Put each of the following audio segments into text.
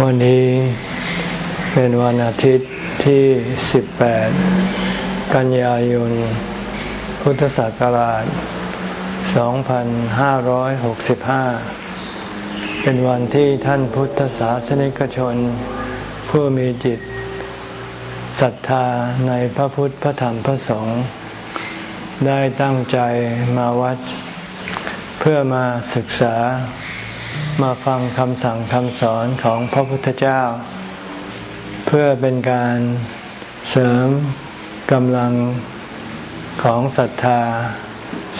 วันนี้เป็นวันอาทิตย์ที่ 18 กันยายน พุทธศักราช 2565 เป็นวันที่ท่านพุทธศาสนิกชน ผู้มีจิตศรัทธาในพระพุทธพระธรรมพระสงฆ์ได้ตั้งใจมาวัด เพื่อมาศึกษา มาฟังคำสั่งคำสอนของพระพุทธเจ้า เพื่อเป็นการเสริมกำลังของศรัทธา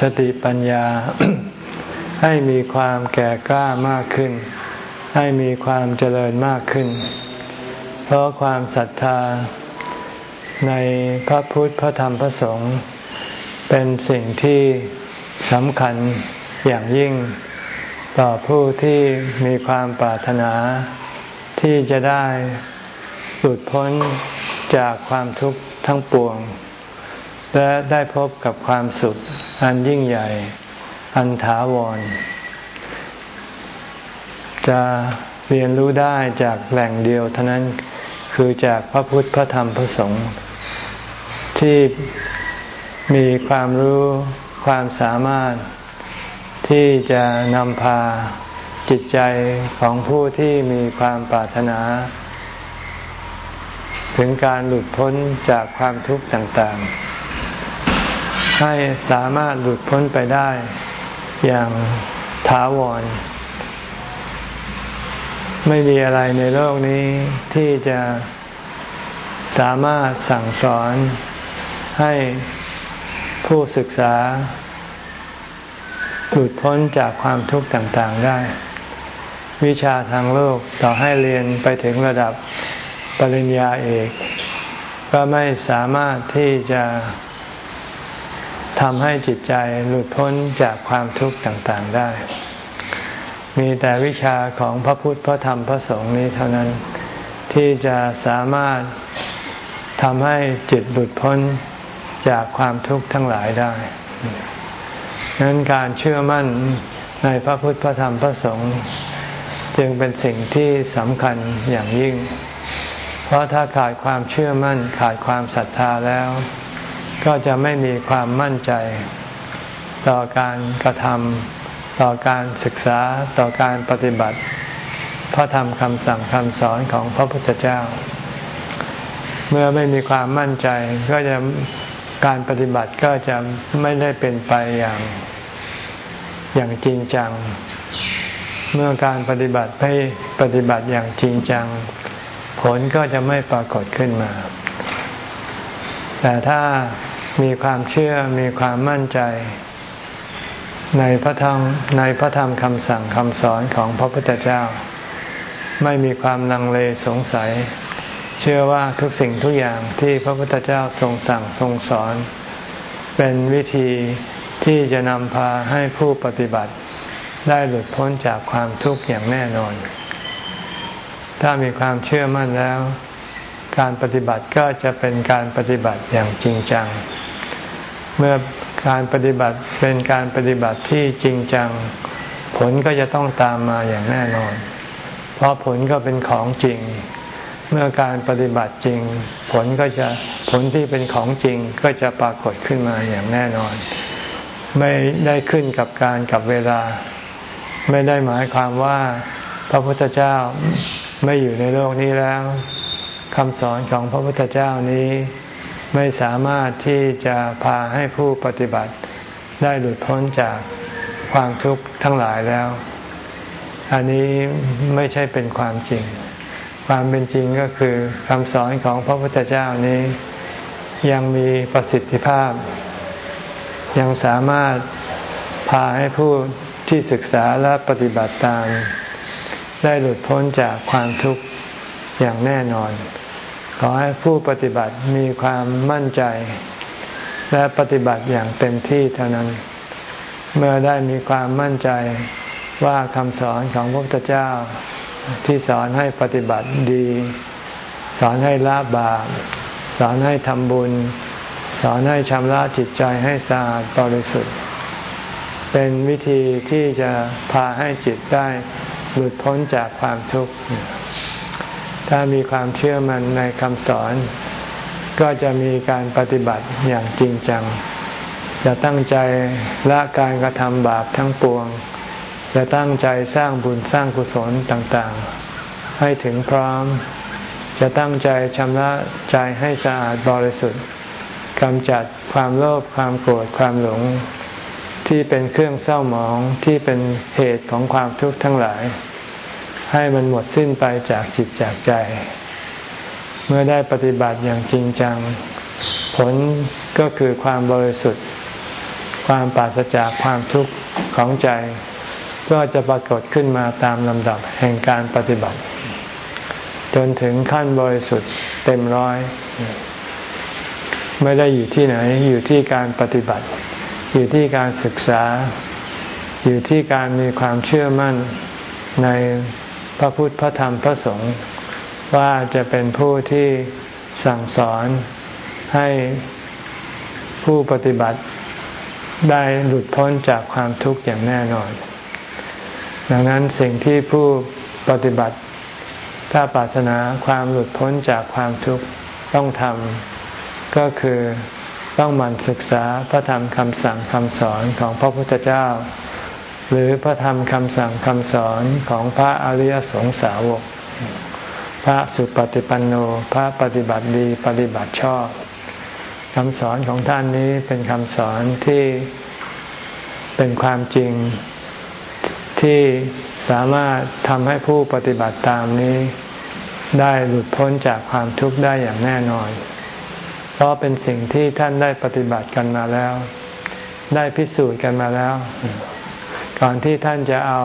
สติปัญญา ให้มีความแก่กล้ามากขึ้น ให้มีความเจริญมากขึ้น เพราะความศรัทธาในพระพุทธพระธรรมพระสงฆ์เป็นสิ่งที่สำคัญอย่างยิ่ง ต่อผู้ที่มีความปรารถนา ที่จะได้หลุดพ้นจากความทุกข์ทั้งปวง และได้พบกับความสุขอันยิ่งใหญ่ อันถาวร จะเรียนรู้ได้จากแหล่งเดียวเท่านั้นคือจากพระพุทธพระธรรมพระสงฆ์ที่มีความรู้ความสามารถ ที่จะนำพาจิตใจของผู้ที่มีความปรารถนา ถึงการหลุดพ้นจากความทุกข์ต่างๆ ให้สามารถหลุดพ้นไปได้อย่างถาวร ไม่มีอะไรในโลกนี้ที่จะสามารถสั่งสอนให้ผู้ศึกษา หลุดพ้นจากความทุกข์ต่างๆได้ วิชาทางโลกต่อให้เรียนไปถึงระดับปริญญาเอกก็ไม่สามารถที่จะทำให้จิตใจหลุดพ้นจากความทุกข์ต่างๆได้ มีแต่วิชาของพระพุทธพระธรรมพระสงฆ์นี้เท่านั้นที่จะสามารถทำให้จิตหลุดพ้นจากความทุกข์ทั้งหลายได้ นั้นการเชื่อมั่นในพระพุทธพระธรรมพระสงฆ์จึงเป็นสิ่งที่สำคัญอย่างยิ่ง เพราะถ้าขาดความเชื่อมั่นขาดความศรัทธาแล้ว ก็จะไม่มีความมั่นใจ ต่อการกระทำต่อการศึกษาต่อการปฏิบัติ พระธรรมคำสั่งคำสอนของพระพุทธเจ้า เมื่อไม่มีความมั่นใจก็จะ การปฏิบัติก็จะไม่ได้เป็นไปอย่างอย่างจริงจัง เมื่อการปฏิบัติไม่ปฏิบัติอย่างจริงจัง ผลก็จะไม่ปรากฏขึ้นมา แต่ถ้ามีความเชื่อมีความมั่นใจ ในพระธรรมในพระธรรมคำสั่งคำสอนของพระพุทธเจ้า ไม่มีความลังเลสงสัย เชื่อว่าทุกสิ่งทุกอย่างที่พระพุทธเจ้าทรงสั่งทรงสอน เป็นวิธีที่จะนำพาให้ผู้ปฏิบัติได้หลุดพ้นจากความทุกข์อย่างแน่นอน ถ้ามีความเชื่อมั่นแล้ว การปฏิบัติก็จะเป็นการปฏิบัติอย่างจริงจัง เมื่อการปฏิบัติเป็นการปฏิบัติที่จริงจัง ผลก็จะต้องตามมาอย่างแน่นอน เพราะผลก็เป็นของจริง เมื่อการปฏิบัติจริง ผลก็จะผลที่เป็นของจริงก็จะปรากฏขึ้นมาอย่างแน่นอน ไม่ได้ขึ้นกับการกับเวลา ไม่ได้หมายความว่าพระพุทธเจ้าไม่อยู่ในโลกนี้แล้วคำสอนของพระพุทธเจ้านี้ ไม่สามารถที่จะพาให้ผู้ปฏิบัติได้หลุดพ้นจากความทุกข์ทั้งหลายแล้ว อันนี้ไม่ใช่เป็นความจริง ความเป็นจริงก็คือคำสอนของพระพุทธเจ้านี้ ยังมีประสิทธิภาพ ยังสามารถพาให้ผู้ที่ศึกษาและปฏิบัติตาม ได้หลุดพ้นจากความทุกข์อย่างแน่นอน ขอให้ผู้ปฏิบัติมีความมั่นใจ และปฏิบัติอย่างเต็มที่เท่านั้น เมื่อได้มีความมั่นใจว่าคำสอนของพระพุทธเจ้า ที่สอนให้ปฏิบัติดี สอนให้ละบาปสอนให้ทำบุญ สอนให้ชำระจิตใจให้สะอาดบริสุทธิ์ เป็นวิธีที่จะพาให้จิตได้หลุดพ้นจากความทุกข์ ถ้ามีความเชื่อมันในคำสอน ก็จะมีการปฏิบัติอย่างจริงจัง จะตั้งใจละการกระทำบาปทั้งปวง จะตั้งใจสร้างบุญสร้างกุศลต่างๆ ให้ถึงพร้อม จะตั้งใจชำระใจให้สะอาดบริสุทธิ์กำจัดความโลภความโกรธความหลง ที่เป็นเครื่องเศร้าหมองที่เป็นเหตุของความทุกข์ทั้งหลาย ให้มันหมดสิ้นไปจากจิตจากใจ เมื่อได้ปฏิบัติอย่างจริงจัง ผลก็คือความบริสุทธิ์ ความปราศจากความทุกข์ของใจ ก็จะปรากฏขึ้นมาตามลำดับแห่งการปฏิบัติ จนถึงขั้นบริสุทธิ์เต็มร้อย ไม่ได้อยู่ที่ไหน อยู่ที่การปฏิบัติ อยู่ที่การศึกษา อยู่ที่การมีความเชื่อมั่นในพระพุทธพระธรรมพระสงฆ์ว่าจะเป็นผู้ที่สั่งสอนให้ผู้ปฏิบัติได้หลุดพ้นจากความทุกข์อย่างแน่นอน ดังนั้นสิ่งที่ผู้ปฏิบัติ ถ้าปรารถนาความหลุดพ้นจากความทุกข์ต้องทำก็คือต้องหมั่นศึกษาพระธรรมคำสั่งคำสอนของพระพุทธเจ้า หรือพระธรรมคำสั่งคำสอนของพระอริยสงสาวก พระสุปฏิปันโนพระปฏิบัติดีปฏิบัติชอบคำสอนของท่านนี้เป็นคำสอนที่เป็นความจริง ที่สามารถทำให้ผู้ปฏิบัติตามนี้ ได้หลุดพ้นจากความทุกข์ได้อย่างแน่นอน เพราะเป็นสิ่งที่ท่านได้ปฏิบัติกันมาแล้ว ได้พิสูจน์กันมาแล้ว ก่อนที่ท่านจะเอา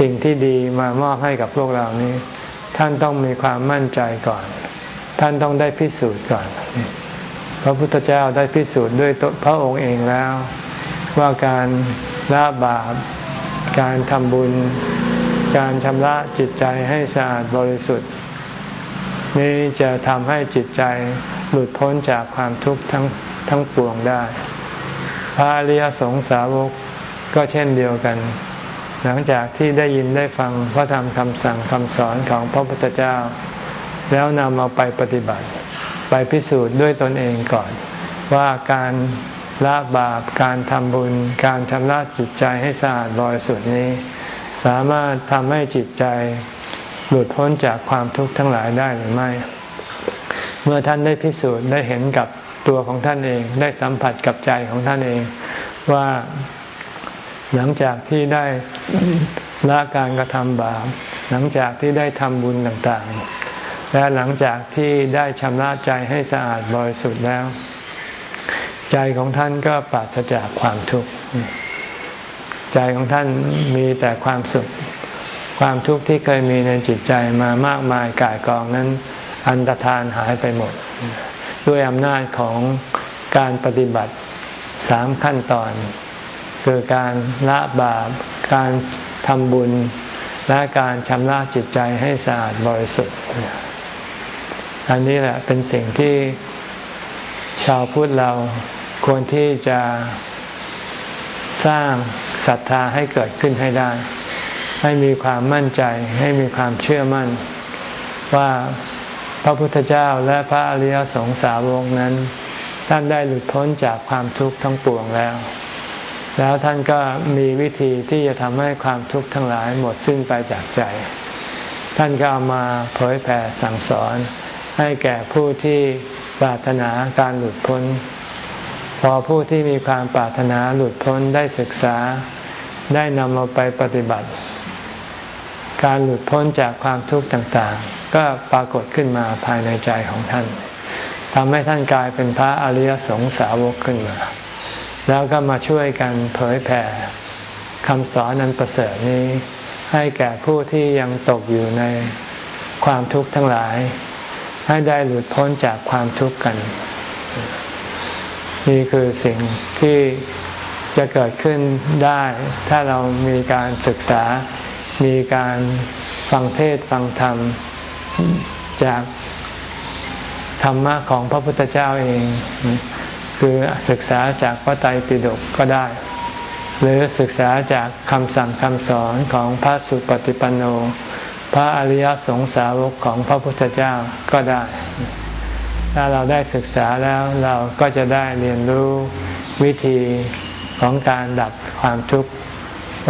สิ่งที่ดีมามอบให้กับพวกเรานี้ ท่านต้องมีความมั่นใจก่อน ท่านต้องได้พิสูจน์ก่อน พระพุทธเจ้าได้พิสูจน์ด้วยพระองค์เองแล้ว ว่าการละบาป การทำบุญ การชำระจิตใจให้สะอาดบริสุทธิ์ นี้จะทำให้จิตใจหลุดพ้นจากความทุกข์ทั้งทั้งปวงได้ พระอริยสงสาวกก็เช่นเดียวกัน หลังจากที่ได้ยินได้ฟังพระธรรมคำสั่งคำสอนของพระพุทธเจ้า แล้วนำเอาไปปฏิบัติ ไปพิสูจน์ด้วยตนเองก่อน ว่าการ ละบาปการทำบุญ การชำระจิตใจให้สะอาดบริสุทธิ์นี้ สามารถทำให้จิตใจหลุดพ้นจากความทุกข์ทั้งหลายได้หรือไม่ เมื่อท่านได้พิสูจน์ได้เห็นกับตัวของท่านเอง ได้สัมผัสกับใจของท่านเอง ว่าหลังจากที่ได้ละการกระทำบาปหลังจากที่ได้ทำบุญต่างๆ และหลังจากที่ได้ชำระใจให้สะอาดบริสุทธิ์แล้ว ใจของท่านก็ปราศจากความทุกข์ใจของท่านมีแต่ความสุข ความทุกข์ที่เคยมีในจิตใจมามากมายกายกองนั้น อันตรธานหายไปหมด ด้วยอำนาจของการปฏิบัติสามขั้นตอน คือการละบาป การทำบุญ และการชำระจิตใจให้สะอาดบริสุทธิ์อันนี้แหละเป็นสิ่งที่ชาวพุทธเรา ควรที่จะสร้างศรัทธาให้เกิดขึ้นให้ได้ ให้มีความมั่นใจ ให้มีความเชื่อมั่น ว่าพระพุทธเจ้าและพระอริยสงสาวงนั้น ท่านได้หลุดพ้นจากความทุกข์ทั้งปวงแล้ว แล้วท่านก็มีวิธีที่จะทำให้ความทุกข์ทั้งหลายหมดสิ้นไปจากใจ ท่านก็เอามาเผยแผ่สั่งสอนให้แก่ผู้ที่ปรารถนาการหลุดพ้น อผู้ที่มีความปรารถนาหลุดพ้นได้ศึกษาได้นำมาไปปฏิบัติ การหลุดพ้นจากความทุกข์ต่างๆ ก็ปรากฏขึ้นมาภายในใจของท่านทำให้ท่านกลายเป็นพระอริยสงสาวกขึ้นมา แล้วก็มาช่วยกันเผยแผ่คำสอนนันประเสริฐนี้ ให้แก่ผู้ที่ยังตกอยู่ในความทุกข์ทั้งหลาย ให้ได้หลุดพ้นจากความทุกข์กัน นี่คือสิ่งที่จะเกิดขึ้นได้ ถ้าเรามีการศึกษา มีการฟังเทศฟังธรรม จากธรรมะของพระพุทธเจ้าเอง คือศึกษาจากพระไตรปิฎกก็ได้ หรือศึกษาจากคำสั่งคำสอนของพระสุปฏิปันโน พระอริยสงสาวกของพระพุทธเจ้าก็ได้ ถ้าเราได้ศึกษาแล้วเราก็จะได้เรียนรู้วิธีของการดับความทุกข์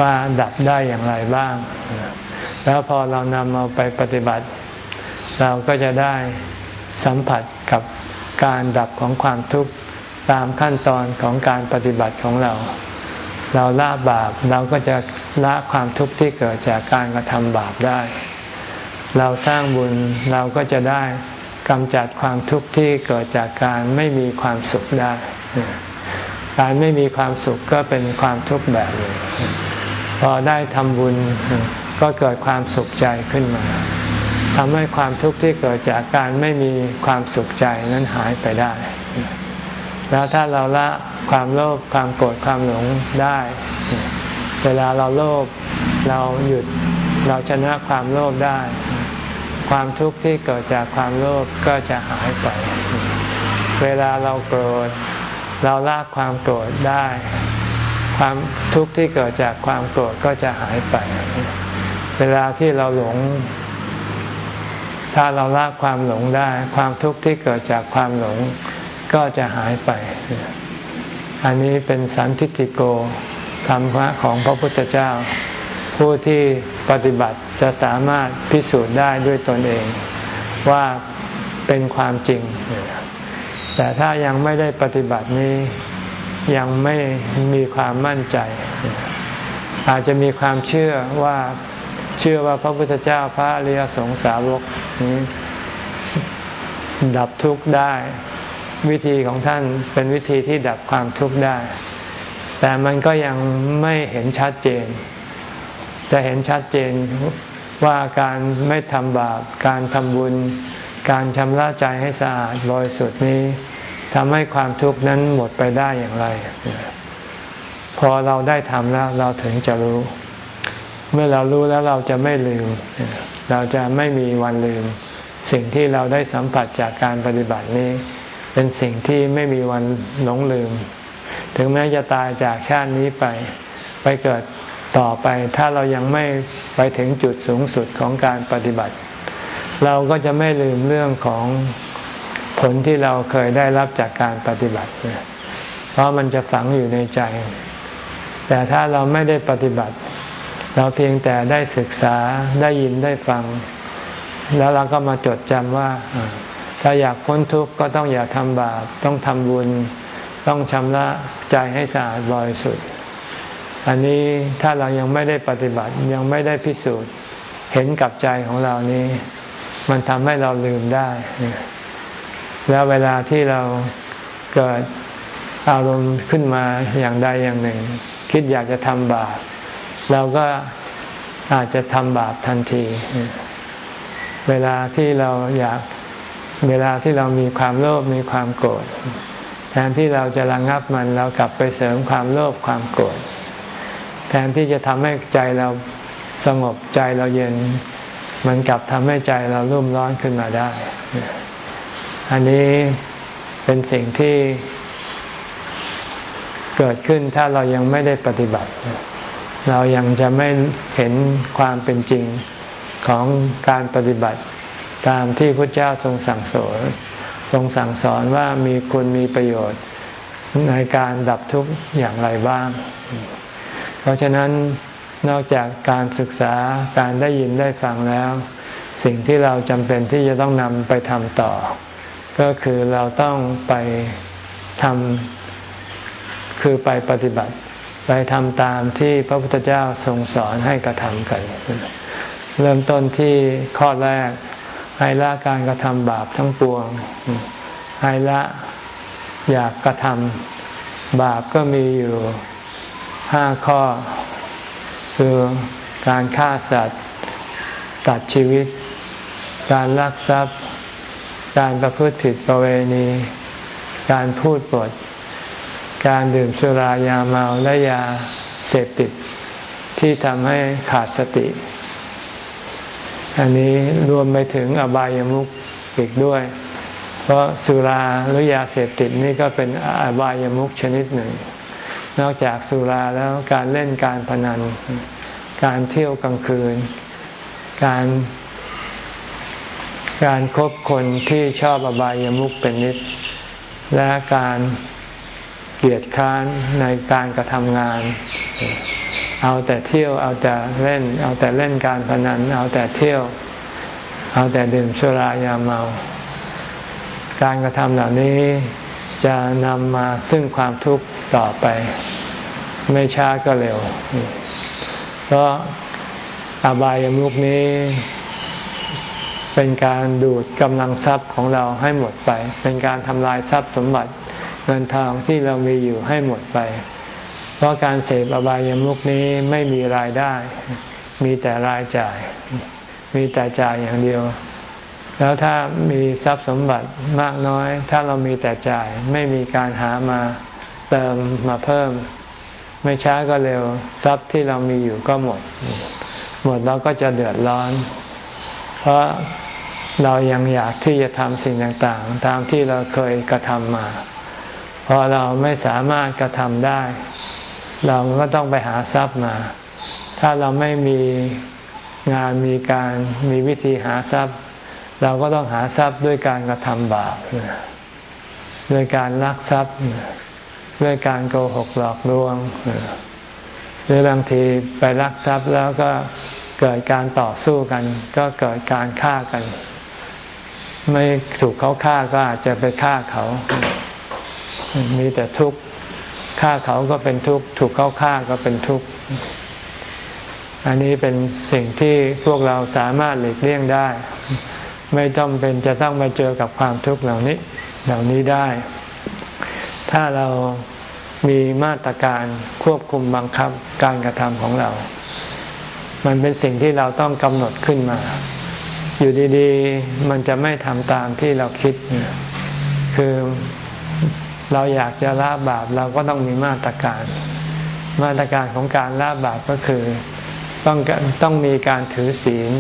ว่าดับได้อย่างไรบ้าง แล้วพอเรานำเอาไปปฏิบัติ เราก็จะได้สัมผัสกับการดับของความทุกข์ตามขั้นตอนของการปฏิบัติของเรา เราละบาปเราก็จะละความทุกข์ที่เกิดจากการกระทำบาปได้ เราสร้างบุญเราก็จะได้ กำจัดความทุกข์ที่เกิดจากการไม่มีความสุขได้ การไม่มีความสุขก็เป็นความทุกข์แบบหนึ่งพอได้ทำบุญก็เกิดความสุขใจขึ้นมาทำให้ความทุกข์ที่เกิดจากการไม่มีความสุขใจนั้นหายไปได้ แล้วถ้าเราละความโลภความโกรธความหลงได้ เวลาเราโลภเราหยุดเราชนะความโลภได้ ความทุกข์ที่เกิดจากความโลภก็จะหายไป เวลาเราโกรธ เราละความโกรธได้ ความทุกข์ที่เกิดจากความโกรธก็จะหายไป เวลาที่เราหลง ถ้าเราละความหลงได้ ความทุกข์ที่เกิดจากความหลง ก็จะหายไป อันนี้เป็นสันทิติโกธรรมะของพระพุทธเจ้า ผู้ที่ปฏิบัติจะสามารถพิสูจน์ได้ด้วยตนเองว่าเป็นความจริง แต่ถ้ายังไม่ได้ปฏิบัตินี้ยังไม่มีความมั่นใจ อาจจะมีความเชื่อว่าเชื่อว่าพระพุทธเจ้าพระอริยสงสาวกนี้ดับทุกข์ได้ วิธีของท่านเป็นวิธีที่ดับความทุกข์ได้ แต่มันก็ยังไม่เห็นชัดเจน จะเห็นชัดเจนว่าการไม่ทำบาป การทำบุญ การชำระใจให้สะอาดบริสุทธิ์นี้ทำให้ความทุกข์นั้นหมดไปได้อย่างไร พอเราได้ทำแล้วเราถึงจะรู้ เมื่อเรารู้แล้วเราจะไม่ลืม เราจะไม่มีวันลืม สิ่งที่เราได้สัมผัสจากการปฏิบัตินี้ เป็นสิ่งที่ไม่มีวันหลงลืม ถึงแม้จะตายจากชาตินี้ไป ไปเกิด ต่อไปถ้าเรายังไม่ไปถึงจุดสูงสุดของการปฏิบัติ เราก็จะไม่ลืมเรื่องของผลที่เราเคยได้รับจากการปฏิบัติ เพราะมันจะฝังอยู่ในใจ แต่ถ้าเราไม่ได้ปฏิบัติ เราเพียงแต่ได้ศึกษาได้ยินได้ฟัง แล้วเราก็มาจดจำว่า ถ้าอยากพ้นทุกข์ก็ต้องอย่าทำบาปต้องทำบุญ ต้องชำระใจให้สะอาดบริสุทธิ์ อันนี้ถ้าเรายังไม่ได้ปฏิบัติยังไม่ได้พิสูจน์เห็นกับใจของเรานี้ มันทำให้เราลืมได้ แล้วเวลาที่เราเกิดอารมณ์ขึ้นมาอย่างใดอย่างหนึ่ง คิดอยากจะทำบาปเราก็อาจจะทำบาปทันที เวลาที่เราอยากเวลาที่เรามีความโลภมีความโกรธแทนที่เราจะระงงับมันเรากลับไปเสริมความโลภความโกรธ นที่จะทำให้ใจเราสงบใจเราเย็น มันกลับทำให้ใจเรารุ่มร้อนขึ้นมาได้ อันนี้เป็นสิ่งที่เกิดขึ้นถ้าเรายังไม่ได้ปฏิบัติ เรายังจะไม่เห็นความเป็นจริงของการปฏิบัติ ตามที่พระเจ้าทรงสั่งสอนทรงสั่งสอนว่ามีคุณมีประโยชน์ในการดับทุกข์อย่างไรบ้าง เพราะฉะนั้นนอกจากการศึกษาการได้ยินได้ฟังแล้ว สิ่งที่เราจำเป็นที่จะต้องนำไปทำต่อ ก็คือเราต้องไปทำคือไปปฏิบัติ ไปทำตามที่พระพุทธเจ้าทรงสอนให้กระทำกัน เริ่มต้นที่ข้อแรกให้ละการกระทำบาปทั้งปวงให้ละอยากกระทำบาปก็มีอยู่ ห้าข้อ คือการฆ่าสัตว์ ตัดชีวิต การลักทรัพย์ การประพฤติผิดประเวณี การพูดปด การดื่มสุรายาเมาและยาเสพติดที่ทำให้ขาดสติ อันนี้รวมไปถึงอบายามุขอีกด้วย เพราะสุราหรือยาเสพติดนี่ก็เป็นอบายามุขชนิดหนึ่ง นอกจากสุราแล้วการเล่นการพนัน การเที่ยวกลางคืน การการครบคนที่ชอบอบายามุขเป็นนิด และการเกียดค้านในการกระทำงาน เอาแต่เที่ยวเอาแต่เล่น เอาแต่เล่นการพนัน เอาแต่เที่ยว เอาแต่ดื่มสุรายาเมา การกระทำเหล่านี้ จะนำมาซึ่งความทุกข์ต่อไป ไม่ช้าก็เร็ว เพราะอบายมุกนี้ เป็นการดูดกำลังทรัพย์ของเราให้หมดไป เป็นการทำลายทรัพย์สมบัติเงินทองที่เรามีอยู่ให้หมดไป เพราะการเสพอบายมุกนี้ไม่มีรายได้ มีแต่รายจ่าย มีแต่จ่ายอย่างเดียว แล้วถ้ามีทรัพย์สมบัติมากน้อย ถ้าเรามีแต่จ่ายไม่มีการหามาเติมมาเพิ่ม ไม่ช้าก็เร็วทรัพย์ที่เรามีอยู่ก็หมด หมดเราก็จะเดือดร้อน เพราะเรายังอยากที่จะทำสิ่งต่างๆ ตามที่เราเคยกระทำมาพอเราไม่สามารถกระทำได้ เราก็ต้องไปหาทรัพย์มา ถ้าเราไม่มีงานมีการมีวิธีหาทรัพย์ เราก็ต้องหาทรัพย์ด้วยการกระทำบาปด้วยการลักทรัพย์ด้วยการโกหกหลอกลวงหรือบางทีไปลักทรัพย์แล้วก็เกิดการต่อสู้กัน ก็เกิดการฆ่ากัน ไม่ถูกเขาฆ่าก็อาจจะไปฆ่าเขา มีแต่ทุกข์ฆ่าเขาก็เป็นทุกข์ถูกเขาฆ่าก็เป็นทุกข์อันนี้เป็นสิ่งที่พวกเราสามารถหลีกเลี่ยงได้ ไม่ต้องเป็นจะต้องมาเจอกับความทุกข์เหล่านี้ เหล่านี้ได้ ถ้าเรามีมาตรการควบคุมบังคับการกระทำของเรา มันเป็นสิ่งที่เราต้องกำหนดขึ้นมา อยู่ดีๆ มันจะไม่ทำตามที่เราคิด คือเราอยากจะละบาปเราก็ต้องมีมาตรการ มาตรการของการละบาปก็คือ ต้องต้องมีการถือศีล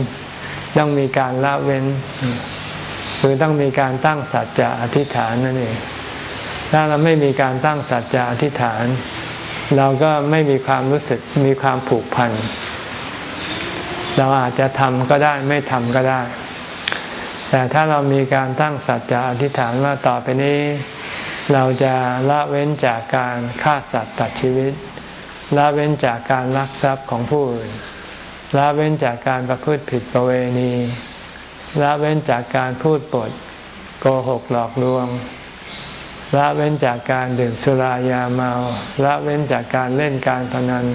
ต้องมีการละเว้น คือต้องมีการตั้งสัจจะอธิษฐานนั่นเองถ้าเราไม่มีการตั้งสัจจะอธิษฐาน เราก็ไม่มีความรู้สึกมีความผูกพันเราอาจจะทำก็ได้ไม่ทำก็ได้ แต่ถ้าเรามีการตั้งสัจจะอธิษฐานว่าต่อไปนี้ เราจะละเว้นจากการฆ่าสัตว์ตัดชีวิต ละเว้นจากการลักทรัพย์ของผู้อื่น ละเว้นจากการประพฤติผิดประเวณีละเว้นจากการพูดปดโกหกหลอกลวงละเว้นจากการดื่มสุรายาเมาละเว้นจากการเล่นการพนัน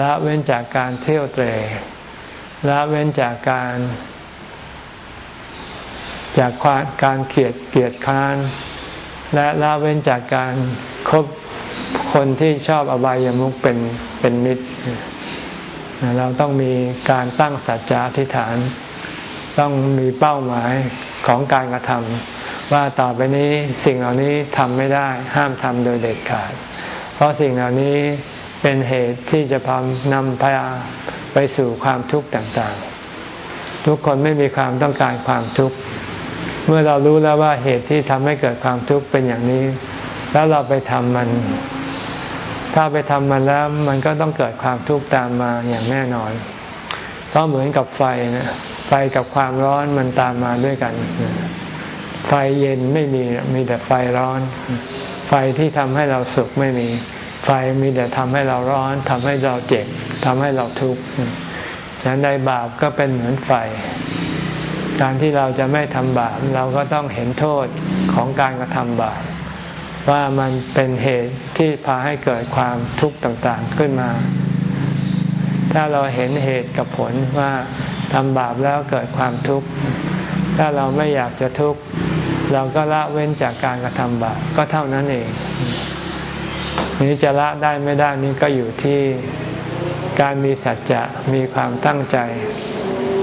ละเว้นจากการเที่ยวเตะละเว้นจากการ จากการเกลียดเกลียดค้าน และละเว้นจากการคบคนที่ชอบอบายามุขเป็นเป็นมิตร เราต้องมีการตั้งสัจจะทิฏฐาน ต้องมีเป้าหมายของการกระทำว่าต่อไปนี้สิ่งเหล่านี้ทำไม่ได้ห้ามทำโดยเด็ดขาด เพราะสิ่งเหล่านี้เป็นเหตุที่จะพานำพาไปสู่ความทุกข์ต่างๆ ทุกคนไม่มีความต้องการความทุกข์ เมื่อเรารู้แล้วว่าเหตุที่ทำให้เกิดความทุกข์เป็นอย่างนี้ แล้วเราไปทำมัน ถ้าไปทำมันแล้วมันก็ต้องเกิดความทุกข์ตามมาอย่างแน่นอน เพราะเหมือนกับไฟนะไฟกับความร้อนมันตามมาด้วยกัน ไฟเย็นไม่มีมีแต่ไฟร้อน ไฟที่ทำให้เราสุขไม่มี ไฟมีแต่ทำให้เราร้อนทำให้เราเจ็บทำให้เราทุกข์ฉะนั้นในบาปก็เป็นเหมือนไฟ การที่เราจะไม่ทำบาปเราก็ต้องเห็นโทษของการกระทำบาป ว่ามันเป็นเหตุที่พาให้เกิดความทุกข์ต่างๆขึ้นมา ถ้าเราเห็นเหตุกับผลว่าทำบาปแล้วเกิดความทุกข์ ถ้าเราไม่อยากจะทุกข์ เราก็ละเว้นจากการกระทำบาปก็เท่านั้นเองนี้จะละได้ไม่ได้นี้ก็อยู่ที่การมีสัจจะมีความตั้งใจ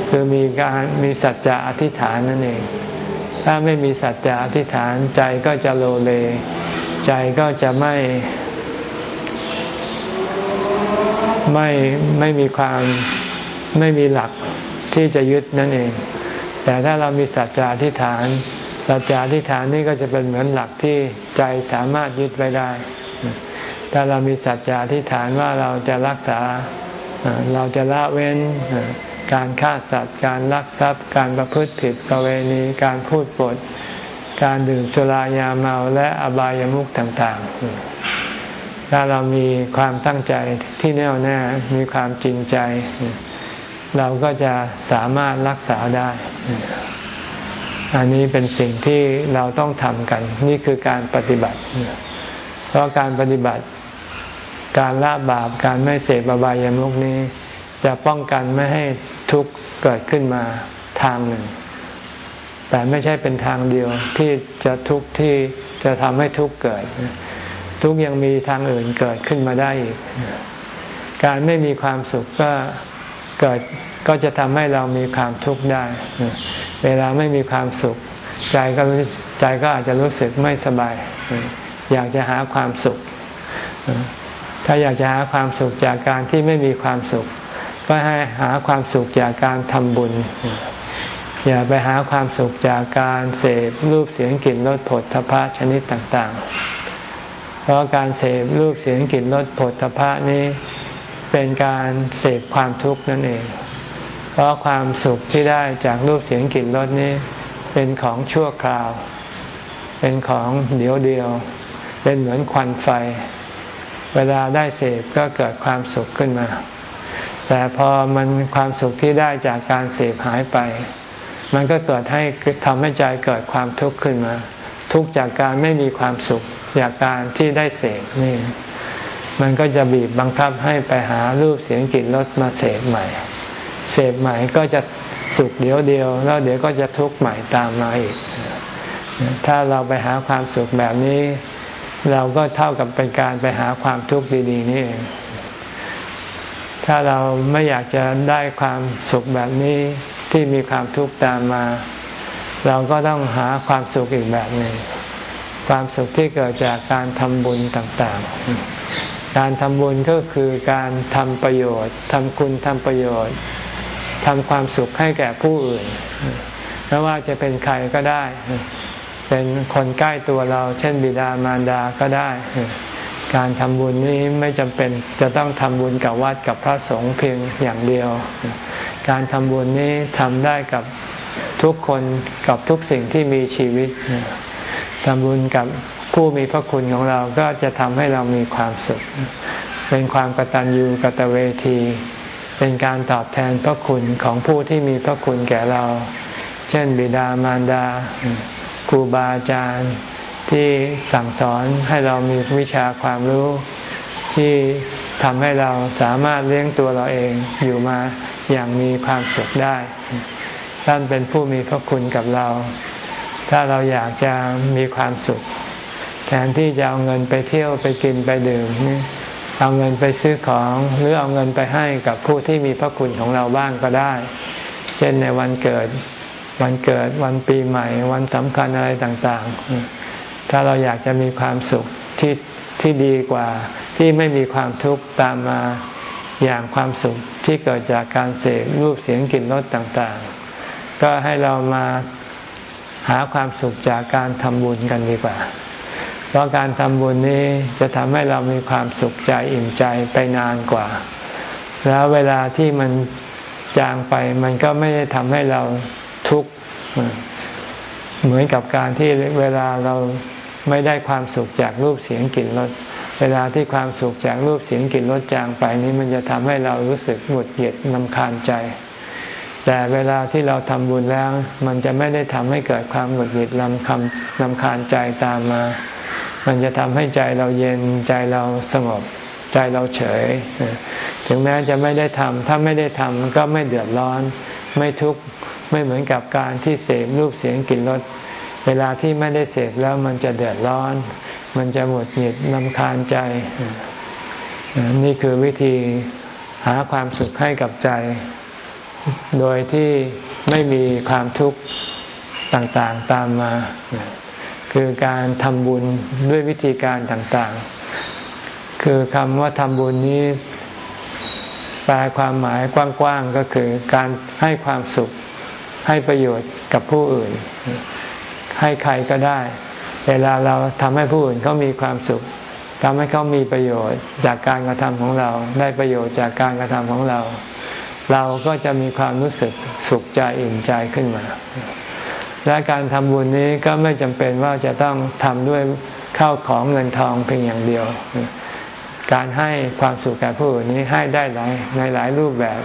คือมีการมีสัจจะอธิษฐานนั่นเอง ถ้าไม่มีสัจจะอธิษฐานใจก็จะโลเล ใจก็จะไม่ไม่ไม่มีความไม่มีหลักที่จะยึดนั่นเอง แต่ถ้าเรามีสัจจะอธิษฐาน สัจจะอธิษฐานนี่ก็จะเป็นเหมือนหลักที่ใจสามารถยึดไว้ได้ ถ้าเรามีสัจจะอธิษฐานว่าเราจะรักษาเราจะละเว้น การฆ่าสัตว์ การลักทรัพย์ การประพฤติผิดประเวณี การพูดปด การดื่มสุรายาเมาและอบายามุขต่าง ๆ ถ้าเรามีความตั้งใจที่แน่วแน่ มีความจริงใจ เราก็จะสามารถรักษาได้ อันนี้เป็นสิ่งที่เราต้องทำกัน นี่คือการปฏิบัติ เพราะการปฏิบัติการละบาปการไม่เสพอบายามุขนี้ จะป้องกันไม่ให้ทุกข์เกิดขึ้นมาทางหนึ่ง แต่ไม่ใช่เป็นทางเดียวที่จะทุกข์ที่จะทำให้ทุกข์เกิด ทุกข์ยังมีทางอื่นเกิดขึ้นมาได้อีก การไม่มีความสุขก็เกิดก็จะทำให้เรามีความทุกข์ได้ เวลาไม่มีความสุข ใจก็ใจก็อาจจะรู้สึกไม่สบาย อยากจะหาความสุข ถ้าอยากจะหาความสุขจากการที่ไม่มีความสุข ก็ให้หาความสุขจากการทำบุญ อย่าไปหาความสุขจากการเสพรูปเสียงกลิ่นรสผลทพะชนิดต่างๆ เพราะการเสพรูปเสียงกลิ่นรสผลทพะนี้เป็นการเสพความทุกข์นั่นเอง เพราะความสุขที่ได้จากรูปเสียงกลิ่นรสนี้ เป็นของชั่วคราว เป็นของเดียวเดียว เป็นเหมือนควันไฟ เวลาได้เสพก็เกิดความสุขขึ้นมา แต่พอมันความสุขที่ได้จากการเสพหายไป มันก็เกิดให้ทำให้ใจเกิดความทุกข์ขึ้นมา ทุกจากการไม่มีความสุขจากการที่ได้เสพนี่ มันก็จะบีบบังคับให้ไปหารูปเสียงกลิ่นรสมาเสพใหม่ เสพใหม่ก็จะสุขเดียวเดียว แล้วเดี๋ยวก็จะทุกข์ใหม่ตามมาอีก ถ้าเราไปหาความสุขแบบนี้ เราก็เท่ากับเป็นการไปหาความทุกข์ดีๆนี่เอง ถ้าเราไม่อยากจะได้ความสุขแบบนี้ที่มีความทุกข์ตามมา เราก็ต้องหาความสุขอีกแบบหนึ่งความสุขที่เกิดจากการทำบุญต่างๆ การทำบุญก็คือการทำประโยชน์ทำคุณทำประโยชน์ทำความสุขให้แก่ผู้อื่นไม่ว่าจะเป็นใครก็ได้ เป็นคนใกล้ตัวเรา เช่นบิดามารดาก็ได้ การทำบุญนี้ไม่จำเป็นจะต้องทำบุญกับวัดกับพระสงฆ์เพียงอย่างเดียว การทำบุญนี้ทำได้กับทุกคนกับทุกสิ่งที่มีชีวิตทำบุญกับผู้มีพระคุณของเราก็จะทำให้เรามีความสุข เป็นความกตัญญูกตเวที เป็นการตอบแทนพระคุณของผู้ที่มีพระคุณแก่เรา เช่น บิดามารดาครูบาอาจารย์ ที่สั่งสอนให้เรามีวิชาความรู้ ที่ทำให้เราสามารถเลี้ยงตัวเราเองอยู่มาอย่างมีความสุขได้ท่านเป็นผู้มีพระคุณกับเรา ถ้าเราอยากจะมีความสุข แทนที่จะเอาเงินไปเที่ยวไปกินไปดื่มเอาเงินไปซื้อของหรือเอาเงินไปให้กับผู้ที่มีพระคุณของเราบ้างก็ได้ เช่นในวันเกิด วันเกิดวันปีใหม่ วันสำคัญอะไรต่าง ๆ ถ้าเราอยากจะมีความสุขที่ที่ดีกว่า ที่ไม่มีความทุกข์ตามมาอย่างความสุขที่เกิดจากการเสพรูปเสียงกลิ่นรสต่างๆ ก็ให้เรามาหาความสุขจากการทำบุญกันดีกว่า เพราะการทำบุญนี้จะทำให้เรามีความสุขใจอิ่มใจไปนานกว่า แล้วเวลาที่มันจางไปมันก็ไม่ได้ทำให้เราทุกข์เหมือนกับการที่เวลาเรา ไม่ได้ความสุขจากรูปเสียงกลิ่นรสเวลาที่ความสุขจากรูปเสียงกลิ่นรสจางไปนี้มันจะทำให้เรารู้สึกหงุดหงิดนำคาญใจ แต่เวลาที่เราทำบุญแล้ว มันจะไม่ได้ทำให้เกิดความหงุดหงิดลำคำนำคาญใจตามมา มันจะทำให้ใจเราเย็นใจเราสงบใจเราเฉย ถึงแม้จะไม่ได้ทำถ้าไม่ได้ทำก็ไม่เดือดร้อน ไม่ทุกข์ไม่เหมือนกับการที่เสพรูปเสียงกลิ่นรส เวลาที่ไม่ได้เสพแล้วมันจะเดือดร้อน มันจะหมดหงิดลำคาญใจ นี่คือวิธีหาความสุขให้กับใจ โดยที่ไม่มีความทุกข์ต่างๆตามมา คือการทำบุญด้วยวิธีการต่างๆ คือคำว่าทำบุญนี้แปลความหมายกว้างๆก็คือการให้ความสุขให้ประโยชน์กับผู้อื่น ให้ใครก็ได้ เวลาเราทำให้ผู้อื่นเขามีความสุขทำให้เขามีประโยชน์จากการกระทำของเรา ได้ประโยชน์จากการกระทำของเรา เราก็จะมีความรู้สึกสุขใจอิ่มใจขึ้นมา และการทำบุญนี้ก็ไม่จำเป็นว่าจะต้องทำด้วยข้าวของเงินทองเพียงอย่างเดียว การให้ความสุขแก่ผู้อื่นนี้ให้ได้หลายในหลายรูปแบบ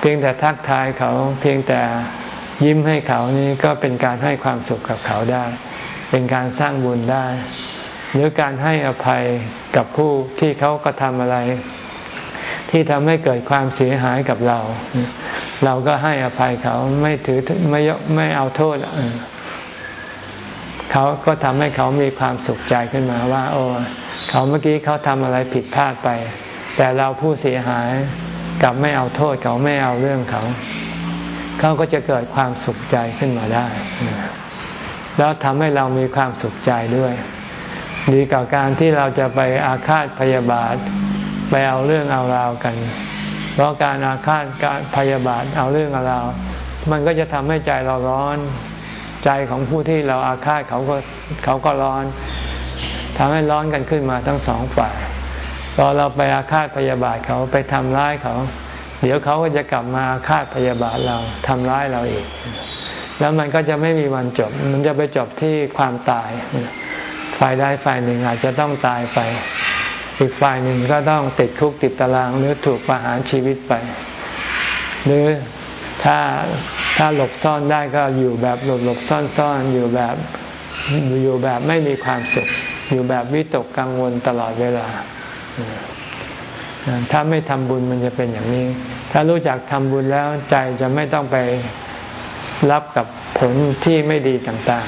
เพียงแต่ทักทายเขาเพียงแต่ ยิ้มให้เขานี้ก็เป็นการให้ความสุขกับเขาได้ เป็นการสร้างบุญได้ หรือการให้อภัยกับผู้ที่เขากระทำอะไร ที่ทำให้เกิดความเสียหายกับเรา เราก็ให้อภัยเขาไม่ถือไม่ยไม่เอาโทษเขาก็ทำให้เขามีความสุขใจขึ้นมาว่า โอ้เขาเมื่อกี้เขาทำอะไรผิดพลาดไป แต่เราผู้เสียหายกลับไม่เอาโทษเขาไม่เอาเรื่องเขา เขาก็จะเกิดความสุขใจขึ้นมาได้ แล้วทำให้เรามีความสุขใจด้วย ดีกว่าการที่เราจะไปอาฆาตพยาบาท ไปเอาเรื่องเอาราวกัน เพราะการอาฆาตการพยาบาทเอาเรื่องเอาราวมันก็จะทำให้ใจเราร้อน ใจของผู้ที่เราอาฆาตเขาก็เขาก็ร้อนทำให้ร้อนกันขึ้นมาทั้งสองฝ่ายพอเราไปอาฆาตพยาบาทเขาไปทำร้ายเขา เดี๋ยวเขาก็จะกลับมาคาดพยาบาทเราทำร้ายเราอีก แล้วมันก็จะไม่มีวันจบ มันจะไปจบที่ความตาย ฝ่ายใดฝ่ายหนึ่งอาจจะต้องตายไป อีกฝ่ายหนึ่งก็ต้องติดคุกติดตารางหรือถูกประหารชีวิตไป หรือถ้าถ้าหลบซ่อนได้ก็อยู่แบบหลบหลบซ่อนซ่อนอยู่แบบอยู่แบบไม่มีความสุข อยู่แบบวิตกกังวลตลอดเวลา ถ้าไม่ทำบุญมันจะเป็นอย่างนี้ ถ้ารู้จักทำบุญแล้วใจจะไม่ต้องไปรับกับผลที่ไม่ดีต่าง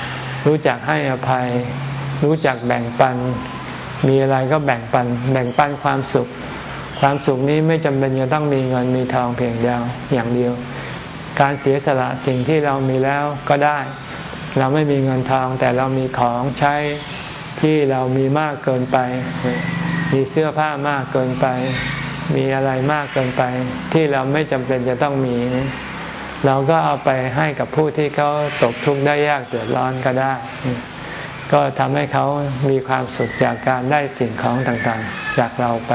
ๆ รู้จักให้อภัย รู้จักแบ่งปัน มีอะไรก็แบ่งปัน แบ่งปันความสุข ความสุขนี้ไม่จำเป็นจะต้องมีเงินมีทองเพียงเดียวอย่างเดียว การเสียสละสิ่งที่เรามีแล้วก็ได้ เราไม่มีเงินทองแต่เรามีของใช้ ที่เรามีมากเกินไป มีเสื้อผ้ามากเกินไป มีอะไรมากเกินไป ที่เราไม่จำเป็นจะต้องมี เราก็เอาไปให้กับผู้ที่เขาตกทุกข์ได้ยากเดือดร้อนก็ได้ ก็ทำให้เขามีความสุขจากการได้สิ่งของต่างๆ จากเราไป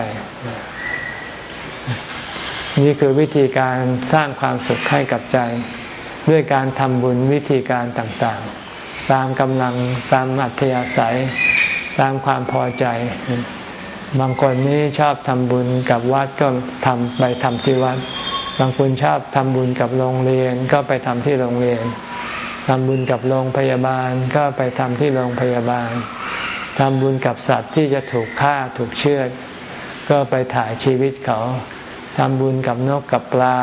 นี่คือวิธีการสร้างความสุขให้กับใจ ด้วยการทำบุญวิธีการต่างๆ ตามกำลังตามอัธยาศัย ตามความพอใจ บางคนนี้ชอบทำบุญกับวัดก็ทำไปทำที่วัด บางคนชอบทำบุญกับโรงเรียนก็ไปทำที่โรงเรียนทำบุญกับโรงพยาบาลก็ไปทำที่โรงพยาบาลทำบุญกับสัตว์ที่จะถูกฆ่าถูกเชือด ก็ไปถ่ายชีวิตเขาทำบุญกับนกกับปลา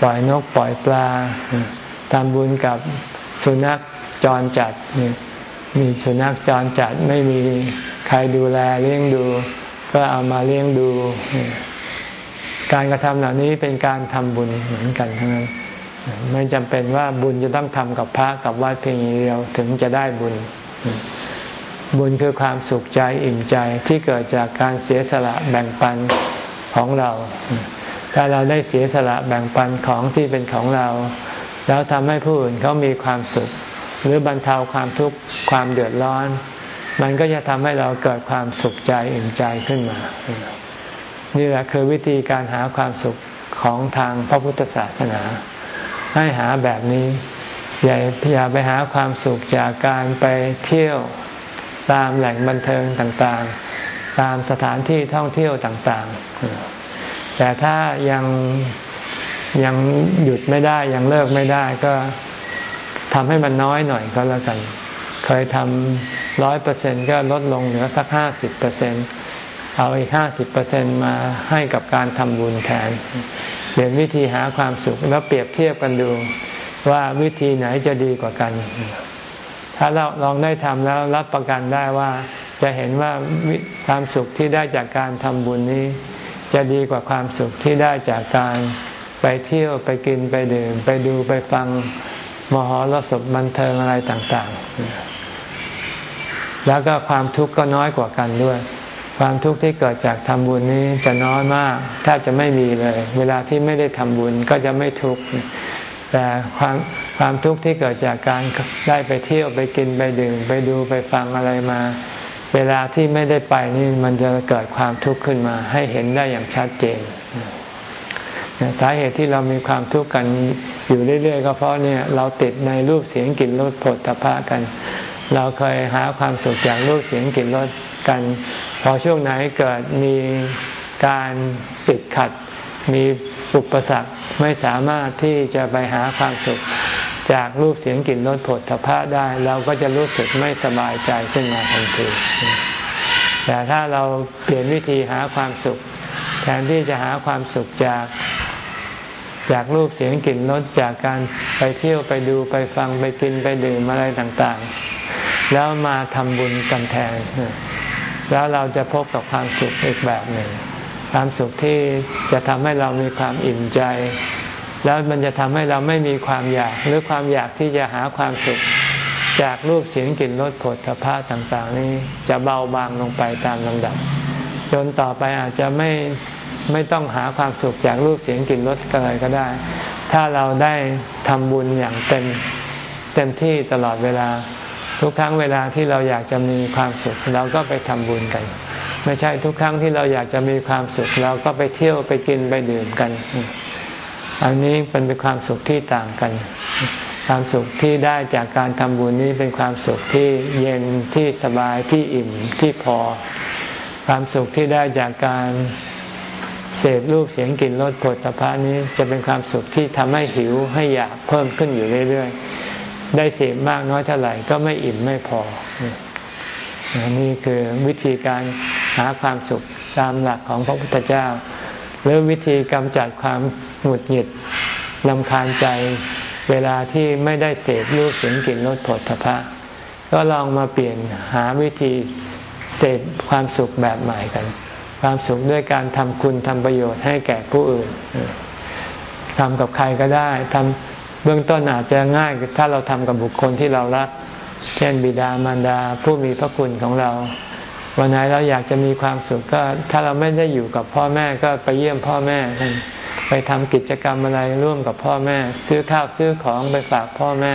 ปล่อยนกปล่อยปลาทำบุญกับสุนัข จรจัด มีสุนัขจรจัดไม่มีใครดูแลเลี้ยงดู ก็เอามาเลี้ยงดู การกระทำเหล่านี้เป็นการทำบุญเหมือนกันทั้งนั้น ไม่จำเป็นว่าบุญจะต้องทำกับพระกับวัดเพียงเดียวถึงจะได้บุญ บุญคือความสุขใจอิ่มใจที่เกิดจากการเสียสละแบ่งปันของเราถ้าเราได้เสียสละแบ่งปันของที่เป็นของเรา แล้วทำให้ผู้อื่นเขามีความสุข หรือบรรเทาความทุกข์ความเดือดร้อน มันก็จะทำให้เราเกิดความสุขใจอิ่มใจขึ้นมา นี่แหละคือวิธีการหาความสุขของทางพระพุทธศาสนา ให้หาแบบนี้ อย่าอย่าไปหาความสุขจากการไปเที่ยวตามแหล่งบันเทิงต่างๆ ตามสถานที่ท่องเที่ยวต่างๆ แต่ถ้ายังยังหยุดไม่ได้ยังเลิกไม่ได้ก็ ทำให้มันน้อยหน่อยก็แล้วกัน เคยทำร้อยเปอร์เซ็นก็ลดลงเหลือสักห้าสิบเปอร์เซ็นเอาอีกห้าสิบเปอร์เซ็นมาให้กับการทำบุญแทนเปลี่ยนวิธีหาความสุขแล้วเปรียบเทียบกันดูว่าวิธีไหนจะดีกว่ากัน ถ้าเราลองได้ทำแล้วรับประกันได้ว่า จะเห็นว่าความสุขที่ได้จากการทำบุญนี้ จะดีกว่าความสุขที่ได้จากการไปเที่ยวไปกินไปดื่ม ไปดูไปฟัง มหรสพบันเทิงอะไรต่าง ๆ แล้วก็ความทุกข์ก็น้อยกว่ากันด้วย ความทุกข์ที่เกิดจากทำบุญนี้จะน้อยมากแทบจะไม่มีเลย เวลาที่ไม่ได้ทำบุญก็จะไม่ทุกข์แต่ความความทุกข์ที่เกิดจากการได้ไปเที่ยวไปกินไปดื่มไปดูไปฟังอะไรมา เวลาที่ไม่ได้ไปนี่มันจะเกิดความทุกข์ขึ้นมา ให้เห็นได้อย่างชัดเจน สาเหตุที่เรามีความทุกข์กันอยู่เรื่อย ๆ ก็เพราะเนี่ยเราติดในรูปเสียงกลิ่นรสผลตภะกัน เราเคยหาความสุขจากรูปเสียงกลิ่นรสกัน พอช่วงไหนเกิดมีการติดขัด มีอุปสรรคไม่สามารถที่จะไปหาความสุขจากรูปเสียงกลิ่นรสผลทพะได้ เราก็จะรู้สึกไม่สบายใจขึ้นมาทันทีแต่ถ้าเราเปลี่ยนวิธีหาความสุข แทนที่จะหาความสุขจาก จากรูปเสียงกลิ่นรสจากการไปเที่ยวไปดูไปฟังไปกินไปดื่มอะไรต่างๆ แล้วมาทำบุญกันแทน แล้วเราจะพบกับความสุขอีกแบบหนึ่ง ความสุขที่จะทำให้เรามีความอิ่มใจ แล้วมันจะทำให้เราไม่มีความอยากหรือความอยากที่จะหาความสุข จากรูปเสียงกลิ่นรสผลสภาพต่าง ๆ นี้จะเบาบางลงไปตามลำดับ จนต่อไปอาจจะไม่ไม่ต้องหาความสุขจากรูปเสียงกลิ่นรสอะไรก็ได้ ถ้าเราได้ทำบุญอย่างเต็มเต็มที่ตลอดเวลา ทุกครั้งเวลาที่เราอยากจะมีความสุข เราก็ไปทำบุญกัน ไม่ใช่ทุกครั้งที่เราอยากจะมีความสุข เราก็ไปเที่ยวไปกินไปดื่มกัน อันนี้เป็นเป็นความสุขที่ต่างกัน ความสุขที่ได้จากการทำบุญนี้เป็นความสุขที่เย็นที่สบายที่อิ่มที่พอ ความสุขที่ได้จากการเสพรูปเสียงกลิ่นรสผลตภะนี้จะเป็นความสุขที่ทำให้หิวให้อยากเพิ่มขึ้นอยู่เรื่อยๆ ได้เสพมากน้อยเท่าไหร่ก็ไม่อิ่มไม่พอ นี่คือวิธีการหาความสุขตามหลักของพระพุทธเจ้า หรือวิธีกำจัดความหงุดหงิดลำคาญใจเวลาที่ไม่ได้เสพรูปเสียงกลิ่นรสผลตภะก็ลองมาเปลี่ยนหาวิธี เสพความสุขแบบใหม่กัน ความสุขด้วยการทำคุณทำประโยชน์ให้แก่ผู้อื่นทำกับใครก็ได้ทำเบื้องต้นอาจจะง่ายถ้าเราทำกับบุคคลที่เรารัก เช่นบิดามารดาผู้มีพระคุณของเรา วันไหนเราอยากจะมีความสุขก็ ถ้าเราไม่ได้อยู่กับพ่อแม่ก็ไปเยี่ยมพ่อแม่ ไปทำกิจกรรมอะไรร่วมกับพ่อแม่ ซื้อข้าวซื้อของไปฝากพ่อแม่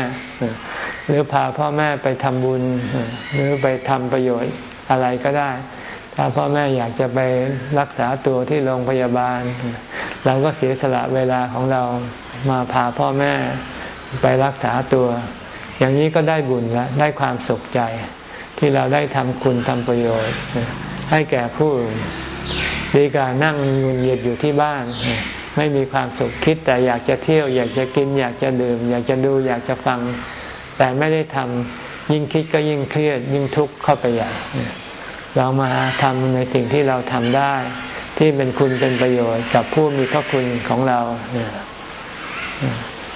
หรือพาพ่อแม่ไปทำบุญหรือไปทำประโยชน์ อะไรก็ได้ ถ้าพ่อแม่อยากจะไปรักษาตัวที่โรงพยาบาล เราก็เสียสละเวลาของเรามาพาพ่อแม่ไปรักษาตัว อย่างนี้ก็ได้บุญแล้วได้ความสุขใจ ที่เราได้ทำคุณทำประโยชน์ ให้แก่ผู้อื่นดีกว่านั่งงุนเยียดอยู่ที่บ้าน ไม่มีความสุขคิดแต่อยากจะเที่ยว อยากจะกิน อยากจะดื่ม อยากจะดูอยากจะฟัง แต่ไม่ได้ทำยิ่งคิดก็ยิ่งเครียด ยิ่งทุกข์เข้าไปใหญ่เรามาทำในสิ่งที่เราทำได้ ที่เป็นคุณเป็นประโยชน์กับผู้มีพระคุณของเรา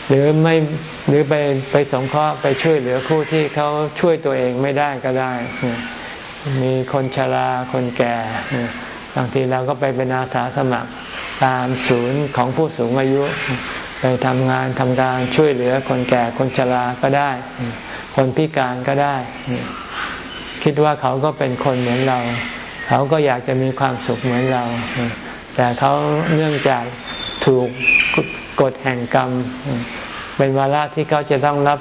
หรือไม่หรือไปไปสงเคราะห์ไปช่วยเหลือผู้ที่เขาช่วยตัวเองไม่ได้ก็ได้ มีคนชราคนแก่บางทีเราก็ไปเป็นอาสาสมัครตามศูนย์ของผู้สูงอายุ ไปทำงานทำการช่วยเหลือคนแก่คนชราก็ได้ คนพิการก็ได้ คิดว่าเขาก็เป็นคนเหมือนเรา เขาก็อยากจะมีความสุขเหมือนเรา แต่เขาเนื่องจากถูกกฎแห่งกรรม เป็นวาระที่เขาจะต้องรับ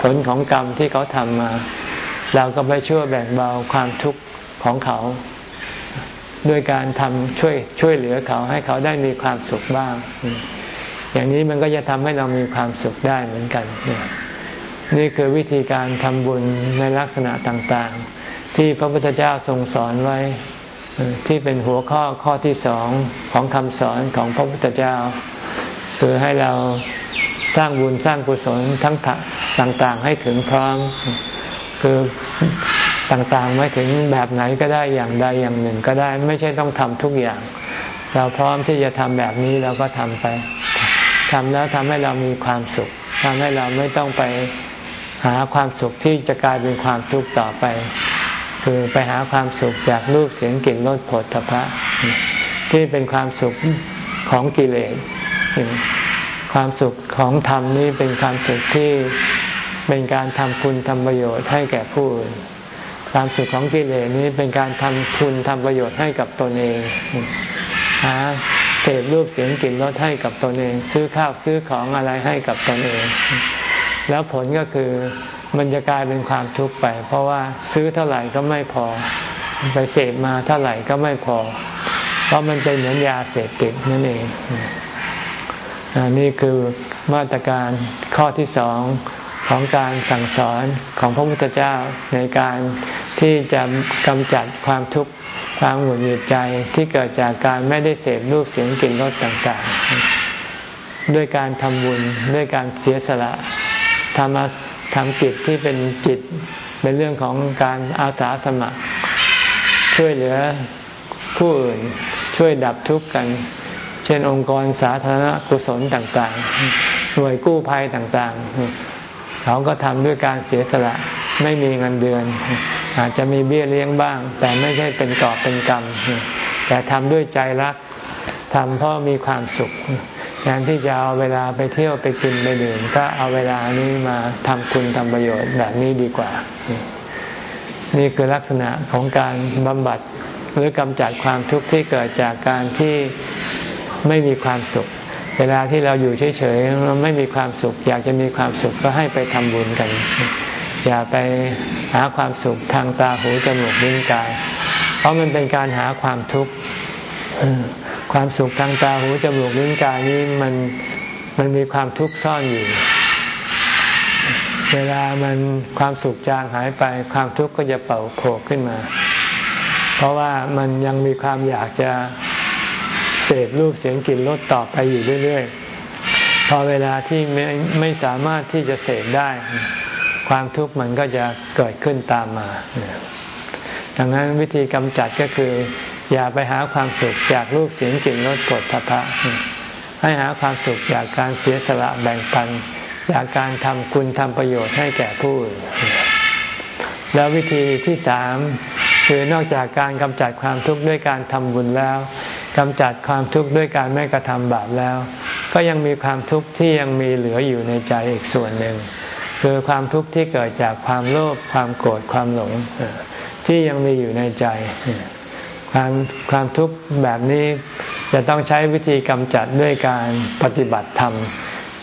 ผลของกรรมที่เขาทำมา เราก็ไปช่วยแบ่งเบาความทุกข์ของเขาด้วยการทำช่วยช่วยเหลือเขาให้เขาได้มีความสุขบ้าง อย่างนี้มันก็จะทำให้เรามีความสุขได้เหมือนกัน นี่คือวิธีการทำบุญในลักษณะต่างๆ ที่พระพุทธเจ้าทรงสอนไว้ที่เป็นหัวข้อข้อที่สองของคำสอนของพระพุทธเจ้า คือให้เราสร้างบุญสร้างกุศลทั้งต่างๆ ให้ถึงพร้อม คือต่างๆไม่ถึงแบบไหนก็ได้อย่างใดอย่างหนึ่งก็ได้ ไม่ใช่ต้องทำทุกอย่าง เราพร้อมที่จะทำแบบนี้เราก็ทำไป ทำแล้วทำให้เรามีความสุขทำให้เราไม่ต้องไปหาความสุขที่จะกลายเป็นความทุกข์ต่อไป คือไปหาความสุขจากรูปเสียงกลิ่นรสผลทพะที่เป็นความสุขของกิเลสความสุขของธรรมนี้เป็นความสุขที่เป็นการทำคุณทำประโยชน์ให้แก่ผู้อื่นความสุขของกิเลสนี้เป็นการทำคุณทำประโยชน์ให้กับตนเองหา เสพรูปเสียงกลิ่นรสให้กับตนเอง ซื้อข้าวซื้อของอะไรให้กับตนเอง แล้วผลก็คือมันจะกลายเป็นความทุกข์ไป เพราะว่าซื้อเท่าไหร่ก็ไม่พอ ไปเสพมาเท่าไหร่ก็ไม่พอ เพราะมันเป็นเหมือนยาเสพติดนั่นเองนี่คือมาตรการข้อที่สอง ของการสั่งสอนของพระพุทธเจ้าในการที่จะกำจัดความทุกข์ความหงุดหงิดใจที่เกิดจากการไม่ได้เสพรูปเสียงกลิ่นรสต่างๆ ด้วยการทำบุญด้วยการเสียสละทำทำจิตที่เป็นจิตเป็นเรื่องของการอาสาสมัคร ช่วยเหลือผู้อื่นช่วยดับทุกข์กัน เช่นองค์กรสาธารณกุศลต่างๆ หน่วยกู้ภัยต่างๆ เขาก็ทำด้วยการเสียสละไม่มีเงินเดือน อาจจะมีเบี้ยเลี้ยงบ้าง แต่ไม่ใช่เป็นกอบเป็นกรรม แต่ทำด้วยใจรักทำเพราะมีความสุขแทนที่จะเอาเวลาไปเที่ยวไปกินไปดื่มก็เอาเวลานี้มาทำคุณทำประโยชน์แบบนี้ดีกว่า นี่คือลักษณะของการบำบัดหรือกำจัดความทุกข์ที่เกิดจากการที่ไม่มีความสุข เวลาที่เราอยู่เฉยๆเราไม่มีความสุข อยากจะมีความสุขก็ให้ไปทำบุญกัน อย่าไปหาความสุขทางตาหูจมูกลิ้นกาย เพราะมันเป็นการหาความทุกข์ความสุขทางตาหูจมูกลิ้นกายนี้มันมันมีความทุกข์ซ่อนอยู่ เวลามันความสุขจางหายไป ความทุกข์ก็จะเป่าโผล่ขึ้นมา เพราะว่ามันยังมีความอยากจะ พรูปเสียงกลิ่นรสต่อไปอยู่เรื่อยๆ พอเวลาที่ไม่ไม่สามารถที่จะเสพได้ ความทุกข์มันก็จะเกิดขึ้นตามมา ดังนั้นวิธีกำจัดก็คือ อย่าไปหาความสุขจากรูปเสียงกลิ่นรสกดทพะ ให้หาความสุขจากการเสียสละแบ่งปัน จากการทำคุณทำประโยชน์ให้แก่ผู้อื่นแล้ววิธีที่สามคือนอกจากการกำจัดความทุกข์ด้วยการทำบุญแล้ว กำจัดความทุกข์ด้วยการไม่กระทำบาปแล้ว ก็ยังมีความทุกข์ที่ยังมีเหลืออยู่ในใจอีกส่วนหนึ่ง คือความทุกข์ที่เกิดจากความโลภความโกรธความหลงที่ยังมีอยู่ในใจ ความความทุกข์แบบนี้จะต้องใช้วิธีกำจัดด้วยการปฏิบัติธรรม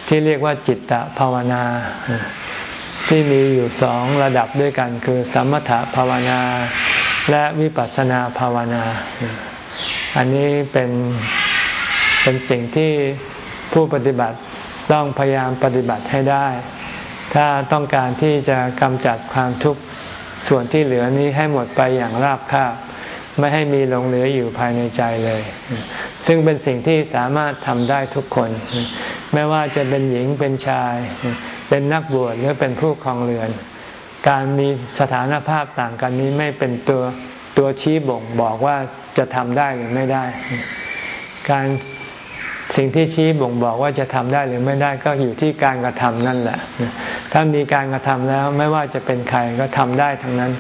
ที่เรียกว่าจิตตภาวนา ที่มีอยู่สองระดับด้วยกัน คือสมถภาวนาและวิปัสสนาภาวนา อันนี้เป็นเป็นสิ่งที่ผู้ปฏิบัติต้องพยายามปฏิบัติให้ได้ ถ้าต้องการที่จะกำจัดความทุกข์ส่วนที่เหลือนี้ให้หมดไปอย่างราบคาบไม่ให้มีหลงเหลืออยู่ภายในใจเลย ซึ่งเป็นสิ่งที่สามารถทำได้ทุกคน ไม่ว่าจะเป็นหญิงเป็นชาย เป็นนักบวชหรือเป็นผู้ครองเรือน การมีสถานภาพต่างกันนี้ไม่เป็นตัว ตัวชี้บ่งบอกว่าจะทำได้หรือไม่ได้ การสิ่งที่ชี้บ่งบอกว่าจะทำได้หรือไม่ได้ก็อยู่ที่การกระทำนั่นแหละ ถ้ามีการกระทำแล้วไม่ว่าจะเป็นใครก็ทำได้ทั้งนั้น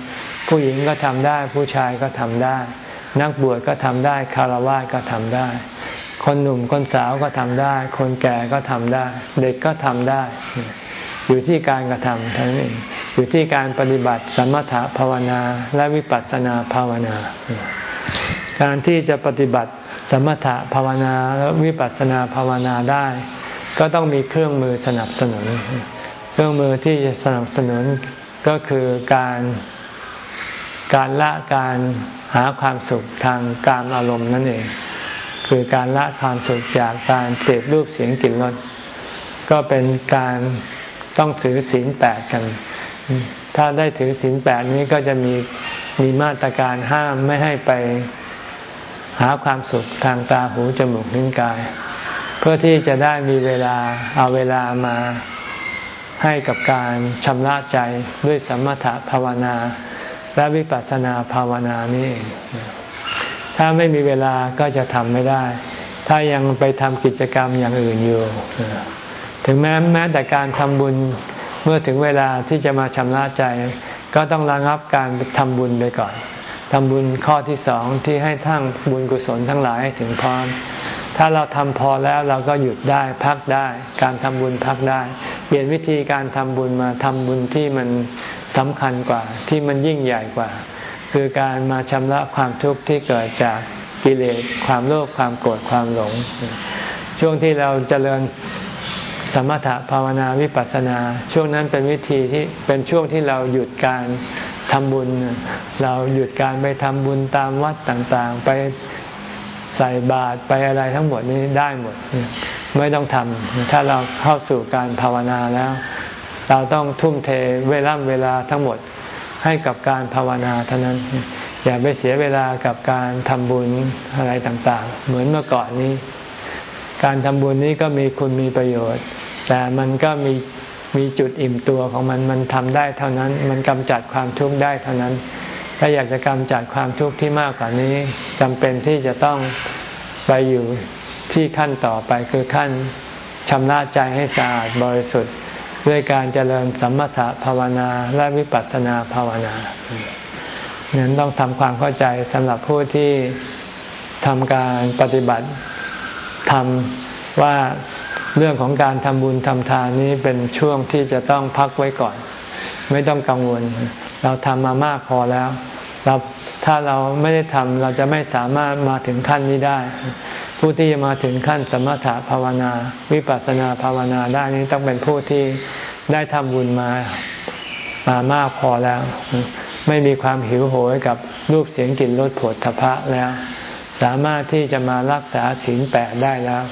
ผู้หญิงก็ทำได้ ผู้ชายก็ทำได้ นักบวชก็ทำได้ คารวะก็ทำได้ คนหนุ่มคนสาวก็ทำได้ คนแก่ก็ทำได้ เด็กก็ทำได้ อยู่ที่การกระทำทั้งนี้อยู่ที่การปฏิบัติสมถะภาวนาและวิปัสสนาภาวนา การที่จะปฏิบัติสมถะภาวนาและวิปัสสนาภาวนาได้ ก็ต้องมีเครื่องมือสนับสนุน เครื่องมือที่จะสนับสนุนก็คือการการละการหาความสุขทางการอารมณ์นั่นเอง คือการละความสุขจากการเสพรูปเสียงกลิ่นรสก็เป็นการ ต้องถือศีลแปดกัน ถ้าได้ถือศีลแปดนี้ก็จะมีมีมาตรการห้ามไม่ให้ไปหาความสุขทางตาหูจมูกลิ้นกาย เพื่อที่จะได้มีเวลาเอาเวลามาให้กับการชำระใจด้วยสมถะภาวนา และวิปัสสนาภาวนานี่ถ้าไม่มีเวลาก็จะทำไม่ได้ ถ้ายังไปทำกิจกรรมอย่างอื่นอยู่ ถึงแม้แม้แต่การทำบุญเมื่อถึงเวลาที่จะมาชำระใจ ก็ต้องระงับการทำบุญไปก่อนทำบุญข้อที่สองที่ให้ทั้งบุญกุศลทั้งหลายให้ถึงพร้อม ถ้าเราทำพอแล้วเราก็หยุดได้พักได้ การทำบุญพักได้ เปลี่ยนวิธีการทำบุญมาทำบุญที่มันสำคัญกว่าที่มันยิ่งใหญ่กว่า คือการมาชำระความทุกข์ที่เกิดจากกิเลสความโลภความโกรธความหลง ช่วงที่เราจเจริญ สมถะภาวนาวิปัสสนา ช่วงนั้นเป็นวิธีที่เป็นช่วงที่เราหยุดการทำบุญ เราหยุดการไปทำบุญตามวัดต่างๆ ไปใส่บาตรไปอะไรทั้งหมดนี้ได้หมด ไม่ต้องทำถ้าเราเข้าสู่การภาวนาแล้ว เราต้องทุ่มเทเวลาเวลาทั้งหมดให้กับการภาวนาเท่านั้น อย่าไปเสียเวลากับการทำบุญอะไรต่างๆ เหมือนเมื่อก่อนนี้ การทำบุญนี้ก็มีคุณมีประโยชน์ แต่มันก็มีมีจุดอิ่มตัวของมันมันทำได้เท่านั้น มันกำจัดความทุกข์ได้เท่านั้น ถ้าอยากจะกำจัดความทุกข์ที่มากกว่านี้จำเป็นที่จะต้องไปอยู่ที่ขั้นต่อไปคือขั้นชำระใจให้สะอาดบริสุทธิ์ด้วยการเจริญสมถะภาวนาและวิปัสสนาภาวนานั้นต้องทำความเข้าใจสำหรับผู้ที่ทำการปฏิบัติ ทำว่าเรื่องของการทำบุญทำทานนี้เป็นช่วงที่จะต้องพักไว้ก่อน ไม่ต้องกังวล เราทำมามากพอแล้วเราถ้าเราไม่ได้ทำเราจะไม่สามารถมาถึงขั้นนี้ได้ ผู้ที่จะมาถึงขั้นสมถะภาวนา วิปัสสนาภาวนาได้นี้ต้องเป็นผู้ที่ได้ทำบุญมามามากพอแล้ว ไม่มีความหิวโหยกับรูปเสียงกลิ่นรสผลทพะแล้ว สามารถที่จะมารักษาศีลแปดได้แล้ว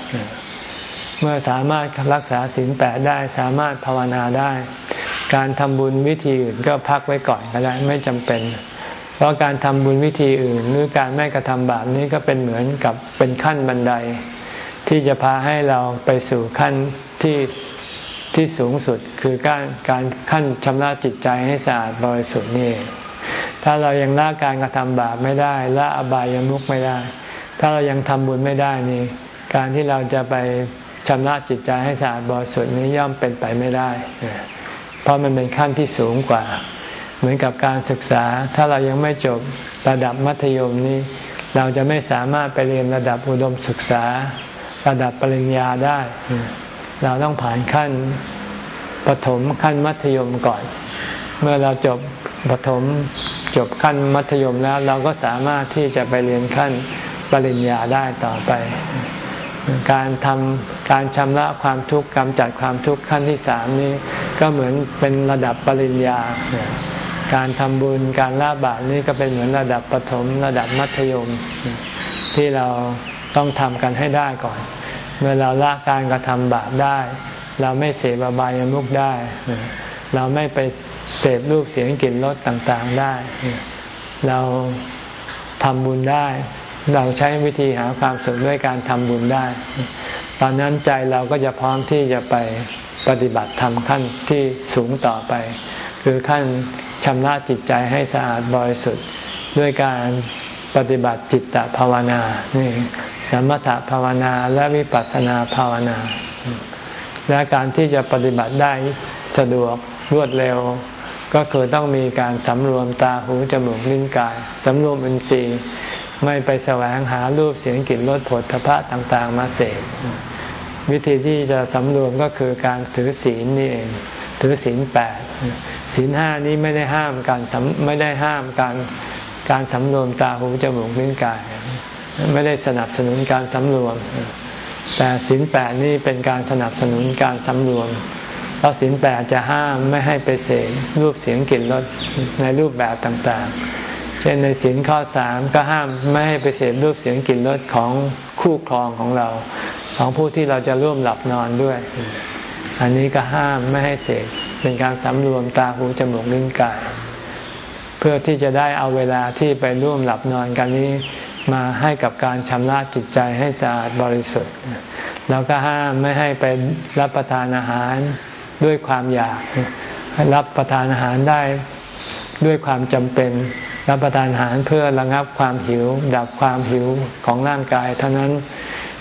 เมื่อสามารถรักษาศีลแปดได้ สามารถภาวนาได้ การทำบุญวิธีอื่นก็พักไว้ก่อนก็ได้ไม่จำเป็น เพราะการทำบุญวิธีอื่น หรือการไม่กระทำบาปนี้ก็เป็นเหมือนกับเป็นขั้นบันได ที่จะพาให้เราไปสู่ขั้นที่ที่สูงสุดคือการการขั้นชำระจิตใจให้สะอาดบริสุทธิ์นี่ ถ้าเรายังละการกระทำบาปไม่ได้ละอบายามุขไม่ได้ ถ้าเรายังทำบุญไม่ได้นี่ การที่เราจะไปชำระจิตใจให้สะอาดบริสุทธิ์นี้ย่อมเป็นไปไม่ได้ เพราะมันเป็นขั้นที่สูงกว่า เหมือนกับการศึกษา ถ้าเรายังไม่จบระดับมัธยมนี้ เราจะไม่สามารถไปเรียนระดับอุดมศึกษา ระดับปริญญาได้ เราต้องผ่านขั้นปฐมขั้นมัธยมก่อน เมื่อเราจบปฐม จบขั้นมัธยมแล้วเราก็สามารถที่จะไปเรียนขั้นปริญญาได้ต่อไป การทำการชำระความทุกข์กำจัดความทุกข์ขั้นที่สามนี้ ก็เหมือนเป็นระดับปริญญา การทำบุญการละบาปนี่ก็เป็นเหมือนระดับปฐมระดับมัธยม ที่เราต้องทำกันให้ได้ก่อน เมื่อเราละการกระทำบาปได้ เราไม่เสพบายามุกได้ เราไม่ไป เสพรูปเสียงกลิ่นรสต่างๆได้ เราทำบุญได้ เราใช้วิธีหาความสุขด้วยการทำบุญได้ ตอนนั้นใจเราก็จะพร้อมที่จะไปปฏิบัติธรรมขั้นที่สูงต่อไป คือขั้นชำระจิตใจให้สะอาดบริสุทธิ์ด้วยการปฏิบัติจิตตภาวนา นี่สมถภาวนาและวิปัสสนาภาวนา และการที่จะปฏิบัติได้สะดวกรวดเร็ว ก็คือต้องมีการสำรวมตาหูจมูกลิ้นกายสำรวมอินทรีย์ไม่ไปแสวงหารูปเสียงกลิ่นรสผลทพะต่างๆ มาเสพวิธีที่จะสำรวมก็คือการถือศีลนี่เองถือศีลแปดศีลห้านี้ไม่ได้ห้ามการไม่ได้ห้ามการการสำรวมตาหูจมูกลิ้นกาย ไม่ได้สนับสนุนการสำรวม แต่ศีลแปดนี้เป็นการสนับสนุนการสำรวม เพราะศีลแปดจะห้ามไม่ให้ไปเสพรูปเสียงกลิ่นรสในรูปแบบต่างๆ เช่นในศีลข้อสามก็ห้ามไม่ให้ไปเสพรูปเสียงกลิ่นรสของคู่ครองของเรา ของผู้ที่เราจะร่วมหลับนอนด้วย อันนี้ก็ห้ามไม่ให้เสกเป็นการสำรวมตาหูจมูกลิ้นกายเพื่อที่จะได้เอาเวลาที่ไปร่วมหลับนอนกันนี้มาให้กับการชำระจิตใจให้สะอาดบริสุทธิ์ แล้วก็ห้ามไม่ให้ไปรับประทานอาหาร ด้วยความอยาก รับประทานอาหารได้ด้วยความจำเป็น รับประทานอาหารเพื่อระงับความหิว ดับความหิวของร่างกาย เท่านั้น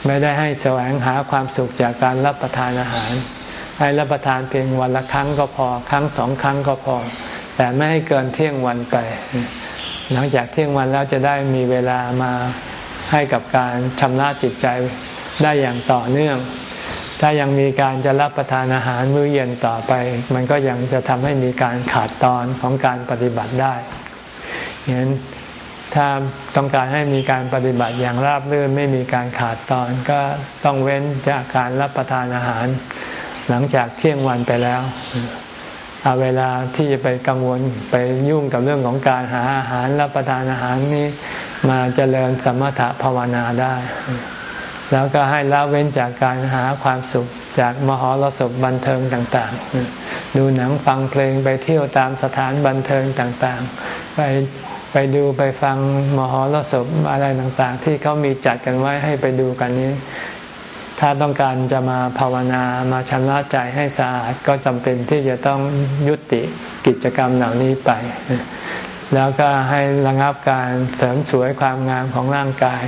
ไม่ได้ให้แสวงหาความสุขจากการรับประทานอาหาร ให้รับประทานเพียงวันละครั้งก็พอ ครั้งสองครั้งก็พอ แต่ไม่ให้เกินเที่ยงวันไป หลังจากเที่ยงวันแล้วจะได้มีเวลามาให้กับการชำระจิตใจได้อย่างต่อเนื่อง ถ้ายังมีการจะรับประทานอาหารมื้อเย็นต่อไป มันก็ยังจะทำให้มีการขาดตอนของการปฏิบัติได้ฉะนั้นถ้าต้องการให้มีการปฏิบัติอย่างราบรื่นไม่มีการขาดตอนก็ต้องเว้นจากการรับประทานอาหาร หลังจากเที่ยงวันไปแล้วเอาเวลาที่จะไปกังวลไปยุ่งกับเรื่องของการหาอาหารรับประทานอาหารนี้มาเจริญสมถะภาวนาได้ แล้วก็ให้ละเว้นจากการหาความสุขจากมหรสพบันเทิงต่างๆ ดูหนังฟังเพลงไปเที่ยวตามสถานบันเทิงต่างๆ ไปไปดูไปฟังมหรสพอะไรต่างๆ ที่เขามีจัดกันไว้ให้ไปดูกันนี้ ถ้าต้องการจะมาภาวนามาชำระใจให้สะอาดก็จำเป็นที่จะต้องยุติกิจกรรมเหล่านี้ไป แล้วก็ให้ระงับการเสริมสวยความงามของร่างกาย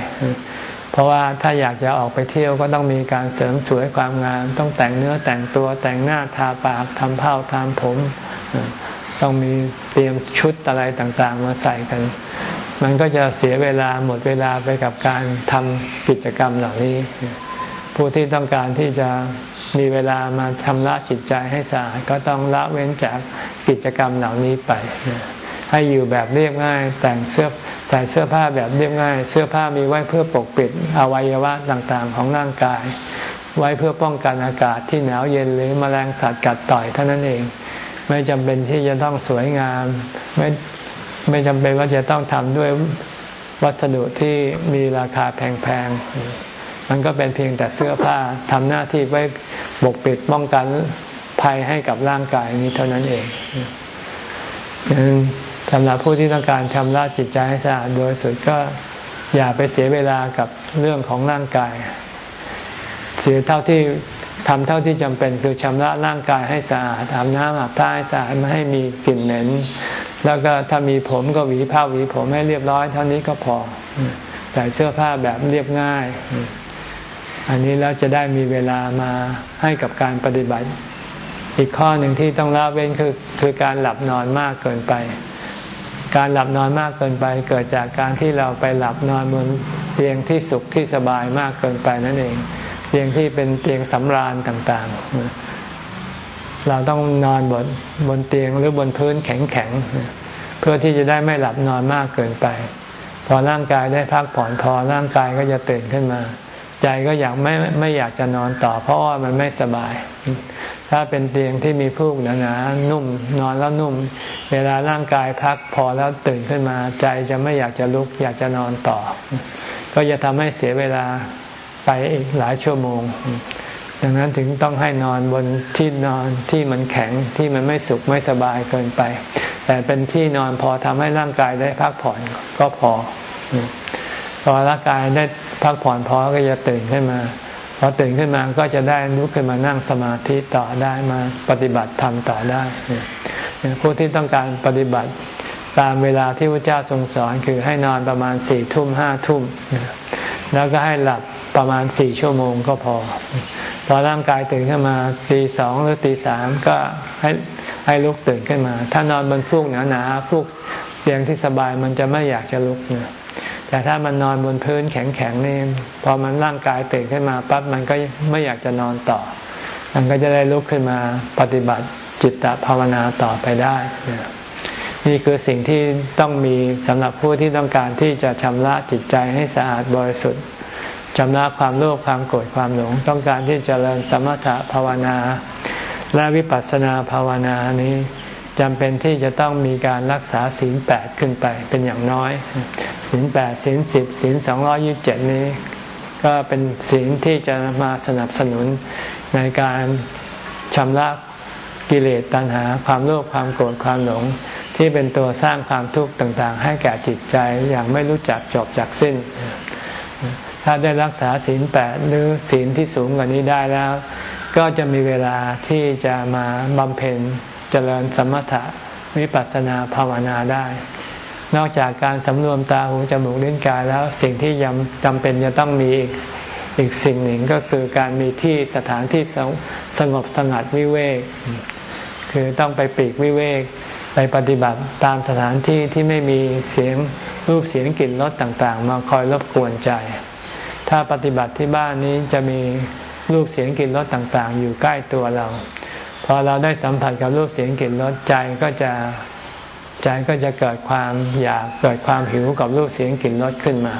เพราะว่าถ้าอยากจะออกไปเที่ยวก็ต้องมีการเสริมสวยความงาม ต้องแต่งเนื้อแต่งตัวแต่งหน้าทาปากทำเผ้าทำผม ต้องมีเตรียมชุดอะไรต่างๆ มาใส่กัน มันก็จะเสียเวลาหมดเวลาไปกับการทำกิจกรรมเหล่านี้ ผู้ที่ต้องการที่จะมีเวลามาทำละจิตใจให้สะอาดก็ต้องละเว้นจากกิจกรรมเหล่านี้ไป ให้อยู่แบบเรียบง่าย แต่งเสื้อใส่เสื้อผ้าแบบเรียบง่าย เสื้อผ้ามีไว้เพื่อปกปิดอวัยวะต่างๆของร่างกาย ไว้เพื่อป้องกันอากาศที่หนาวเย็นหรือมแมลงสัตว์กัดต่อยเท่านั้นเอง ไม่จำเป็นที่จะต้องสวยงาม ไม่ไม่จำเป็นว่าจะต้องทำด้วยวัสดุที่มีราคาแพงๆ มันก็เป็นเพียงแต่เสื้อผ้าทำหน้าที่ไว้บกปิดป้องกันภัยให้กับร่างกายนี้เท่านั้นเองดังนั้น สำหรับผู้ที่ต้องการชำระจิตใจให้สะอาดโดยสุดก็อย่าไปเสียเวลากับเรื่องของร่างกาย เสียเท่าที่ทำเท่าที่จำเป็นคือชำระร่างกายให้สะอาดอาบน้ำอาบท่าให้สะอาดไม่ให้มีกลิ่นเหม็นแล้วก็ถ้ามีผมก็หวีผ้าหวีผมให้เรียบร้อย เท่านี้ก็พอใส่เสื้อผ้าแบบเรียบง่าย อันนี้แล้วจะได้มีเวลามาให้กับการปฏิบัติ อีกข้อหนึ่งที่ต้องละเว้นคือคือการหลับนอนมากเกินไป การหลับนอนมากเกินไป เกิดจากการที่เราไปหลับนอนบนเตียงที่สุขที่สบายมากเกินไปนั่นเอง เตียงที่เป็นเตียงสำราญต่างๆ เราต้องนอนบนบนเตียงหรือบนพื้นแข็งๆเพื่อที่จะได้ไม่หลับนอนมากเกินไป พอร่างกายได้พักผ่อนพอร่างกายก็จะตื่นขึ้นมา ใจก็อยากไม่ไม่อยากจะนอนต่อ เพราะว่ามันไม่สบาย ถ้าเป็นเตียงที่มีผูกหนาๆนุ่มนอนแล้วนุ่ม เวลาร่างกายพักพอแล้วตื่นขึ้นมาใจจะไม่อยากจะลุก อยากจะนอนต่อ ก็จะทำให้เสียเวลาไปอีกหลายชั่วโมง ดังนั้นถึงต้องให้นอนบนที่นอนที่มันแข็งที่มันไม่สุขไม่สบายเกินไป แต่เป็นที่นอนพอทำให้ร่างกายได้พักผ่อนก็พอพอร่างกายได้พักผ่อนพอก็จะตื่นขึ้นมา พอตื่นขึ้นมาก็จะได้ลุกขึ้นมานั่งสมาธิต่อได้มาปฏิบัติธรรมต่อได้ผู้ที่ต้องการปฏิบัติตามเวลาที่พระเจ้าทรงสอนคือให้นอนประมาณสี่ทุ่มห้าทุ่ม แล้วก็ให้หลับประมาณสี่ชั่วโมงก็พอ พอร่างกายตื่นขึ้นมาตีสองหรือตีสามก็ให้ให้ลุกตื่นขึ้นมา ถ้านอนบนฟูกหนาๆฟูกเตียงที่สบายมันจะไม่อยากจะลุกเนี่ย แต่ถ้ามันนอนบนพื้นแข็งๆนี่พอมันร่างกายตื่นขึ้นมาปั๊บมันก็ไม่อยากจะนอนต่อ มันก็จะได้ลุกขึ้นมาปฏิบัติจิตตภาวนาต่อไปได้นี่คือสิ่งที่ต้องมีสำหรับผู้ที่ต้องการที่จะชำระจิตใจให้สะอาดบริสุทธิ์ชำระความโลภความโกรธความหลง ต้องการที่จะเจริญสมถะภาวนา และวิปัสสนาภาวนานี้ จำเป็นที่จะต้องมีการรักษาศีลแปดขึ้นไปเป็นอย่างน้อยศีลแปดศีลสิบศีลสองร้อยิบเจ็ดนี้ ก็เป็นศีลที่จะมาสนับสนุนในการชำระกิเลสตัณหา ความโลภความโกรธความหลง ที่เป็นตัวสร้างความทุกข์ต่างๆ ให้แก่จิตใจอย่างไม่รู้จักจบจากสิ้น ถ้าได้รักษาศีลแปดหรือศีลที่สูงกว่านี้ได้แล้ว ก็จะมีเวลาที่จะมาบำเพ็ญ เจริญสมถะวิปัสสนาภาวนาได้ นอกจากการสำรวมตาหูจมูกลิ้นกายแล้วสิ่งที่ยังจำเป็นจะต้องมีอีกอีกสิ่งหนึ่งก็คือการมีที่สถานที่สงบสงัดวิเวก คือต้องไปปีกวิเวก ไปปฏิบัติตามสถานที่ที่ไม่มีเสียงรูปเสียงกลิ่นรสต่างๆ มาคอยรบกวนใจ ถ้าปฏิบัติที่บ้านนี้จะมีรูปเสียงกลิ่นรสต่างๆ อยู่ใกล้ตัวเรา อเราได้สัมผัสกับรูปเสียงกลิ่นรสใจก็จะใจก็จะเกิดความอยากเกิดความหิวกับรูปเสียงกลิ่นรสขึ้นมา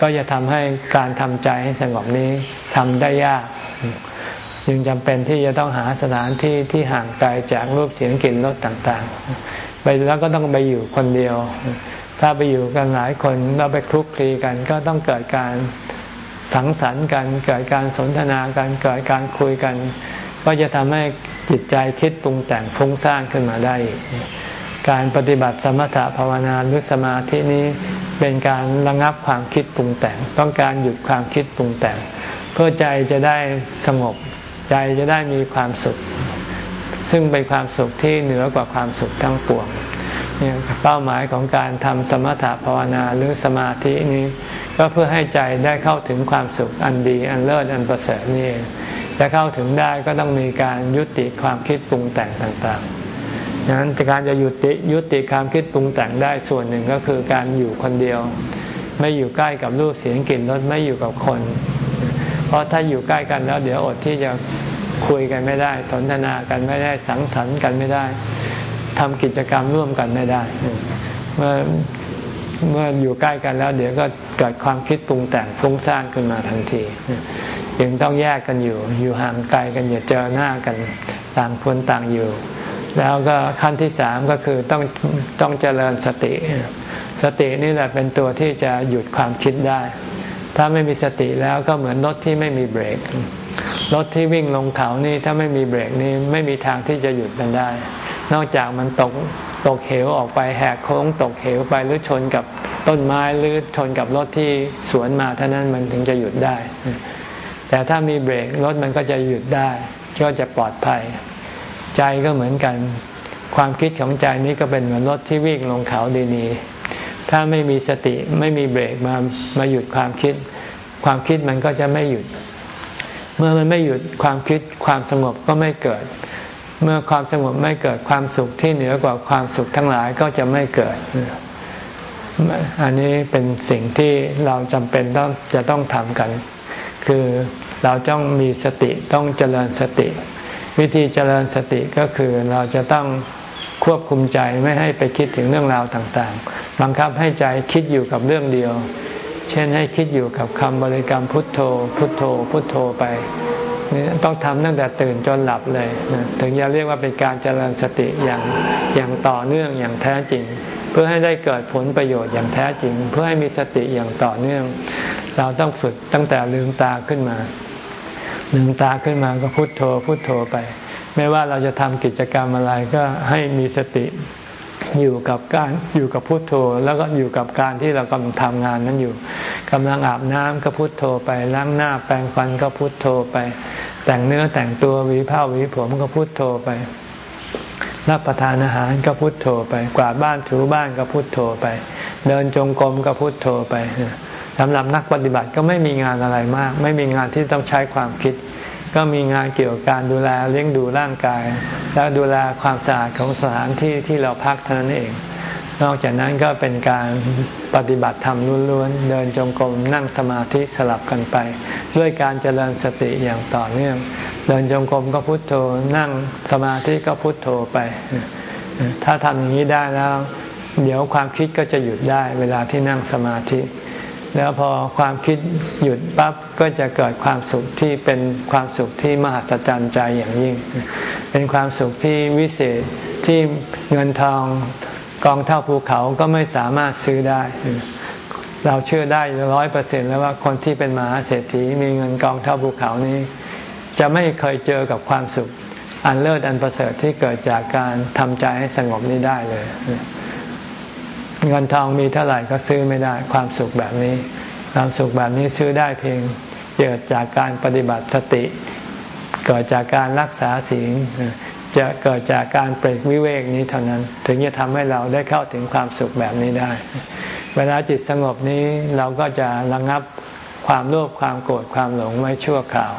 ก็จะทำให้การทำใจให้สงบนี้ทำได้ยากจึงจำเป็นที่จะต้องหาสถานที่ที่ห่างไกลจากรูปเสียงกลิ่นรสต่างๆ ไปแล้วก็ต้องไปอยู่คนเดียว ถ้าไปอยู่กันหลายคนแล้วไปคลุกคลีกัน ก็ต้องเกิดการสังสรรค์กัน เกิดการสนทนากัน เกิดการคุยกัน ก็จะทำให้จิตใจคิดปรุงแต่งฟุ้งซ่านขึ้นมาได้ การปฏิบัติสมถะภาวนาหรือสมาธินี้เป็นการระงับความคิดปรุงแต่ง ต้องการหยุดความคิดปรุงแต่ง เพื่อใจจะได้สงบ ใจจะได้มีความสุข ซึ่งเป็นความสุขที่เหนือกว่าความสุขทั้งปวง เนี่ยเป้าหมายของการทำสมถะภาวนาหรือสมาธินี้ ก็เพื่อให้ใจได้เข้าถึงความสุขอันดีอันเลิศอันประเสริฐนี่จะเข้าถึงได้ก็ต้องมีการยุติความคิดปรุงแต่งต่างๆดังนั้นการจะยุติยุติความคิดปรุงแต่งได้ส่วนหนึ่งก็คือการอยู่คนเดียว ไม่อยู่ใกล้กับรูปเสียงกลิ่นรสไม่อยู่กับคน เพราะถ้าอยู่ใกล้กันแล้วเดี๋ยวอดที่จะคุยกันไม่ได้ สนทนากันไม่ได้สังสรรค์กันไม่ได้ ทำกิจกรรมร่วมกันไม่ได้ เมื่อเมื่ออยู่ใกล้กันแล้ว เดี๋ยวก็เกิดความคิดปรุงแต่งฟุ้งซ่านขึ้นมาทันทีจึงต้องแยกกันอยู่ อยู่ห่างไกลกันอย่าเจอหน้ากันต่างคนต่างอยู่ แล้วก็ขั้นที่สามก็คือต้องต้องเจริญสติ สตินี่แหละเป็นตัวที่จะหยุดความคิดได้ ถ้าไม่มีสติแล้วก็เหมือนรถที่ไม่มีเบรกรถที่วิ่งลงเขานี่ถ้าไม่มีเบรกนี่ไม่มีทางที่จะหยุดมันได้ นอกจากมันตกตกเหวออกไปแหกโค้งตกเหวไปหรือชนกับต้นไม้หรือชนกับรถที่สวนมาเท่านั้นมันถึงจะหยุดได้ แต่ถ้ามีเบรกรถมันก็จะหยุดได้ก็จะปลอดภัย ใจก็เหมือนกัน ความคิดของใจนี้ก็เป็นเหมือนรถที่วิ่งลงเขาดีๆถ้าไม่มีสติไม่มีเบรกมามาหยุดความคิด ความคิดมันก็จะไม่หยุด เมื่อมันไม่หยุดความคิดความสงบก็ไม่เกิด เมื่อความสงบไม่เกิดความสุขที่เหนือกว่าความสุขทั้งหลายก็จะไม่เกิด อันนี้เป็นสิ่งที่เราจำเป็นต้องจะต้องทำกัน คือเราต้องมีสติต้องเจริญสติ วิธีเจริญสติก็คือเราจะต้องควบคุมใจไม่ให้ไปคิดถึงเรื่องราวต่างๆ บังคับให้ใจคิดอยู่กับเรื่องเดียว เช่นให้คิดอยู่กับคำบริกรรมพุทโธ พุทโธ พุทโธไป ต้องทำตั้งแต่ตื่นจนหลับเลย ถึงจะเรียกว่าเป็นการเจริญสติอย่างอย่างต่อเนื่องอย่างแท้จริง เพื่อให้ได้เกิดผลประโยชน์อย่างแท้จริง เพื่อให้มีสติอย่างต่อเนื่อง เราต้องฝึกตั้งแต่ลืมตาขึ้นมา ลืมตาขึ้นมาก็พุทโธพุทโธไป ไม่ว่าเราจะทำกิจกรรมอะไรก็ให้มีสติ อยู่กับการอยู่กับพุทโธ แล้วก็อยู่กับการที่เรากำลังทำงานนั้นอยู่กำลังอาบน้ำก็พุทโธไปล้างหน้าแปรงฟันก็พุทโธไป แต่งเนื้อแต่งตัววีผ้าวีผมก็พุทโธไปรับประทานอาหารก็พุทโธไป กวาดบ้านถูบ้านก็พุทโธไป เดินจงกรมก็พุทโธไปสำหรับนักปฏิบัติก็ไม่มีงานอะไรมาก ไม่มีงานที่ต้องใช้ความคิด ก็มีงานเกี่ยวกับการดูแลเลี้ยงดูร่างกาย และดูแลความสะอาดของสถานที่ที่เราพักเท่านั้นเอง นอกจากนั้นก็เป็นการปฏิบัติธรรมล้วนๆเดินจงกรมนั่งสมาธิสลับกันไป ด้วยการเจริญสติอย่างต่อเนื่อง เดินจงกรมก็พุโทโธนั่งสมาธิก็พุโทโธไปถ้าทำอย่างนี้ได้แล้ว เดี๋ยวความคิดก็จะหยุดได้เวลาที่นั่งสมาธิ แล้วพอความคิดหยุดปั๊บก็จะเกิดความสุขที่เป็นความสุขที่มหัศจรรย์ใจอย่างยิ่ง เป็นความสุขที่วิเศษที่เงินทองกองเท่าภูเขาก็ไม่สามารถซื้อได้ เราเชื่อได้ร้อยเปอร์เซ็นแล้วว่าคนที่เป็นมหาเศรษฐีมีเงินกองเท่าภูเขานี้ จะไม่เคยเจอกับความสุข อันเลิศอันประเสริฐที่เกิดจากการทำใจให้สงบนี้ได้เลย เงินทองมีเท่าไหร่ก็ซื้อไม่ได้ ความสุขแบบนี้ ความสุขแบบนี้ซื้อได้เพียงเกิดจากการปฏิบัติสติ เกิดจากการรักษาศีลจะเกิดจากการเปรกวิเวกนี้เท่านั้น ถึงจะทำให้เราได้เข้าถึงความสุขแบบนี้ได้ เวลาจิตสงบนี้เราก็จะระงับความโลภความโกรธความหลงไว้ชั่วคราว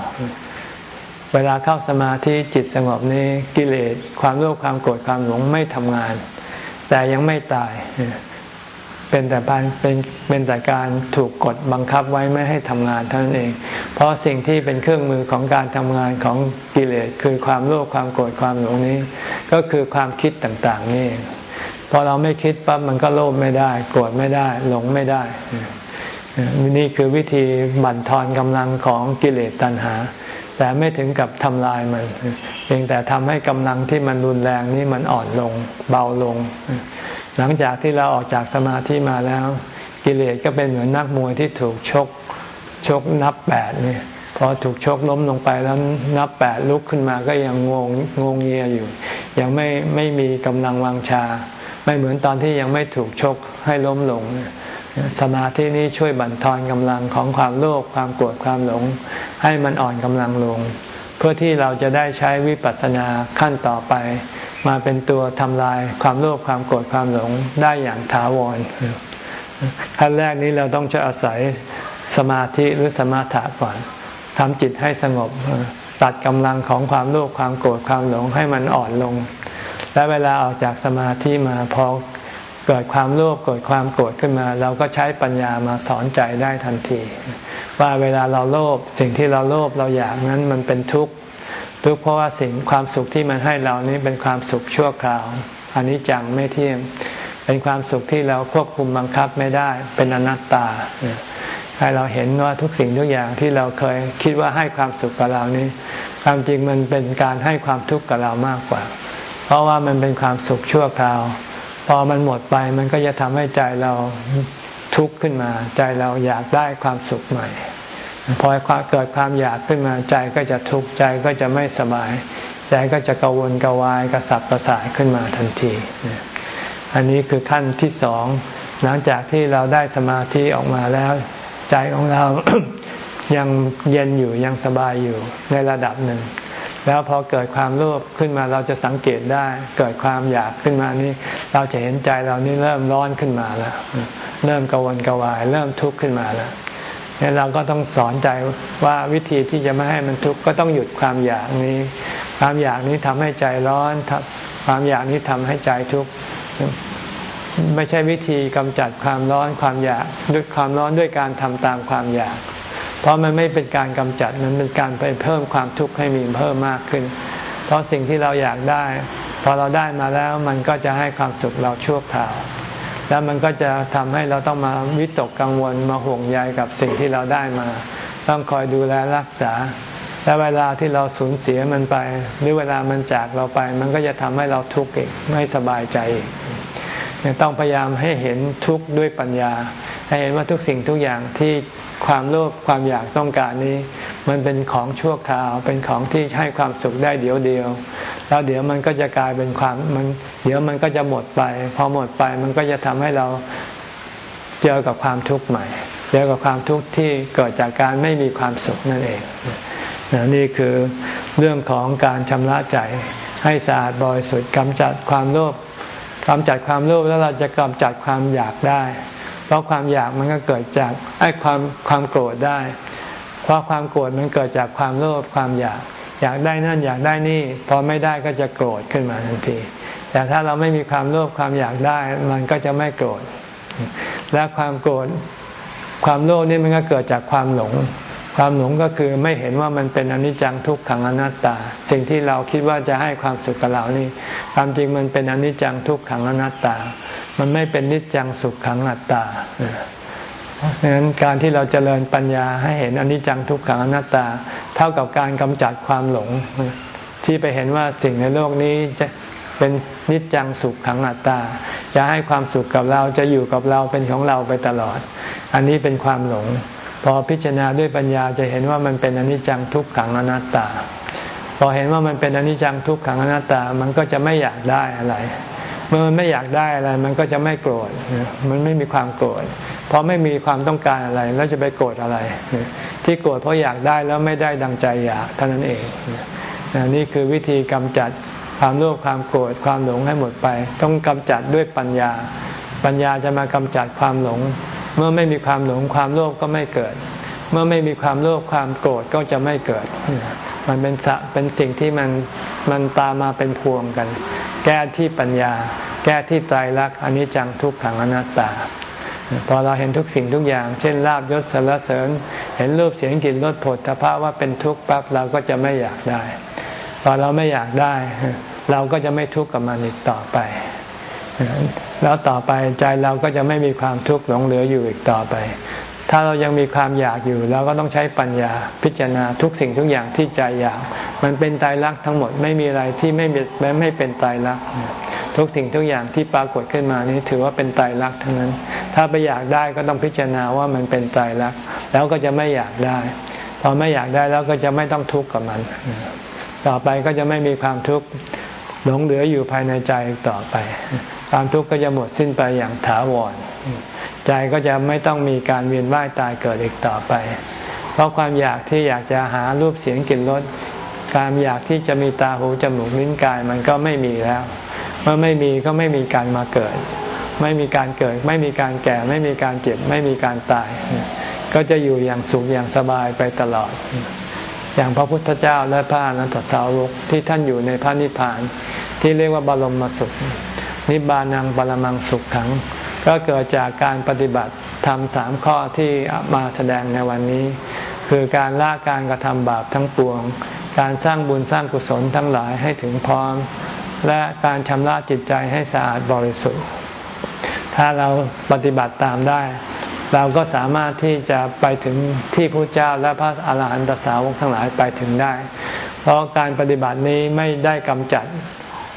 เวลาเข้าสมาธิจิตสงบนี้กิเลสความโลภความโกรธความหลงไม่ทำงาน แต่ยังไม่ตาย เป็นแต่เป็นเป็นแต่การถูกกดบังคับไว้ไม่ให้ทำงานเท่านั้นเอง เพราะสิ่งที่เป็นเครื่องมือของการทำงานของกิเลสคือความโลภความโกรธความหลงนี้ ก็คือความคิดต่างๆนี่พอเราไม่คิดปั๊บมันก็โลภไม่ได้ โกรธไม่ได้ หลงไม่ได้นี่คือวิธีบั่นทอนกำลังของกิเลสตัณหา แต่ไม่ถึงกับทำลายมัน เพียงแต่ทำให้กำลังที่มันรุนแรงนี้มันอ่อนลง เบาลง หลังจากที่เราออกจากสมาธิมาแล้ว กิเลสก็เป็นเหมือนนักมวยที่ถูกชกชกนับแปดเนี่ยพอถูกชกล้มลงไปแล้วนับแปดลุกขึ้นมาก็ยังงงงงเงียอยู่ ยังไม่ไม่มีกำลังวังชา ไม่เหมือนตอนที่ยังไม่ถูกชกให้ล้มลง สมาธินี้ช่วยบั่นทอนกำลังของความโลภความโกรธความหลง ให้มันอ่อนกำลังลง เพื่อที่เราจะได้ใช้วิปัสสนาขั้นต่อไป มาเป็นตัวทำลายความโลภความโกรธความหลงได้อย่างถาวรขั้นแรกนี้เราต้องจะอาศัยสมาธิหรือสมาถะก่อนทำจิตให้สงบตัดกำลังของความโลภความโกรธความหลงให้มันอ่อนลง และเวลาออกจากสมาธิมาพอ เกิดความโลภเกิดความโกรธขึ้นมา เราก็ใช้ปัญญามาสอนใจได้ทันที ว่าเวลาเราโลภสิ่งที่เราโลภเราอยากนั้นมันเป็นทุกข์ทุกข์เพราะว่าสิ่งความสุขที่มันให้เรานี้เป็นความสุขชั่วคราวอันนี้จังไม่เที่ยงเป็นความสุขที่เราควบคุมบังคับไม่ได้เป็นอนัตตาให้เราเห็นว่าทุกสิ่งทุกอย่างที่เราเคยคิดว่าให้ความสุขกับเรานี้ ความจริงมันเป็นการให้ความทุกข์กับเรามากกว่า เพราะว่ามันเป็นความสุขชั่วคราว พอมันหมดไปมันก็จะทำให้ใจเราทุกข์ขึ้นมา ใจเราอยากได้ความสุขใหม่ พอเกิดความอยากขึ้นมาใจก็จะทุกข์ใจก็จะไม่สบาย ใจก็จะกังวลกวายกระสับกระส่ายขึ้นมาทันที อันนี้คือขั้นที่สองหลังจากที่เราได้สมาธิออกมาแล้ว ใจของเรายังเย็นอยู่ยังสบายอยู่ในระดับหนึ่ง แล้วพอเกิดความโลภขึ้นมาเราจะสังเกตได้ เกิดความอยากขึ้นมานี่ เราจะเห็นใจเรานี่เริ่มร้อนขึ้นมาแล้ว เริ่มกวนกวาย เริ่มทุกข์ขึ้นมาแล้วเนี่ยเราก็ต้องสอนใจว่าวิธีที่จะไม่ให้มันทุกข์ก็ต้องหยุดความอยากนี้ ความอยากนี้ทำให้ใจร้อน ความอยากนี้ทำให้ใจทุกข์ไม่ใช่วิธีกำจัดความร้อนความอยากด้วยความร้อนด้วยการทำตามความอยาก เพราะมันไม่เป็นการกำจัดมันเป็นการไปเพิ่มความทุกข์ให้มีเพิ่มมากขึ้น เพราะสิ่งที่เราอยากได้ พอเราได้มาแล้วมันก็จะให้ความสุขเราชั่วคราว แล้วมันก็จะทำให้เราต้องมาวิตกกังวลมาห่วงใยกับสิ่งที่เราได้มา ต้องคอยดูแลรักษา และเวลาที่เราสูญเสียมันไป หรือเวลามันจากเราไป มันก็จะทำให้เราทุกข์อีกไม่สบายใจอีกต้องพยายามให้เห็นทุกข์ด้วยปัญญา เห็นว่าทุกสิ่งทุกอย่างที่ความโลภความอยากต้องการนี้ มันเป็นของชั่วคราว เป็นของที่ให้ความสุขได้เดี๋ยวเดียว แล้วเดี๋ยวมันก็จะกลายเป็นความมัน เดี๋ยวมันก็จะหมดไป พอหมดไปมันก็จะทำให้เราเจอกับความทุกข์ใหม่เจอกับความทุกข์ที่เกิดจากการไม่มีความสุขนั่นเองนี่คือเรื่องของการชำระใจให้สะอาดบริสุทธิ์กำจัดความโลภกำจัดความโลภแล้วเราจะกำจัดความอยากได้ เพราะความอยากมันก็เกิดจากไอ้ความความโกรธได้ เพราะความโกรธมันเกิดจากความโลภความอยาก อยากได้นั่นอยากได้นี่พอไม่ได้ก็จะโกรธขึ้นมาทันที แต่ถ้าเราไม่มีความโลภความอยากได้ มันก็จะไม่โกรธ และความโกรธความโลภนี่มันก็เกิดจากความหลง ความหลงก็คือไม่เห็นว่ามันเป็นอนิจจังทุกขังอนัตตา สิ่งที่เราคิดว่าจะให้ความสุขกับเรานี่ ความจริงมันเป็นอนิจจังทุกขังอนัตตา มันไม่เป็นนิจจังสุขขังอนัตตาดังนั้นการที่เราจเจริญปัญญาให้เห็นอนิจจังทุกขังอนัตตา เท่ากับการกำจัดความหลง ที่ไปเห็นว่าสิ่งในโลกนี้จะเป็นนิจจังสุขขังอัตตา จะให้ความสุขกับเราจะอยู่กับเราเป็นของเราไปตลอด อันนี้เป็นความหลง พอพิจารณาด้วยปัญญาจะเห็นว่ามันเป็นอนิจจังทุกขังอนัตตา พอเห็นว่ามันเป็นอนิจจังทุกขังอนัตตา มันก็จะไม่อยากได้อะไร เมื่อมันไม่อยากได้อะไร มันก็จะไม่โกรธ มันไม่มีความโกรธ เพราะไม่มีความต้องการอะไร แล้วจะไปโกรธอะไร ที่โกรธเพราะอยากได้แล้วไม่ได้ดังใจอยากเท่านั้นเอง นี่คือวิธีกำจัดความโลภความโกรธความหลงให้หมดไป ต้องกำจัดด้วยปัญญา ปัญญาจะมากำจัดความหลง เมื่อไม่มีความหลงความโลภก็ไม่เกิด เมื่อไม่มีความโลภความโกรธก็จะไม่เกิด มันเป็นสะเป็นสิ่งที่มันมันตามมาเป็นพวงกัน แก้ที่ปัญญา แก้ที่ไตรลักษณ์อนิจจังทุกขังอนัตตา พอเราเห็นทุกสิ่งทุกอย่าง เช่นลาบยศสารเสริญ เห็นรูปเสียงกลิ่นรสผลทพะว่าเป็นทุกข์ปั๊บเราก็จะไม่อยากได้ พอเราไม่อยากได้ เราก็จะไม่ทุกข์กับมันอีกต่อไปแล้วต่อไปใจเราก็จะไม่มีความทุกข์หลงเหลืออยู่อีกต่อไป ถ้าเรายังมีความอยากอยู่เราก็ต้องใช้ปัญญาพิจารณาทุกสิ่งทุกอย่างที่ใจอยาก มันเป็นตายรักทั้งหมดไม่มีอะไรที่ไม่ไม่ไม่เป็นตายรัก ทุกสิ่งทุกอย่างที่ปรากฏขึ้นมานี้ถือว่าเป็นตายรักทั้งนั้น ถ้าไปอยากได้ก็ต้องพิจารณาว่ามันเป็นตายรัก แล้วก็จะไม่อยากได้พอไม่อยากได้แล้วก็จะไม่ต้องทุกข์กับมัน ต่อไปก็จะไม่มีความทุกข์ หลงเหลืออยู่ภายในใจต่อไป ความทุกข์ก็จะหมดสิ้นไปอย่างถาวร ใจก็จะไม่ต้องมีการเวียนว่ายตายเกิดอีกต่อไป เพราะความอยากที่อยากจะหารูปเสียงกลิ่นรสการอยากที่จะมีตาหูจมูกลิ้นกายมันก็ไม่มีแล้ว เมื่อไม่มีก็ไม่มีการมาเกิด ไม่มีการเกิด ไม่มีการแก่ ไม่มีการเจ็บ ไม่มีการตาย ก็จะอยู่อย่างสุขอย่างสบายไปตลอด อย่างพระพุทธเจ้าและพระอนันตสาวกที่ท่านอยู่ในพระนิพพาน ที่เรียกว่าบรมสุข นิบานังบรมังสุขขัง ก็เกิดจากการปฏิบัติทำสามข้อที่มาแสดงในวันนี้ คือการละการกระทำบาปทั้งปวง การสร้างบุญสร้างกุศลทั้งหลายให้ถึงพร้อม และการชำระจิตใจให้สะอาดบริสุทธิ์ ถ้าเราปฏิบัติตามได้ เราก็สามารถที่จะไปถึงที่พระเจ้าและพระอาหารหันตสาวกทั้งหลายไปถึงได้ เพราะการปฏิบัตินี้ไม่ได้กำจัด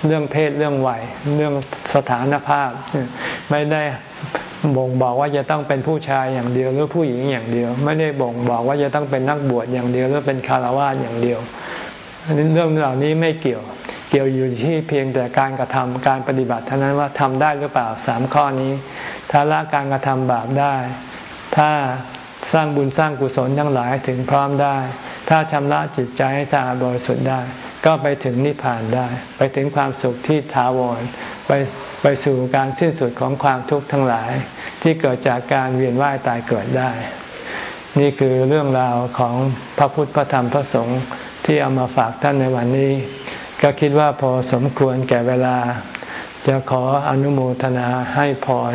เรื่องเพศเรื่องวัยเรื่องสถานภาพ ไม่ได้บ่งบอกว่าจะต้องเป็นผู้ชายอย่างเดียวหรือผู้หญิงอย่างเดียว ไม่ได้บ่งบอกว่าจะต้องเป็นนักบวชอย่างเดียวหรือเป็นคารวะอย่างเดียวเรื่องเหล่านี้ไม่เกี่ยวเกี่ยวอยู่ที่เพียงแต่การกระทำการปฏิบัติเท่านั้นว่าทำได้หรือเปล่าสามข้อนี้ ถ้าละการกระทำบาปได้ ถ้าสร้างบุญสร้างกุศลทั้งหลายถึงพร้อมได้ ถ้าชำระจิตใจให้สะอาดบริสุทธิ์ได้ ก็ไปถึงนิพพานได้ ไปถึงความสุขที่ถาวร ไปไปสู่การสิ้นสุดของความทุกข์ทั้งหลาย ที่เกิดจากการเวียนว่ายตายเกิดได้ นี่คือเรื่องราวของพระพุทธพระธรรมพระสงฆ์ที่เอามาฝากท่านในวันนี้ ก็คิดว่าพอสมควรแก่เวลา จะขออนุโมทนาให้พร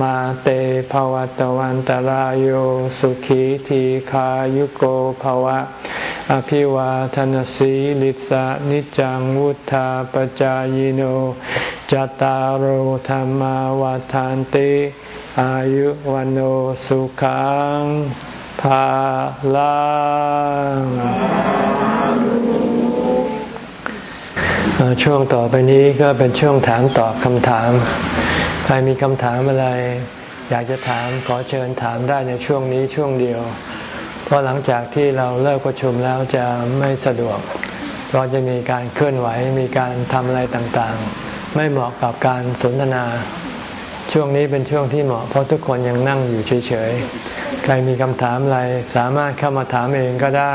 มาเตภวตวันตารโยสุขีทีขายุโกภวะ อภิวาทนสีลิสะนิจังวุธาปจายโนจตารโหธรรมวาทานติอายุวันโอสุขังภาลัง ช่วงต่อไปนี้ก็เป็นช่วงถามตอบคำถาม ใครมีคำถามอะไร อยากจะถามขอเชิญถามได้ในช่วงนี้ช่วงเดียว เพราะหลังจากที่เราเลิกประชุมแล้วจะไม่สะดวกก็จะมีการเคลื่อนไหวมีการทำอะไรต่างๆ ไม่เหมาะกับการสนทนา ช่วงนี้เป็นช่วงที่เหมาะเพราะทุกคนยังนั่งอยู่เฉยๆ ใครมีคำถามอะไรสามารถเข้ามาถามเองก็ได้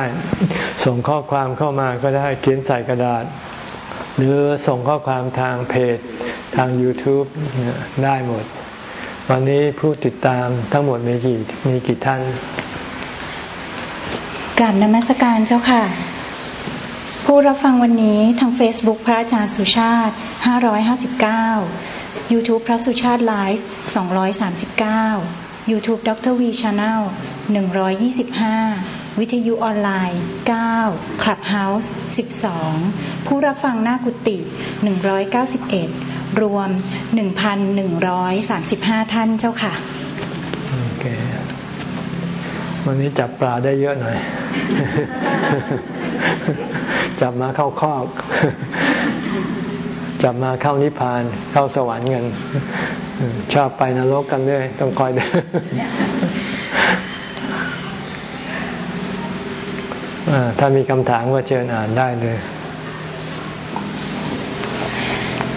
ส่งข้อความเข้ามาก็ได้เขียนใส่กระดาษ หรือส่งข้อความทางเพจทาง YouTube ได้หมด วันนี้ผู้ติดตามทั้งหมดมีกี่มีกี่ท่านกราบนมัสการเจ้าค่ะ ผู้รับฟังวันนี้ทาง Facebook พระอาจารย์สุชาติ 559 YouTube พระสุชาติไลฟ์239 YouTube ดร V Channel 125 วิทยุออนไลน์ 9 Clubhouse 12 ผู้รับฟังหน้ากุฏิ191 รวม 1,135 ท่านเจ้าค่ะ โอเค วันนี้จับปลาได้เยอะหน่อย จับมาเข้าคอกจับมาเข้านิพพานเข้าสวรรค์เงินชอบไปนรกกันด้วยต้องคอย ถ้ามีคำถามก็เชิญอ่านได้เลย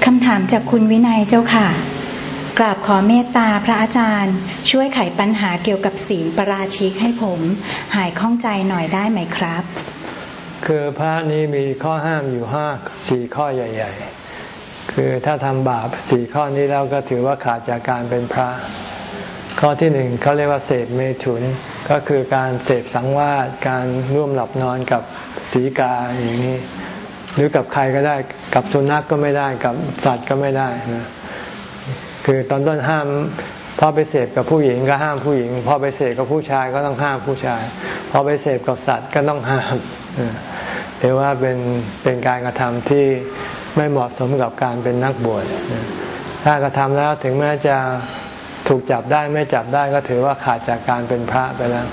คำถามจากคุณวินัยเจ้าค่ะ กราบขอเมตตาพระอาจารย์ ช่วยไขปัญหาเกี่ยวกับศีลปราชิกให้ผม หายข้องใจหน่อยได้ไหมครับ คือพระนี้มีข้อห้ามอยู่ห้าสี่ข้อใหญ่ ๆ คือถ้าทำบาปสี่ข้อนี้แล้วก็ถือว่าขาดจากการเป็นพระ ข้อที่หนึ่งเขาเรียกว่าเสพเมถุน ก็คือการเสพสังวาสการร่วมหลับนอนกับสีกาอย่างนี้ หรือกับใครก็ได้กับสุนัขกก็ไม่ได้กับสัตว์ก็ไม่ได้นะคือตอนต้นห้ามพอไปเสพกับผู้หญิงก็ห้ามผู้หญิง พอไปเสพกับผู้ชายก็ต้องห้ามผู้ชาย พอไปเสพกับสัตว์ก็ต้องห้ามถือว่าเป็นเป็นการกระทำที่ไม่เหมาะสมกับการเป็นนักบวชถ้ากระทำแล้วถึงแม้จะ ถูกจับได้ไม่จับได้ก็ถือว่าขาดจากการเป็นพระไปแล้ว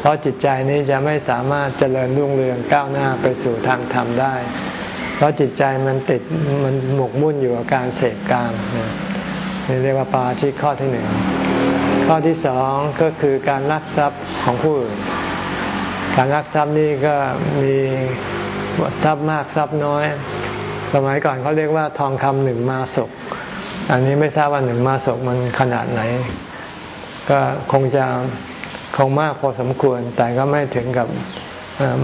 เพราะจิตใจนี้จะไม่สามารถเจริญรุ่งเรืองก้าวหน้าไปสู่ทางธรรมได้ เพราะจิตใจมันติดมันหมกมุ่นอยู่กับการเสพกามนี่เรียกว่าปาชิกข้อที่หนึ่งข้อที่สองก็คือการลักทรัพย์ของผู้อื่นการลักทรัพย์นี่ก็มีทรัพย์มากทรัพย์น้อย สมัยก่อนเขาเรียกว่าทองคำหนึ่งมาศก อันนี้ไม่ทราบว่าหนึ่งมาศกมันขนาดไหน ก็คงจะคงมากพอสมควร แต่ก็ไม่ถึงกับ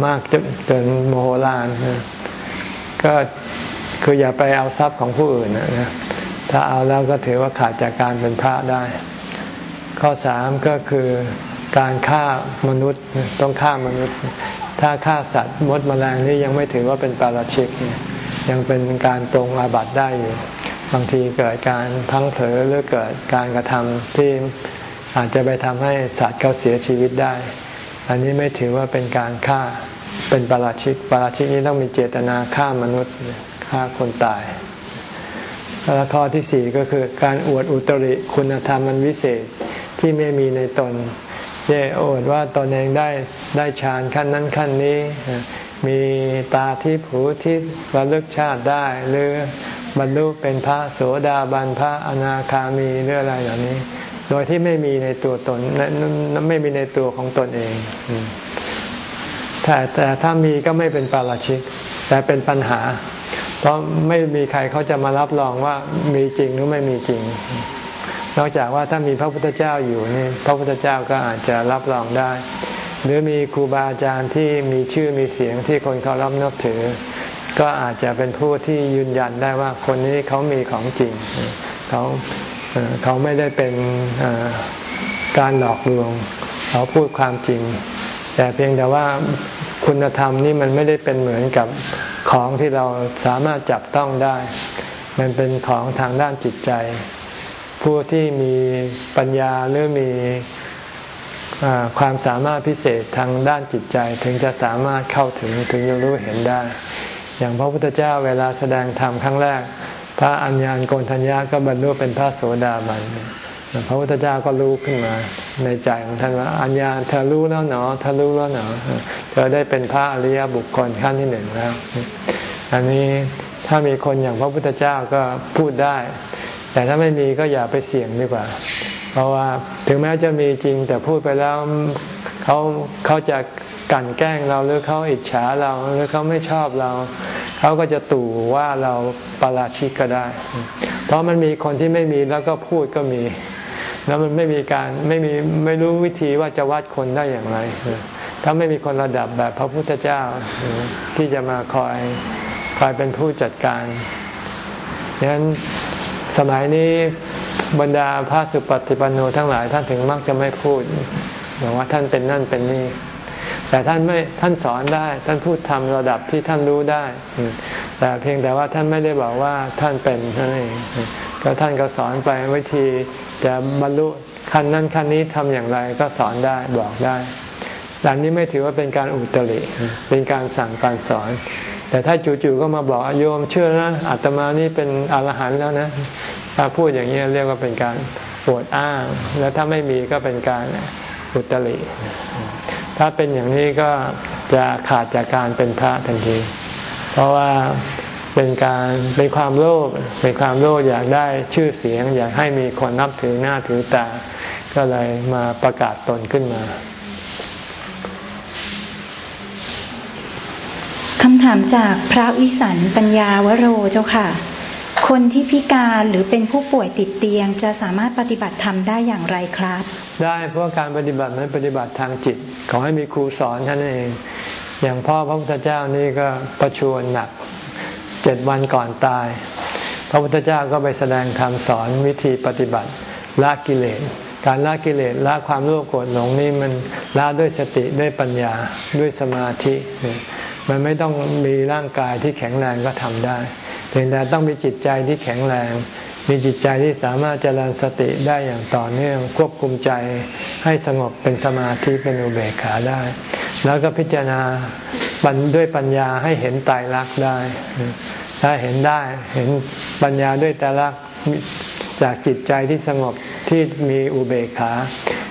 มากจนเกินโมโหลานก็คืออย่าไปเอาทรัพย์ของผู้อื่นนะถ้าเอาแล้วก็ถือว่าขาดจากการเป็นพระได้ ข้อสามก็คือการฆ่ามนุษย์ต้องฆ่ามนุษย์ ถ้าฆ่าสัตว์มดแมลงนี่ยังไม่ถือว่าเป็นปาราชิกยังเป็นการตรงอาบัติได้อยู่ บางทีเกิดการพังเผลอหรือเกิดการกระทำที่อาจจะไปทำให้สัตว์เขาเสียชีวิตได้ อันนี้ไม่ถือว่าเป็นการฆ่าเป็นปราชิกปราชิกนี้ต้องมีเจตนาฆ่ามนุษย์ฆ่าคนตายแล้วข้อที่สี่ก็คือการอวดอุตริคุณธรรมมันวิเศษที่ไม่มีในตนเย่อวดว่าตนเองได้ได้ฌานขั้นนั้นขั้นนี้ มีตาที่ผูที่ระลึกชาติได้หรือ บรรลุเป็นพระโสดาบันพระอนาคามีหรืออะไรเหล่านี้ โดยที่ไม่มีในตัวตนไม่มีในตัวของตนเองแต่แต่ถ้ามีก็ไม่เป็นปาราชิก แต่เป็นปัญหา เพราะไม่มีใครเขาจะมารับรองว่ามีจริงหรือไม่มีจริง นอกจากว่าถ้ามีพระพุทธเจ้าอยู่นี่พระพุทธเจ้าก็อาจจะรับรองได้ หรือมีครูบาอาจารย์ที่มีชื่อมีเสียงที่คนเขารับนับถือ ก็อาจจะเป็นผู้ที่ยืนยันได้ว่าคนนี้เขามีของจริงเขาเขาไม่ได้เป็นการหลอกลวงเขาพูดความจริง แต่เพียงแต่ว่าคุณธรรมนี่มันไม่ได้เป็นเหมือนกับของที่เราสามารถจับต้องได้ มันเป็นของทางด้านจิตใจ ผู้ที่มีปัญญาหรือมีความสามารถพิเศษทางด้านจิตใจ ถึงจะสามารถเข้าถึงถึงจะรู้เห็นได้ อย่างพระพุทธเจ้าเวลาแสดงธรรมครั้งแรก พระอัญญาณโกนทัญญาก็บรรลุเป็นพระโสดาบันพระพุทธเจ้าก็รู้ขึ้นมา ในใจของท่านว่าอัญญาเธอรู้แล้วหนอเธอรู้แล้วหนอเธอได้เป็นพระอริยบุคคลขั้นที่หนึ่งแล้ว อันนี้ถ้ามีคนอย่างพระพุทธเจ้าก็พูดได้ แต่ถ้าไม่มีก็อย่าไปเสี่ยงดีกว่า เพราะว่าถึงแม้จะมีจริงแต่พูดไปแล้วเขาเขาจะกันแกล้งเราหรือเขาอิจฉาเราหรือเขาไม่ชอบเรา เขาก็จะตู่ว่าเราปาราชิกก็ได้ เพราะมันมีคนที่ไม่มีแล้วก็พูดก็มี แล้วมันไม่มีการไม่มีไม่รู้วิธีว่าจะวัดคนได้อย่างไรถ้าไม่มีคนระดับแบบพระพุทธเจ้าที่จะมาคอยคอยเป็นผู้จัดการดังนั้นสมัยนี้ บรรดาพระสุปฏิปันโนทั้งหลายท่านถึงมักจะไม่พูดบอกว่าท่านเป็นนั่นเป็นนี่แต่ท่านไม่ท่านสอนได้ ท่านพูดทำระดับที่ท่านรู้ได้ แต่เพียงแต่ว่าท่านไม่ได้บอกว่าท่านเป็นนั่นเองก็ท่านก็สอนไปวิธีจะบรรลุขั้นนั้นขั้นนี้ทำอย่างไรก็สอนได้บอกได้แต่นี้ไม่ถือว่าเป็นการอุตริเป็นการสั่งการสอน แต่ถ้าจู่ๆก็มาบอกโยมเชื่อนะอาตมานี่เป็นอรหันต์แล้วนะ ถ้าพูดอย่างนี้เรียกว่าเป็นการปวดอ้าง แล้วถ้าไม่มีก็เป็นการอุตริ ถ้าเป็นอย่างนี้ก็จะขาดจากการเป็นพระทันที เพราะว่าเป็นการเป็นความโลภเป็นความโลภอยากได้ชื่อเสียง อยากให้มีคนนับถือหน้าถือตา ก็เลยมาประกาศตนขึ้นมาคำถามจากพระวิสันปัญญาวโรเจ้าค่ะ คนที่พิการหรือเป็นผู้ป่วยติดเตียง จะสามารถปฏิบัติธรรมได้อย่างไรครับ ได้เพราะการปฏิบัตินั้นปฏิบัติทางจิต ขอให้มีครูสอนท่านเอง อย่างพ่อพระพุทธเจ้านี่ก็ประชวรหนักเจ็ดวันก่อนตาย พระพุทธเจ้าก็ไปแสดงคำสอนวิธีปฏิบัติละกิเลสการละกิเลสละความโลภโกรธหลงนี่มันละด้วยสติด้วยปัญญาด้วยสมาธิ มันไม่ต้องมีร่างกายที่แข็งแรงก็ทำได้ เพียงแต่ต้องมีจิตใจที่แข็งแรง มีจิตใจที่สามารถเจริญสติได้อย่างต่อเนื่องควบคุมใจให้สงบเป็นสมาธิเป็นอุเบกขาได้ แล้วก็พิจารณาด้วยปัญญาให้เห็นตายรักได้ ถ้าเห็นได้เห็นปัญญาด้วยตายรักจากจิตใจที่สงบที่มีอุเบกขา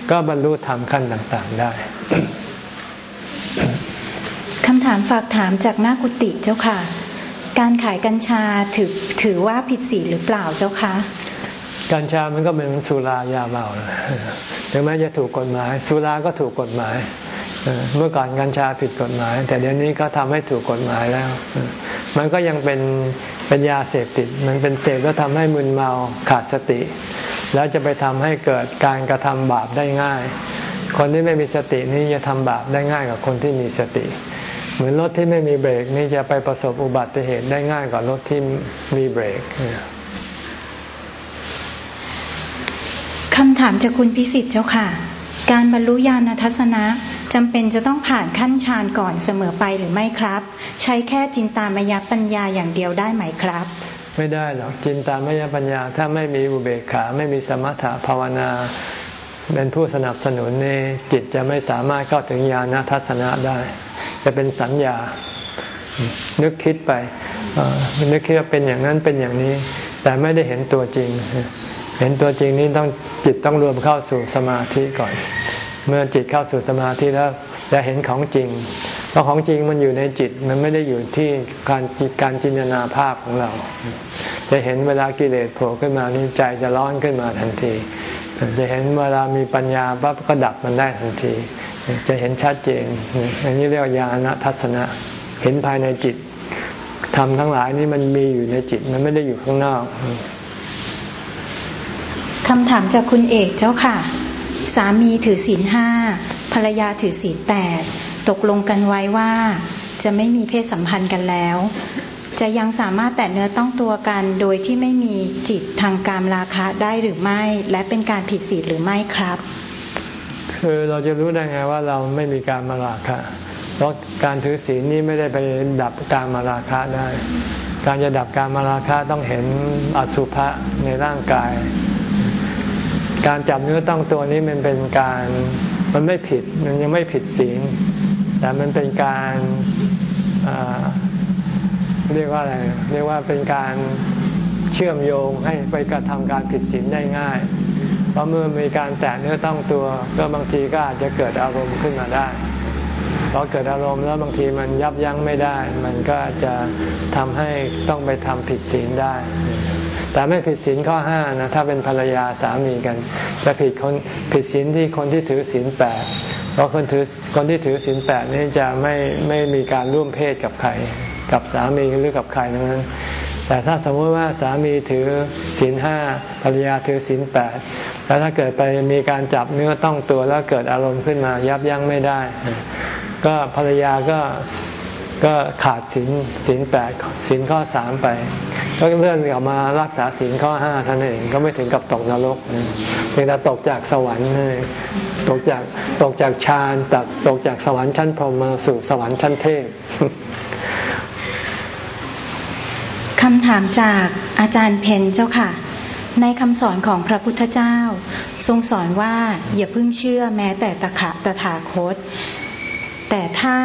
ก็บรรลุธรรมขั้นต่างๆได้คำถามฝากถามจากหน้ากุฏิเจ้าค่ะ การขายกัญชาถือถือว่าผิดศีลหรือเปล่าเจ้าคะ กัญชามันก็เป็นสุรายาเมาถึงแม้จะถูกกฎหมาย สุราก็ถูกกฎหมาย เมื่อก่อนกัญชาผิดกฎหมาย แต่เดี๋ยวนี้ก็ทำให้ถูกกฎหมายแล้ว มันก็ยังเป็นเป็นยาเสพติด มันเป็นเสพแล้วทำให้มึนเมาขาดสติ แล้วจะไปทำให้เกิดการกระทำบาปได้ง่าย คนที่ไม่มีสตินี้จะทำบาปได้ง่ายกว่าคนที่มีสติเหมือนรถที่ไม่มีเบรกนี่จะไปประสบอุบัติเหตุได้ง่ายกว่ารถที่มีเบรกคำถามจากคุณพิสิทธิ์เจ้าค่ะ การบรรลุญาณทัศนะจำเป็นจะต้องผ่านขั้นฌานก่อนเสมอไปหรือไม่ครับ ใช้แค่จินตามยปัญญาอย่างเดียวได้ไหมครับ ไม่ได้หรอกจินตามยปัญญา ถ้าไม่มีอุเบกขาไม่มีสมถะภาวนา เป็นผู้สนับสนุนนี่จิตจะไม่สามารถเข้าถึงญาณทัศนะได้ จะเป็นสัญญา นึกคิดไปนึกคิดว่าเป็นอย่างนั้นเป็นอย่างนี้ แต่ไม่ได้เห็นตัวจริง เห็นตัวจริงนี้ต้องจิตต้องรวมเข้าสู่สมาธิก่อน เมื่อจิตเข้าสู่สมาธิแล้วจะเห็นของจริง เพราะของจริงมันอยู่ในจิตมันไม่ได้อยู่ที่การการจินตนาภาพของเรา จะเห็นเวลากิเลสโผล่ขึ้นมานี่ใจจะร้อนขึ้นมาทันที จะเห็นเวลามีปัญญาปั๊บก็ดับมันได้ทันที จะเห็นชัดเจนอันนี้เรียกญาณทัศนะ เห็นภายในจิตทำทั้งหลายนี่มันมีอยู่ในจิตมันไม่ได้อยู่ข้างนอกคำถามจากคุณเอกเจ้าค่ะ สามีถือศีลห้าภรรยาถือศีลแปดตกลงกันไว้ว่าจะไม่มีเพศสัมพันธ์กันแล้ว จะยังสามารถแตะเนื้อต้องตัวกันโดยที่ไม่มีจิตทางการราคะได้หรือไม่ และเป็นการผิดศีลหรือไม่ครับ คือเราจะรู้ได้ไงว่าเราไม่มีการมาราคะ เพราะการถือศีลนี้ไม่ได้ไปดับการมาราคะได้ การจะดับการมาราคะต้องเห็นอสุภะในร่างกาย การจับเนื้อต้องตัวนี้มันเป็นการมันไม่ผิดมันยังไม่ผิดศีลแต่มันเป็นการ เรียกว่าอะไรเรียกว่าเป็นการเชื่อมโยงให้ไปกระทำการผิดศีลได้ง่าย เพราะเมื่อมีการแตะเนื้อต้องตัวก็บางทีก็อาจจะเกิดอารมณ์ขึ้นมาได้พอเกิดอารมณ์แล้วบางทีมันยับยั้งไม่ได้ มันก็จะทำให้ต้องไปทำผิดศีลได้ แต่ไม่ผิดศีลข้อห้านะถ้าเป็นภรรยาสามีกัน จะผิดคนผิดศีลที่คนที่ถือศีลแปดเพราะคนถือคนที่ถือศีลแปดนี่จะไม่ไม่มีการร่วมเพศกับใคร กับสามีหรือกับใครนั้น แต่ถ้าสมมติว่าสามีถือศีลห้าภรรยาถือศีลแปดแล้วถ้าเกิดไปมีการจับเนื้อต้องตัวแล้วเกิดอารมณ์ขึ้นมายับยั้งไม่ได้ ก็ภรรยาก็ก็ขาดศีลศีลแปดศีลข้อสามไป ก็เลื่อนกลับมารักษาศีลข้อห้าท่านเองก็ไม่ถึงกับตกนรกเพียงแต่ตกจากสวรรค์ตกจากตกจากฌานตกตกจากสวรรค์ชั้นพรหมมาสู่สวรรค์ชั้นเทพำถามจากอาจารย์เพนเจ้าค่ะ ในคำสอนของพระพุทธเจ้า ทรงสอนว่าอย่าเพิ่งเชื่อแม้แต่ตะขะตถาคต แต่ถ้า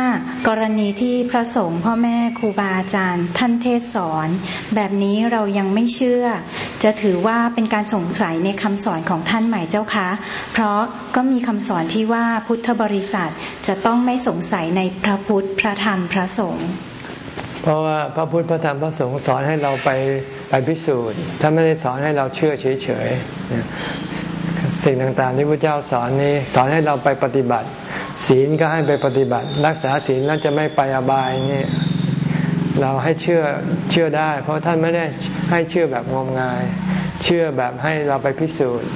กรณีที่พระสงฆ์พ่อแม่ครูบาอาจารย์ท่านเทศสอน แบบนี้เรายังไม่เชื่อ จะถือว่าเป็นการสงสัยในคำสอนของท่านใหม่เจ้าคะ เพราะก็มีคำสอนที่ว่าพุทธบริษัทจะต้องไม่สงสัยในพระพุทธพระธรรมพระสงฆ์ เพราะว่าพระพุทธพระธรรมพระสงฆ์สอนให้เราไปไปพิสูจน์ถ้านไม่ได้สอนให้เราเชื่อเฉยๆสิ่งต่างๆที่พระเจ้าสอนนี้สอนให้เราไปปฏิบัติ ศีลก็ให้ไปปฏิบัติ รักษาศีลแล้วจะไม่ไปอบายนี่เราให้เชื่อเชื่อได้ เพราะท่านไม่ได้ให้เชื่อแบบงมงาย เชื่อแบบให้เราไปพิสูจน์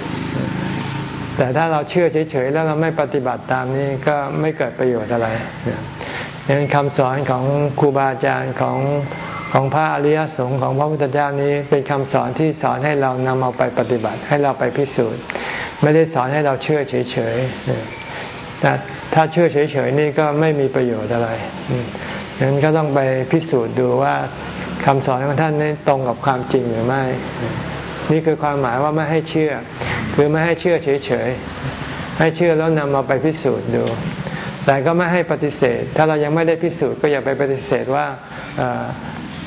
แต่ถ้าเราเชื่อเฉยๆแล้วเราไม่ปฏิบัติตามนี้ก็ไม่เกิดประโยชน์อะไรดังนั้นคำสอนของครูบาอาจารย์ของของพระอริยสงฆ์ของพระพุทธเจ้านี้เป็นคำสอนที่สอนให้เรานำเอาไปปฏิบัติให้เราไปพิสูจน์ ไม่ได้สอนให้เราเชื่อเฉยๆแต่ถ้าเชื่อเฉยๆนี่ก็ไม่มีประโยชน์อะไรฉะนั้นก็ต้องไปพิสูจน์ดูว่าคำสอนของท่านนี้ตรงกับความจริงหรือไม่ นี่คือความหมายว่าไม่ให้เชื่อ คือไม่ให้เชื่อเฉยๆ ให้เชื่อแล้วนำมาไปพิสูจน์ดู แต่ก็ไม่ให้ปฏิเสธ ถ้าเรายังไม่ได้พิสูจน์ก็อย่าไปปฏิเสธว่า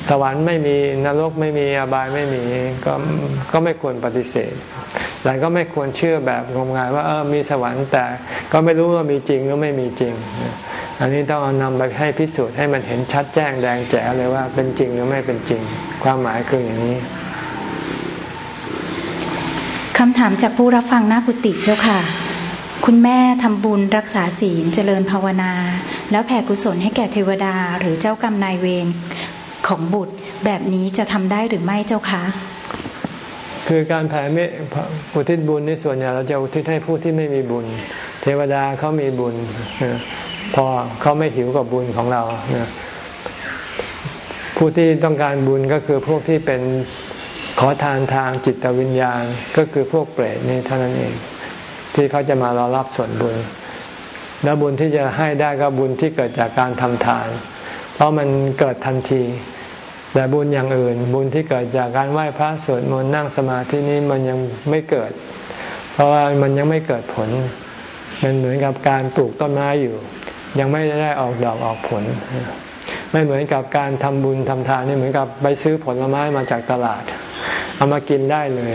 สวรรค์ไม่มีนรกไม่มีอบายไม่มีก็ก็ไม่ควรปฏิเสธแต่ก็ไม่ควรเชื่อแบบงมงายว่าเออมีสวรรค์แต่ก็ไม่รู้ว่ามีจริงหรือไม่มีจริง อันนี้ต้องเอานำไปให้พิสูจน์ให้มันเห็นชัดแจ้งแดงแจ๋เลยว่าเป็นจริงหรือไม่เป็นจริง ความหมายคืออย่างนี้ คำถามจากผู้รับฟังหน้ากุฏิเจ้าค่ะ คุณแม่ทำบุญรักษาศีลเจริญภาวนา แล้วแผ่กุศลให้แก่เทวดาหรือเจ้ากรรมนายเวรของบุตรแบบนี้จะทำได้หรือไม่เจ้าคะ คือการแผ่เมตอุทิศบุญในส่วนใหญ่เราจะอุทิศให้ผู้ที่ไม่มีบุญ เทวดาเขามีบุญพอเขาไม่หิวกับบุญของเราผู้ที่ต้องการบุญก็คือพวกที่เป็น ขอทานทางจิตวิญญาณก็คือพวกเปรตนี่เท่านั้นเอง ที่เขาจะมารอรับส่วนบุญ แล้วบุญที่จะให้ได้ก็บุญที่เกิดจากการทำทาน เพราะมันเกิดทันที แต่บุญอย่างอื่น บุญที่เกิดจากการไหว้พระสวดมนต์นั่งสมาธินี้มันยังไม่เกิด เพราะว่ามันยังไม่เกิดผล มันเหมือนกับการปลูกต้นไม้อยู่ ยังไม่ได้ออกดอกออกผล ไม่เหมือนกับการทำบุญทำทานนี่เหมือนกับไปซื้อผลไม้มาจากตลาด เอามากินได้เลย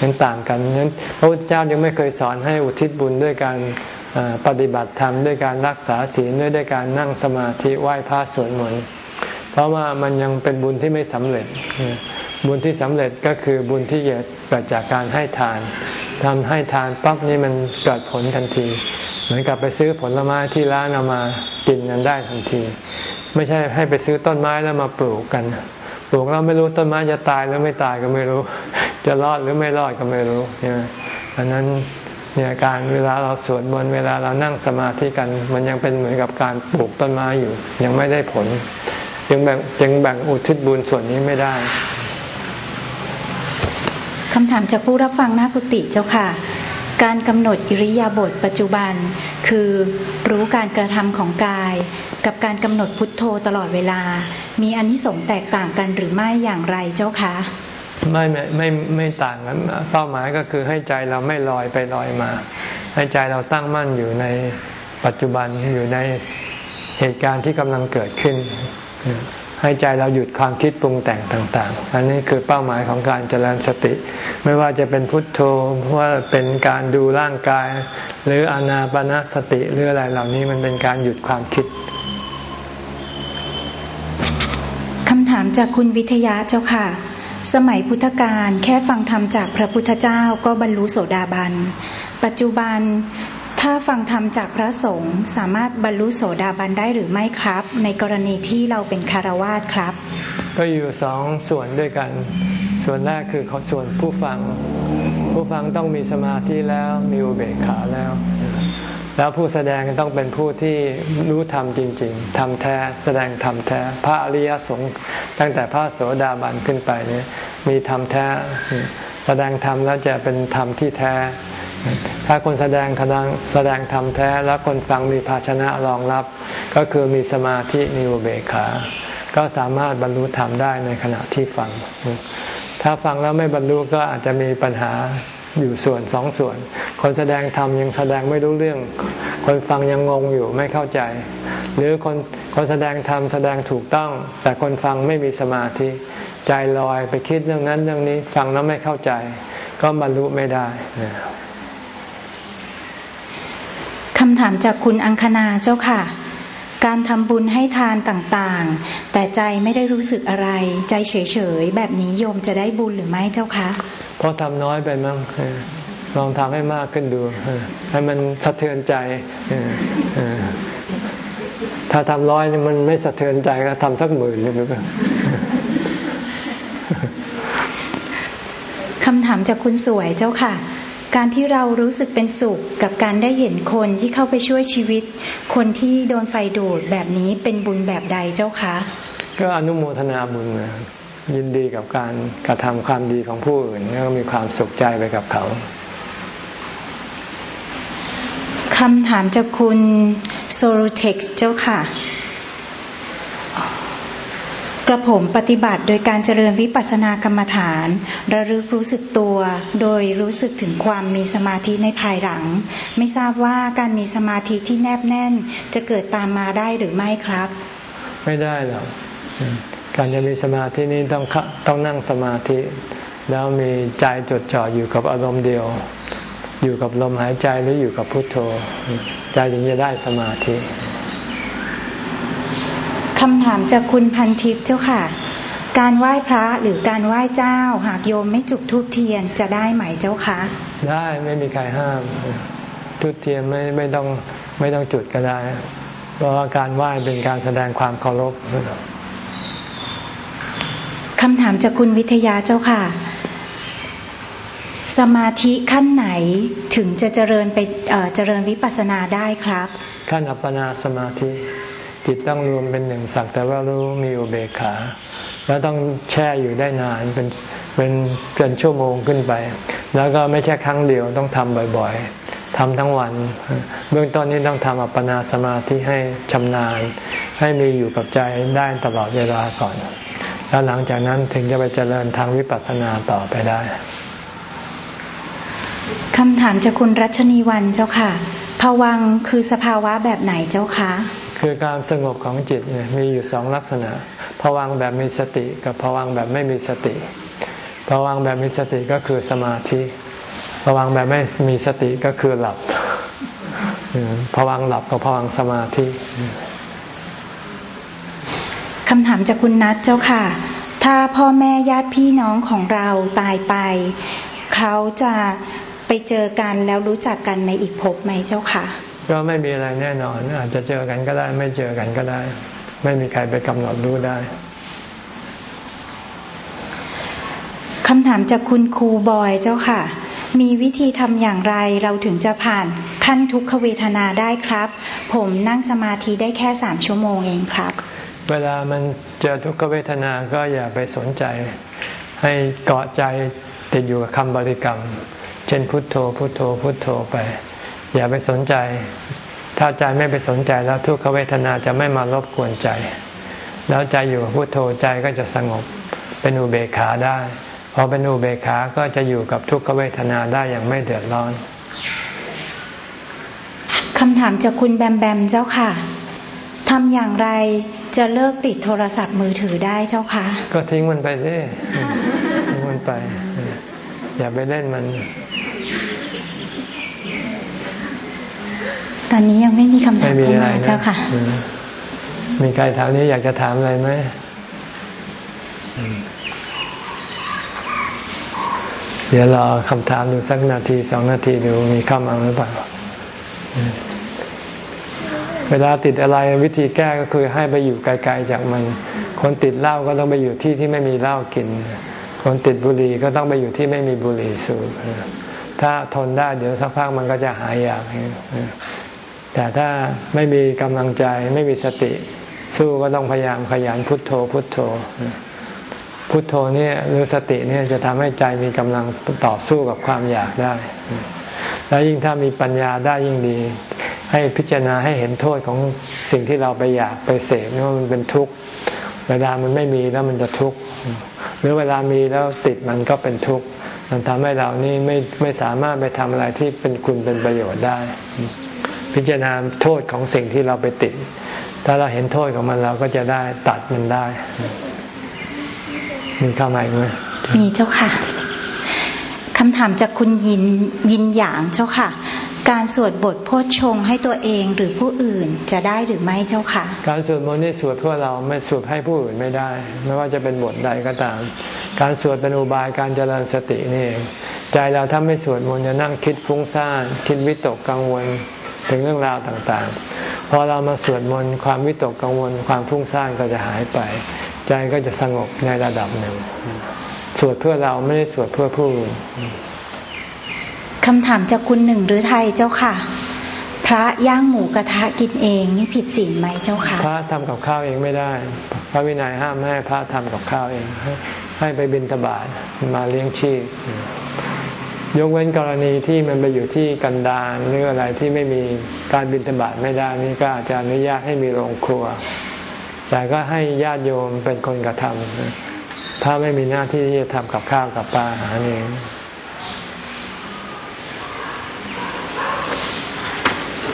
นั้นต่างกันนั้นพระพุทธเจ้ายังไม่เคยสอนให้อุทิศบุญด้วยการปฏิบัติธรรมด้วยการรักษาศีลด้วยด้วยการนั่งสมาธิไหว้พระสวดมนต์ เพราะว่ามันยังเป็นบุญที่ไม่สำเร็จ บุญที่สำเร็จก็คือบุญที่เกิดจากการให้ทานทำให้ทานปั๊บนี่มันเกิดผลทันที เหมือนกับไปซื้อผลไม้ที่ร้านเอามากินกันได้ทันที ไม่ใช่ให้ไปซื้อต้นไม้แล้วมาปลูกกัน ปลูกแล้วไม่รู้ต้นไม้จะตายหรือไม่ตายก็ไม่รู้ จะรอดหรือไม่รอดก็ไม่รู้ใช่ไหมอันนั้นเนี่ยการเวลาเราสวดมนต์เวลาเรานั่งสมาธิกัน มันยังเป็นเหมือนกับการปลูกต้นไม้อยู่ ยังไม่ได้ผล ยังแบ่งยังแบ่งอุทิศบุญส่วนนี้ไม่ได้คำถามจากผู้รับฟังหน้ากุฏิเจ้าค่ะ การกำหนดอิริยาบถปัจจุบัน คือรู้การกระทำของกาย กับการกำหนดพุทโธตลอดเวลา มีอนนิสงส์แตกต่างกันหรือไม่อย่างไรเจ้าคะไม่ไม่ไม่ไม่ต่างกันเป้าหมายก็คือให้ใจเราไม่ลอยไปลอยมา ให้ใจเราตั้งมั่นอยู่ในปัจจุบันอยู่ในเหตุการณ์ที่กำลังเกิดขึ้น ให้ใจเราหยุดความคิดปรุงแต่งต่าง ๆ อันนี้คือเป้าหมายของการเจริญสติ ไม่ว่าจะเป็นพุทโธว่าเป็นการดูร่างกาย หรืออนาปนาสติหรืออะไรเหล่านี้มันเป็นการหยุดความคิดคำถามจากคุณวิทยาเจ้าค่ะ สมัยพุทธกาลแค่ฟังธรรมจากพระพุทธเจ้าก็บรรลุโสดาบัน ปัจจุบัน ถ้าฟังธรรมจากพระสงฆ์สามารถบรรลุโสดาบันได้หรือไม่ครับ ในกรณีที่เราเป็นคารวาสครับ ก็อยู่สองส่วนด้วยกัน ส่วนแรกคือส่วนผู้ฟัง ผู้ฟังต้องมีสมาธิแล้วมีอุเบกขาแล้ว แล้วผู้แสดงต้องเป็นผู้ที่รู้ธรรมจริงๆธรรมแท้แสดงธรรมแท้ พระอริยสงฆ์ตั้งแต่พระโสดาบันขึ้นไปนี้มีธรรมแท้ แสดงธรรมแล้วจะเป็นธรรมที่แท้ ถ้าคนแสดงแสดงแสดงธรรมแท้แล้วคนฟังมีภาชนะรองรับ ก็คือมีสมาธิมีอุเบกขา ก็สามารถบรรลุธรรมได้ในขณะที่ฟัง ถ้าฟังแล้วไม่บรรลุก็อาจจะมีปัญหาอยู่ส่วนสองส่วน คนแสดงธรรมยังแสดงไม่รู้เรื่อง คนฟังยังงงอยู่ไม่เข้าใจ หรือคนคนแสดงธรรมแสดงถูกต้อง แต่คนฟังไม่มีสมาธิ ใจลอยไปคิดเรื่องนั้นเรื่องนี้ฟังแล้วไม่เข้าใจ ก็บรรลุไม่ได้ำถามจากคุณอังคณาเจ้าค่ะ การทำบุญให้ทานต่างๆ แต่ใจไม่ได้รู้สึกอะไร ใจเฉยๆ แบบนี้โยมจะได้บุญหรือไม่เจ้าคะ เพราะทำน้อยไปมั้งลองทำให้มากขึ้นดูให้มันสะเทือนใจถ้าทำร้อยมันไม่สะเทือนใจก็ทำสักหมื่นเลยดูกันคำถามจากคุณสวยเจ้าค่ะ การที่เรารู้สึกเป็นสุขกับการได้เห็นคนที่เข้าไปช่วยชีวิต คนที่โดนไฟดูดแบบนี้เป็นบุญแบบใดเจ้าคะ ก็อนุโมทนาบุญนะยินดีกับการกระทำความดีของผู้อื่นแล้วก็มีความสุขใจไปกับเขาคำถามจากคุณโซลูเท็กซ์เจ้าค่ะ กระผมปฏิบัติโดยการเจริญวิปัสสนากรรมฐาน ระลึกรู้สึกตัว โดยรู้สึกถึงความมีสมาธิในภายหลัง ไม่ทราบว่าการมีสมาธิที่แนบแน่น จะเกิดตามมาได้หรือไม่ครับ ไม่ได้หรอกการจะมีสมาธินี้ต้องต้องนั่งสมาธิ แล้วมีใจจดจ่ออยู่กับอารมณ์เดียว อยู่กับลมหายใจหรืออยู่กับพุทโธ ใจถึงจะได้สมาธิ คำถามจากคุณพันทิพย์เจ้าค่ะ การไหว้พระหรือการไหว้เจ้า หากโยมไม่จุดทูบเทียนจะได้ไหมเจ้าคะ ได้ไม่มีใครห้ามทูบเทียนไม่ไม่ต้องไม่ต้องจุดก็ได้ เพราะว่าการไหว้เป็นการแสดงความเคารพคำถามจากคุณวิทยาเจ้าค่ะ สมาธิขั้นไหนถึงจะเจริญไปเจริญวิปัสสนาได้ครับ ขั้นอัปปนาสมาธิ จิตต้องรวมเป็นหนึ่งสักแต่ว่ารู้มีอุเบกขา แล้วต้องแช่อยู่ได้นานเป็นเป็นเป็นชั่วโมงขึ้นไป แล้วก็ไม่ใช่ครั้งเดียวต้องทำบ่อยๆทำทั้งวัน เบื้องต้นนี้ต้องทำอัปปนาสมาธิให้ชำนาญ ให้มีอยู่กับใจได้ตลอดเวลาก่อน แล้วหลังจากนั้นถึงจะไปเจริญทางวิปัสสนาต่อไปได้คำถามจากคุณรัชนีวันเจ้าค่ะ ภวังคือสภาวะแบบไหนเจ้าคะ คือการสงบของจิตเนี่ยมีอยู่สองลักษณะภวังแบบมีสติกับภวังแบบไม่มีสติภวังแบบมีสติก็คือสมาธิภวังแบบไม่มีสติก็คือหลับภวังหลับกับภวังสมาธิคำถามจากคุณนัทเจ้าค่ะ ถ้าพ่อแม่ญาติพี่น้องของเราตายไป เขาจะไปเจอกันแล้วรู้จักกันในอีกภพไหมเจ้าค่ะ ก็ไม่มีอะไรแน่นอน อาจจะเจอกันก็ได้ ไม่เจอกันก็ได้ ไม่มีใครไปกำหนดรู้ได้คำถามจากคุณครูบอยเจ้าค่ะ มีวิธีทำอย่างไรเราถึงจะผ่านขั้นทุกขเวทนาได้ครับ ผมนั่งสมาธิได้แค่สามชั่วโมงเองครับ เวลามันเจอทุกขเวทนาก็อย่าไปสนใจ ให้เกาะใจติดอยู่กับคำบริกรรม เช่นพุทโธพุทโธพุทโธไป อย่าไปสนใจ ถ้าใจไม่ไปสนใจแล้วทุกขเวทนาจะไม่มารบกวนใจ แล้วใจอยู่กับพุทโธใจก็จะสงบเป็นอุเบกขาได้พอเป็นอุเบกขาก็จะอยู่กับทุกขเวทนาได้อย่างไม่เดือดร้อนคำถามจากคุณแบมแบมเจ้าค่ะทำอย่างไรจะเลิกติดโทรศัพท์มือถือได้เจ้าคะ ก็ทิ้งมันไปสิทิ้งมันไป อย่าไปเล่นมัน ตอนนี้ยังไม่มีคำถามเข้ามาเจ้าค่ะ มีใครถามนี้อยากจะถามอะไรไหมเดี๋ยวรอคำถามดูสักนาทีสองนาทีดูมีเข้ามาหรือเปล่า เวลาติดอะไรวิธีแก้ก็คือให้ไปอยู่ไกลๆจากมัน คนติดเหล้าก็ต้องไปอยู่ที่ที่ไม่มีเหล้ากิน คนติดบุหรี่ก็ต้องไปอยู่ที่ไม่มีบุหรี่สูบถ้าทนได้เดี๋ยวสักพักมันก็จะหายอยาก แต่ถ้าไม่มีกำลังใจไม่มีสติ สู้ก็ต้องพยายามขยันพุทโธ พุทโธ พุทโธเนี่ยหรือสติเนี่ยจะทำให้ใจมีกำลังต่อสู้กับความอยากได้ แล้วยิ่งถ้ามีปัญญาได้ยิ่งดี ให้พิจารณาให้เห็นโทษของสิ่งที่เราไปอยากไปเสพว่ามันเป็นทุกข์เวลามันไม่มีแล้วมันจะทุกข์หรือเวลามีแล้วติดมันก็เป็นทุกข์มันทำให้เรานี่ไม่ไม่สามารถไปทำอะไรที่เป็นคุณเป็นประโยชน์ได้ พิจารณาโทษของสิ่งที่เราไปติด ถ้าเราเห็นโทษของมันเราก็จะได้ตัดมันได้ มีเข้ามาไหมมีเจ้าค่ะคำถามจากคุณยินยินหยางเจ้าค่ะ การสวดบทโพชฌงให้ตัวเองหรือผู้อื่นจะได้หรือไม่เจ้าค่ะ การสวดมนต์นี่สวดเพื่อเราไม่สวดให้ผู้อื่นไม่ได้ ไม่ว่าจะเป็นบทใดก็ตาม การสวดเป็นอุบายการเจริญสตินี่ใจเราถ้าไม่สวดมนต์จะนั่งคิดฟุ้งซ่านคิดวิตกกังวล ถึงเรื่องราวต่างๆ พอเรามาสวดมนต์ความวิตกกังวลความฟุ้งซ่านก็จะหายไป ใจก็จะสงบในระดับหนึ่ง สวดเพื่อเราไม่ได้สวดเพื่อผู้อื่นคำถามจากคุณหนึ่งหรือไทยเจ้าค่ะ พระย่างหมูกระทะกินเองนี่ผิดศีลไหมเจ้าค่ะ พระทำกับข้าวเองไม่ได้ พระวินัยห้ามไม่ให้พระทำกับข้าวเองให้ให้ไปบิณฑบาตมาเลี้ยงชีพ ยกเว้นกรณีที่มันไปอยู่ที่กันดารหรืออะไรที่ไม่มีการบิณฑบาตไม่ได้นี่ก็อาจจะอนุญาตให้มีโรงครัว แต่ก็ให้ญาติโยมเป็นคนกระทำถ้าไม่มีหน้าที่ที่จะทำกับข้าวกับปลาอาหาเอง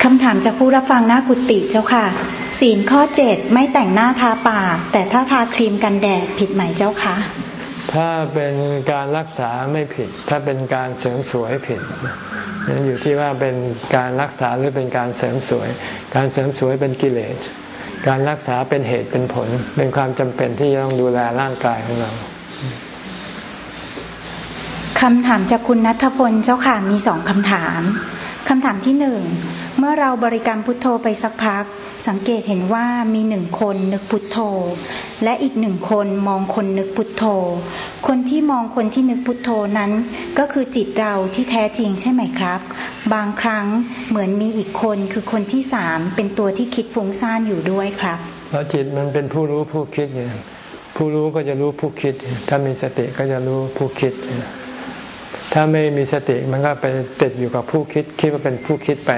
คำถามจากผู้รับฟังหน้ากุฏิเจ้าค่ะ ศีลข้อเจ็ดไม่แต่งหน้าทาปากแต่ถ้าทาครีมกันแดดผิดไหมเจ้าคะ ถ้าเป็นการรักษาไม่ผิด ถ้าเป็นการเสริมสวยผิดอยู่ที่ว่าเป็นการรักษาหรือเป็นการเสริมสวย การเสริมสวยเป็นกิเลส การรักษาเป็นเหตุเป็นผล เป็นความจำเป็นที่จะต้องดูแลร่างกายของเราคำถามจากคุณนัทพลเจ้าค่ะมีสองคำถาม คำถามที่หนึ่ง เมื่อเราบริกรรมพุทโธไปสักพัก สังเกตเห็นว่ามีหนึ่งคนนึกพุทโธ และอีกหนึ่งคนมองคนนึกพุทโธ คนที่มองคนที่นึกพุทโธนั้น ก็คือจิตเราที่แท้จริงใช่ไหมครับ บางครั้งเหมือนมีอีกคนคือคนที่สามเป็นตัวที่คิดฟุ้งซ่านอยู่ด้วยครับแล้วจิตมันเป็นผู้รู้ผู้คิดไงผู้รู้ก็จะรู้ผู้คิด ถ้ามีสติก็จะรู้ผู้คิด ถ้าไม่มีสติมันก็ไปติดอยู่กับผู้คิด คิดว่าเป็นผู้คิดไป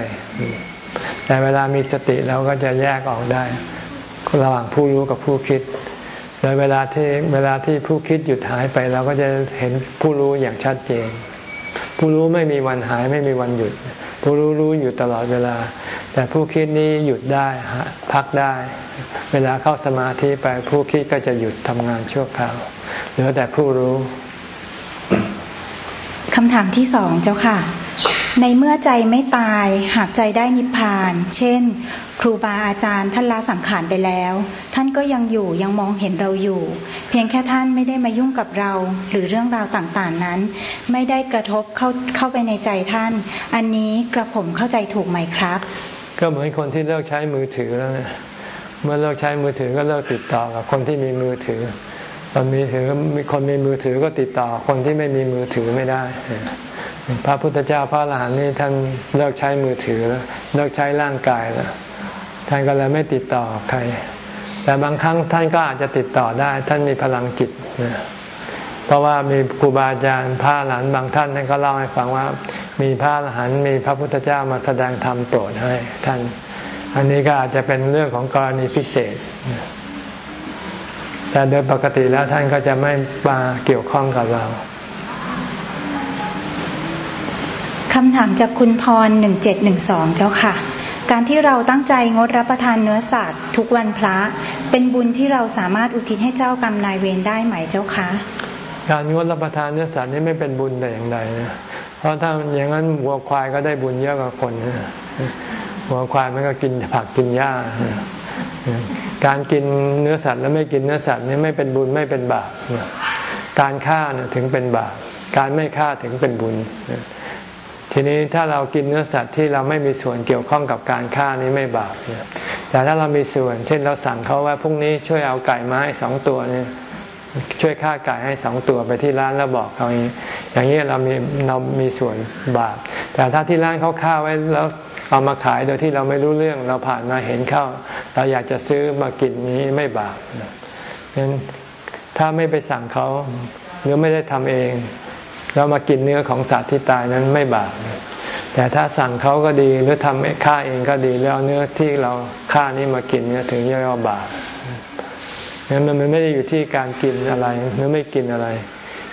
แต่เวลามีสติเราก็จะแยกออกได้ ระหว่างผู้รู้กับผู้คิด โดยเวลาที่เวลาที่ผู้คิดหยุดหายไป เราก็จะเห็นผู้รู้อย่างชัดเจน ผู้รู้ไม่มีวันหายไม่มีวันหยุด ผู้รู้รู้อยู่ตลอดเวลา แต่ผู้คิดนี้หยุดได้พักได้ เวลาเข้าสมาธิไปผู้คิดก็จะหยุดทำงานชั่วคราวเหลือแต่ผู้รู้ คำถามที่สองเจ้าค่ะ ในเมื่อใจไม่ตายหากใจได้นิพพาน เช่น ครูบาอาจารย์ท่านละสังขารไปแล้ว ท่านก็ยังอยู่ยังมองเห็นเราอยู่ เพียงแค่ท่านไม่ได้มายุ่งกับเรา หรือเรื่องราวต่างๆนั้น ไม่ได้กระทบเข้าเข้าไปในใจท่าน อันนี้กระผมเข้าใจถูกไหมครับ ก็เหมือนคนที่เลิกใช้มือถือแล้วนะเมื่อเลิกใช้มือถือก็เลิกติดต่อกับคนที่มีมือถือ คนมีถือมีคนมีมือถือก็ติดต่อคนที่ไม่มีมือถือไม่ได้ พระพุทธเจ้าพระอรหันต์นี่ท่านเลิกใช้มือถือแล้วเลิกใช้ร่างกายแล้วท่านก็เลยไม่ติดต่อใคร แต่บางครั้งท่านก็อาจจะติดต่อได้ ท่านมีพลังจิตเพราะว่ามีครูบาอาจารย์พระอรหันต์บางท่านท่านก็เล่าให้ฟังว่า มีพระอรหันต์มีพระพุทธเจ้ามาแสดงธรรมโปรดให้ท่าน อันนี้ก็อาจจะเป็นเรื่องของกรณีพิเศษ แต่โดยปกติแล้วท่านก็จะไม่มาเกี่ยวข้องกับเราคำถามจากคุณพรหนึ่งเจ็ดหนึ่งสองเจ้าค่ะ การที่เราตั้งใจงดรับประทานเนื้อสัตว์ ทุกวันพระ เป็นบุญที่เราสามารถอุทิศให้เจ้ากรรมนายเวรได้ไหมเจ้าคะการงดรับประทานเนื้อสัตว์นี่ไม่เป็นบุญแต่อย่างใดนะเพราะถ้าอย่างนั้นวัวควายก็ได้บุญเยอะกว่าคนนะวัวควายมันก็กินผักกินหญ้า การกินเนื้อสัตว์แล้วไม่กินเนื้อสัตว์นี่ไม่เป็นบุญไม่เป็นบาปการฆ่าถึงเป็นบาปการไม่ฆ่าถึงเป็นบุญ ทีนี้ถ้าเรากินเนื้อสัตว์ที่เราไม่มีส่วนเกี่ยวข้องกับการฆ่านี้ไม่บาปแต่ถ้าเรามีส่วน เช่นเราสั่งเขาว่าพรุ่งนี้ช่วยเอาไก่มาให้สองตัวนี่ช่วยฆ่าไก่ให้สองตัวไปที่ร้านแล้วบอกเขาอย่างนี้อย่างนี้เรามีเรามีส่วนบาปแต่ถ้าที่ร้านเขาฆ่าไว้แล้ว เอามาขายโดยที่เราไม่รู้เรื่องเราผ่านมาเห็นเข้า เราอยากจะซื้อมากินนี้ไม่บาปนั้นถ้าไม่ไปสั่งเขาหรือไม่ได้ทำเองเรามากินเนื้อของสัตว์ที่ตายนั้นไม่บาปแต่ถ้าสั่งเขาก็ดีหรือทำฆ่าเองก็ดีแล้วเนื้อที่เราฆ่านี้มากินเนี่ยถึงจะว่าบาปนั้นมันไม่ได้อยู่ที่การกินอะไรหรือไม่กินอะไร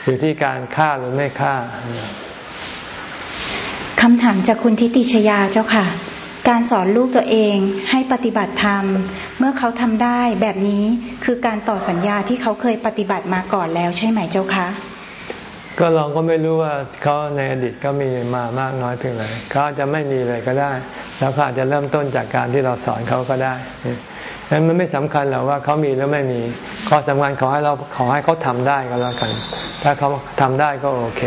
อยู่ที่การฆ่าหรือไม่ฆ่า คำถามจากคุณทิติชยาเจ้าค่ะ การสอนลูกตัวเองให้ปฏิบัติธรรม เมื่อเขาทำได้แบบนี้คือการต่อสัญญาที่เขาเคยปฏิบัติมาก่อนแล้วใช่ไหมเจ้าคะก็เราก็ไม่รู้ว่าเขาในอดีตก็มีมามากน้อยเพียงไรเขาจะไม่มีเลยก็ได้ แล้วเขาอาจจะเริ่มต้นจากการที่เราสอนเขาก็ได้ดังนั้นมันไม่สำคัญหรอกว่าเขามีหรือไม่มีข้อสำคัญขอให้เราขอให้เขาทำได้ก็แล้วกัน ถ้าเขาทำได้ก็โอเค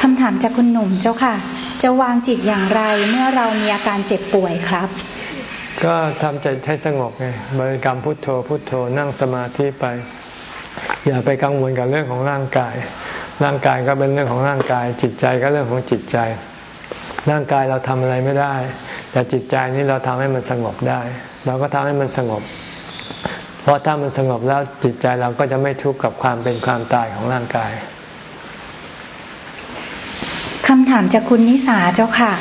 คำถามจากคุณหนุ่มเจ้าค่ะ จะวางจิตอย่างไรเมื่อเรามีอาการเจ็บป่วยครับ ก็ทำใจให้สงบไงบริกรรมพุทโธพุทโธนั่งสมาธิไป อย่าไปกังวลกับเรื่องของร่างกาย ร่างกายก็เป็นเรื่องของร่างกาย จิตใจก็เรื่องของจิตใจ ร่างกายเราทำอะไรไม่ได้ แต่จิตใจนี้เราทำให้มันสงบได้ เราก็ทำให้มันสงบเพราะถ้ามันสงบแล้วจิตใจเราก็จะไม่ทุกข์กับความเป็นความตายของร่างกาย คำถามจากคุณนิสาเจ้าค่ะ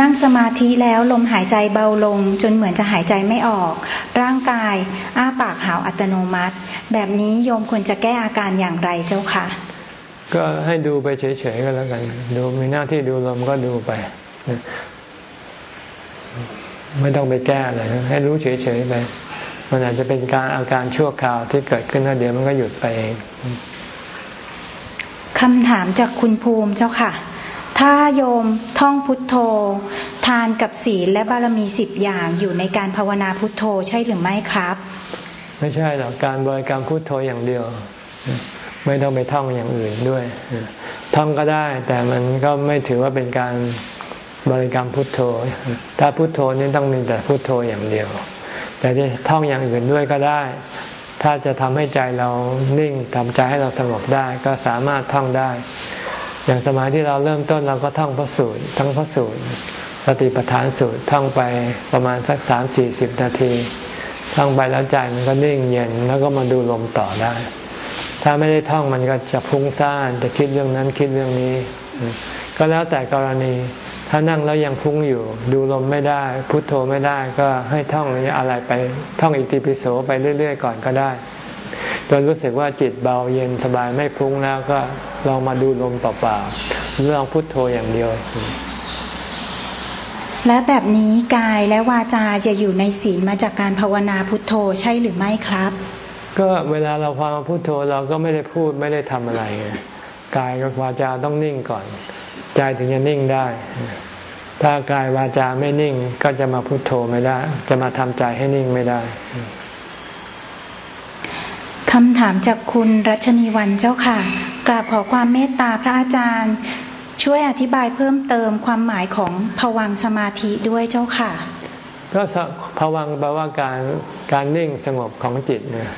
นั่งสมาธิแล้วลมหายใจเบาลง จนเหมือนจะหายใจไม่ออก ร่างกายอ้าปากหาวอัตโนมัติ แบบนี้โยมควรจะแก้อาการอย่างไรเจ้าค่ะ ก็ให้ดูไปเฉยๆก็แล้วกันดูมีหน้าที่ดูลมก็ดูไปไม่ต้องไปแก้อะไรให้รู้เฉยๆไป มันอาจจะเป็นการอาการชั่วคราวที่เกิดขึ้นแล้วเดี๋ยวมันก็หยุดไปเองคำถามจากคุณภูมิเจ้าค่ะ ถ้าโยมท่องพุทโธ ทานกับศีลและบารมีสิบอย่างอยู่ในการภาวนาพุทโธใช่หรือไม่ครับ ไม่ใช่หรอกการบริกรรมพุทโธอย่างเดียว ไม่ต้องไปท่องอย่างอื่นด้วย ท่องก็ได้ แต่มันก็ไม่ถือว่าเป็นการบริกรรมพุทโธ ถ้าพุทโธนี่ต้องมีแต่พุทโธอย่างเดียว แต่ที่ท่องอย่างอื่นด้วยก็ได้ ถ้าจะทำให้ใจเรานิ่งทำใจให้เราสงบได้ ก็สามารถท่องได้ อย่างสมัยที่เราเริ่มต้นเราก็ท่องพระสูตรทั้งพระสูตรสติปัฏฐานสูตรท่องไปประมาณสักสามสี่สิบนาทีท่องไปแล้วใจมันก็นิ่งเย็นแล้วก็มาดูลมต่อได้ ถ้าไม่ได้ท่องมันก็จะพุ่งซ่านจะคิดเรื่องนั้นคิดเรื่องนี้ ก็แล้วแต่กรณีถ้านั่งแล้วยังพุ่งอยู่ ดูลมไม่ได้ พุโทโธไม่ได้ก็ให้ท่องอะไรไปท่องอิติปิโสไปเรื่อย ๆ ก่อนก็ได้ จนรู้สึกว่าจิตเบาเย็นสบายไม่พุ่งแล้วก็ลองมาดูลมเปล่าๆหรือลองพุทโธอย่างเดียว และแบบนี้กายและวาจาจะอยู่ในศีลมาจากการภาวนาพุทโธใช่หรือไม่ครับ ก็เวลาเราพามาพุทโธเราก็ไม่ได้พูดไม่ได้ทำอะไรกายกับวาจาต้องนิ่งก่อน ใจถึงจะนิ่งได้ ถ้ากายวาจาไม่นิ่งก็จะมาพุทโธไม่ได้ จะมาทำใจให้นิ่งไม่ได้ คำถามจากคุณรัชนีวันเจ้าค่ะ กราบขอความเมตตาพระอาจารย์ ช่วยอธิบายเพิ่มเติมความหมายของผวังสมาธิด้วยเจ้าค่ะ ก็ผวังแปลว่าการการนิ่งสงบของจิตเนี่ย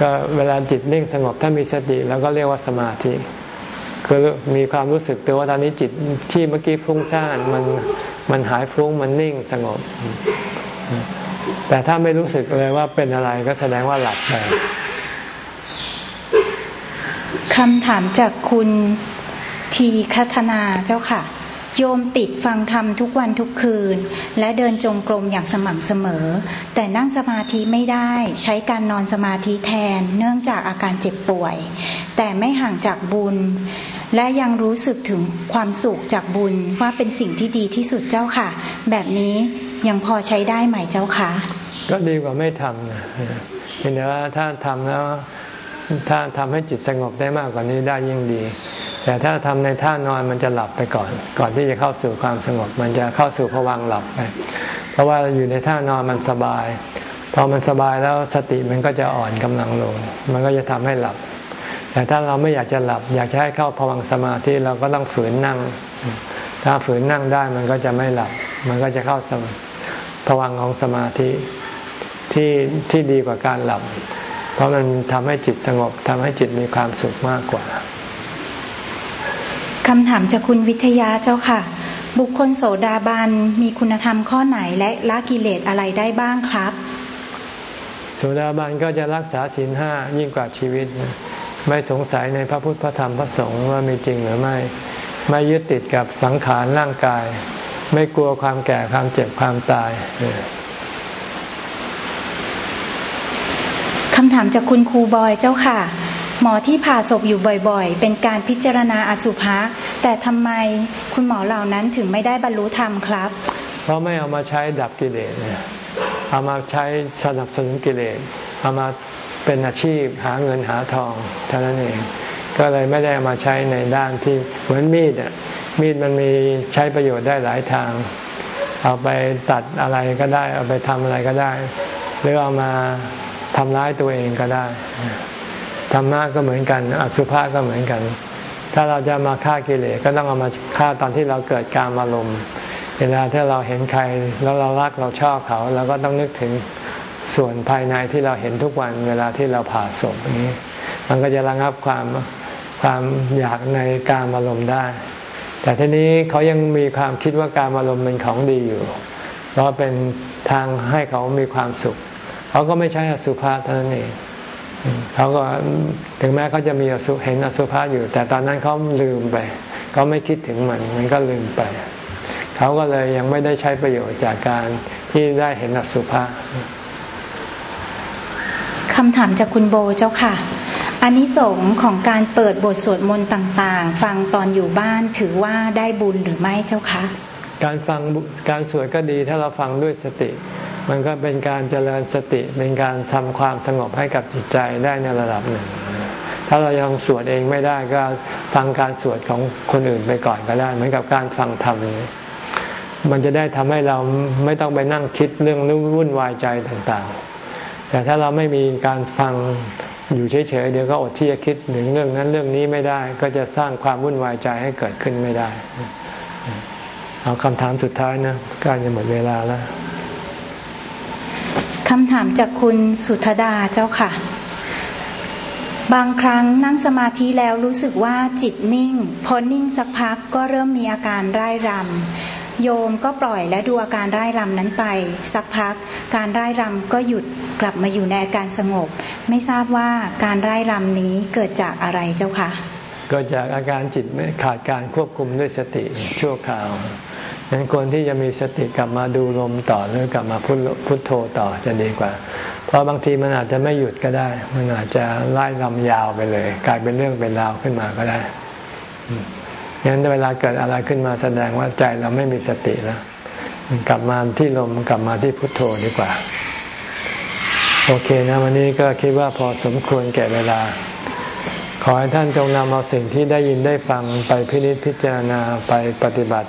ก็เวลาจิตนิ่งสงบถ้ามีสติแล้วก็เรียกว่าสมาธิ คือมีความรู้สึกตัวว่าตอนนี้จิตที่เมื่อกี้ฟุ้งซ่านมันมันหายฟุ้งมันนิ่งสงบ แต่ถ้าไม่รู้สึกเลยว่าเป็นอะไรก็แสดงว่าหลับไปคำถามจากคุณทีคัธนาเจ้าค่ะ โยมติดฟังธรรมทุกวันทุกคืน และเดินจงกรมอย่างสม่ำเสมอ แต่นั่งสมาธิไม่ได้ใช้การนอนสมาธิแทนเนื่องจากอาการเจ็บป่วย แต่ไม่ห่างจากบุญ และยังรู้สึกถึงความสุขจากบุญว่าเป็นสิ่งที่ดีที่สุดเจ้าค่ะ แบบนี้ยังพอใช้ได้ไหมเจ้าคะก็ดีกว่าไม่ทำนะเห็นว่าถ้าทำแล้วถ้าทำให้จิตสงบได้มากกว่านี้ได้ยิ่งดี แต่ถ้าทำในท่านอนมันจะหลับไปก่อน ก่อนที่จะเข้าสู่ความสงบ มันจะเข้าสู่ภวังหลับไป เพราะว่าอยู่ในท่านอนมันสบาย พอมันสบายแล้วสติมันก็จะอ่อนกำลังลง มันก็จะทำให้หลับ แต่ถ้าเราไม่อยากจะหลับ อยากจะให้เข้าภวังสมาธิเราก็ต้องฝืนนั่ง ถ้าฝืนนั่งได้มันก็จะไม่หลับ มันก็จะเข้าสมาพวังของสมาธิที่ที่ดีกว่าการหลับ เพราะมันทำให้จิตสงบทำให้จิตมีความสุขมากกว่า คำถามจากคุณวิทยาเจ้าค่ะ บุคคลโสดาบันมีคุณธรรมข้อไหนและละกิเลสอะไรได้บ้างครับ โสดาบันก็จะรักษาศีลห้ายิ่งกว่าชีวิต ไม่สงสัยในพระพุทธพระธรรมพระสงฆ์ว่ามีจริงหรือไม่ ไม่ยึดติดกับสังขารร่างกาย ไม่กลัวความแก่ความเจ็บความตายคำถามจากคุณครูบอยเจ้าค่ะ หมอที่ผ่าศพอยู่บ่อยๆ เป็นการพิจารณาอสุภะแต่ทำไมคุณหมอเหล่านั้นถึงไม่ได้บรรลุธรรมครับ เพราะไม่เอามาใช้ดับกิเลสเอามาใช้สนับสนุนกิเลสเอามาเป็นอาชีพหาเงินหาทองเท่านั้นเอง ก็เลยไม่ได้มาใช้ในด้านที่เหมือนมีดอะมีดมันมีใช้ประโยชน์ได้หลายทาง เอาไปตัดอะไรก็ได้ เอาไปทำอะไรก็ได้ หรือเอามาทำร้ายตัวเองก็ได้ ธรรมะก็เหมือนกัน อสุภะก็เหมือนกัน ถ้าเราจะมาฆ่ากิเลสก็ต้องเอามาฆ่าตอนที่เราเกิดการอารมณ์เวลาที่เราเห็นใครแล้วเรารักเราชอบเขาเราก็ต้องนึกถึงส่วนภายในที่เราเห็นทุกวันเวลาที่เราผ่าศพนี้ มันก็จะระงับความความอยากในการอารมณ์ได้ แต่ทีนี้เขายังมีความคิดว่าการอารมณ์เป็นของดีอยู่เพราะเป็นทางให้เขามีความสุข เขาก็ไม่ใช่อสุภะเท่านั้นเอง เขาก็ถึงแม้เขาจะมีอสุเห็นอสุภะอยู่ แต่ตอนนั้นเขาลืมไปเขาไม่คิดถึงมัน มันก็ลืมไป เขาก็เลยยังไม่ได้ใช้ประโยชน์จากการที่ได้เห็นอสุภะคำถามจากคุณโบเจ้าค่ะอนนิสงส์ของการเปิดบทสวดมนต์ต่าง ๆ ฟังตอนอยู่บ้านถือว่าได้บุญหรือไม่เจ้าคะ การฟังการสวดก็ดีถ้าเราฟังด้วยสติ มันก็เป็นการเจริญสติ เป็นการทำความสงบให้กับจิตใจได้ในระดับหนึ่ง ถ้าเรายังสวดเองไม่ได้ก็ฟังการสวดของคนอื่นไปก่อนก็ได้ เหมือนกับการฟังธรรมนี้มันจะได้ทำให้เราไม่ต้องไปนั่งคิดเรื่องวุ่นวายใจต่างๆ แต่ถ้าเราไม่มีการฟังอยู่เฉยๆเดี๋ยวก็อดที่จะคิดถึงเรื่องนั้นเรื่องนี้ไม่ได้ ก็จะสร้างความวุ่นวายใจให้เกิดขึ้นไม่ได้ เอาคำถามสุดท้ายนะการจะหมดเวลาแล้วคำถามจากคุณสุธดาเจ้าค่ะ บางครั้งนั่งสมาธิแล้วรู้สึกว่าจิตนิ่ง พอนิ่งสักพักก็เริ่มมีอาการร่ายรำโยมก็ปล่อยและดูอาการร่ายรำนั้นไป สักพัก การร่ายรำก็หยุดกลับมาอยู่ในอาการสงบ ไม่ทราบว่าการร่ายรำนี้เกิดจากอะไรเจ้าคะก็จากอาการจิตไม่ขาดการควบคุมด้วยสติชั่วคราว ดังนั้นควรที่จะมีสติกลับมาดูลมต่อหรือกลับมาพุทพุทโธต่อจะดีกว่า เพราะบางทีมันอาจจะไม่หยุดก็ได้ มันอาจจะไล่ลำยาวไปเลย กลายเป็นเรื่องเป็นราวขึ้นมาก็ได้งั้นเวลาเกิดอะไรขึ้นมาแสดงว่าใจเราไม่มีสติแล้วกลับมาที่ลมกลับมาที่พุทโธดีกว่า โอเคนะวันนี้ก็คิดว่าพอสมควรแก่เวลา ขอให้ท่านจงนำเอาสิ่งที่ได้ยินได้ฟังไปพินิจพิจารณาไปปฏิบัติ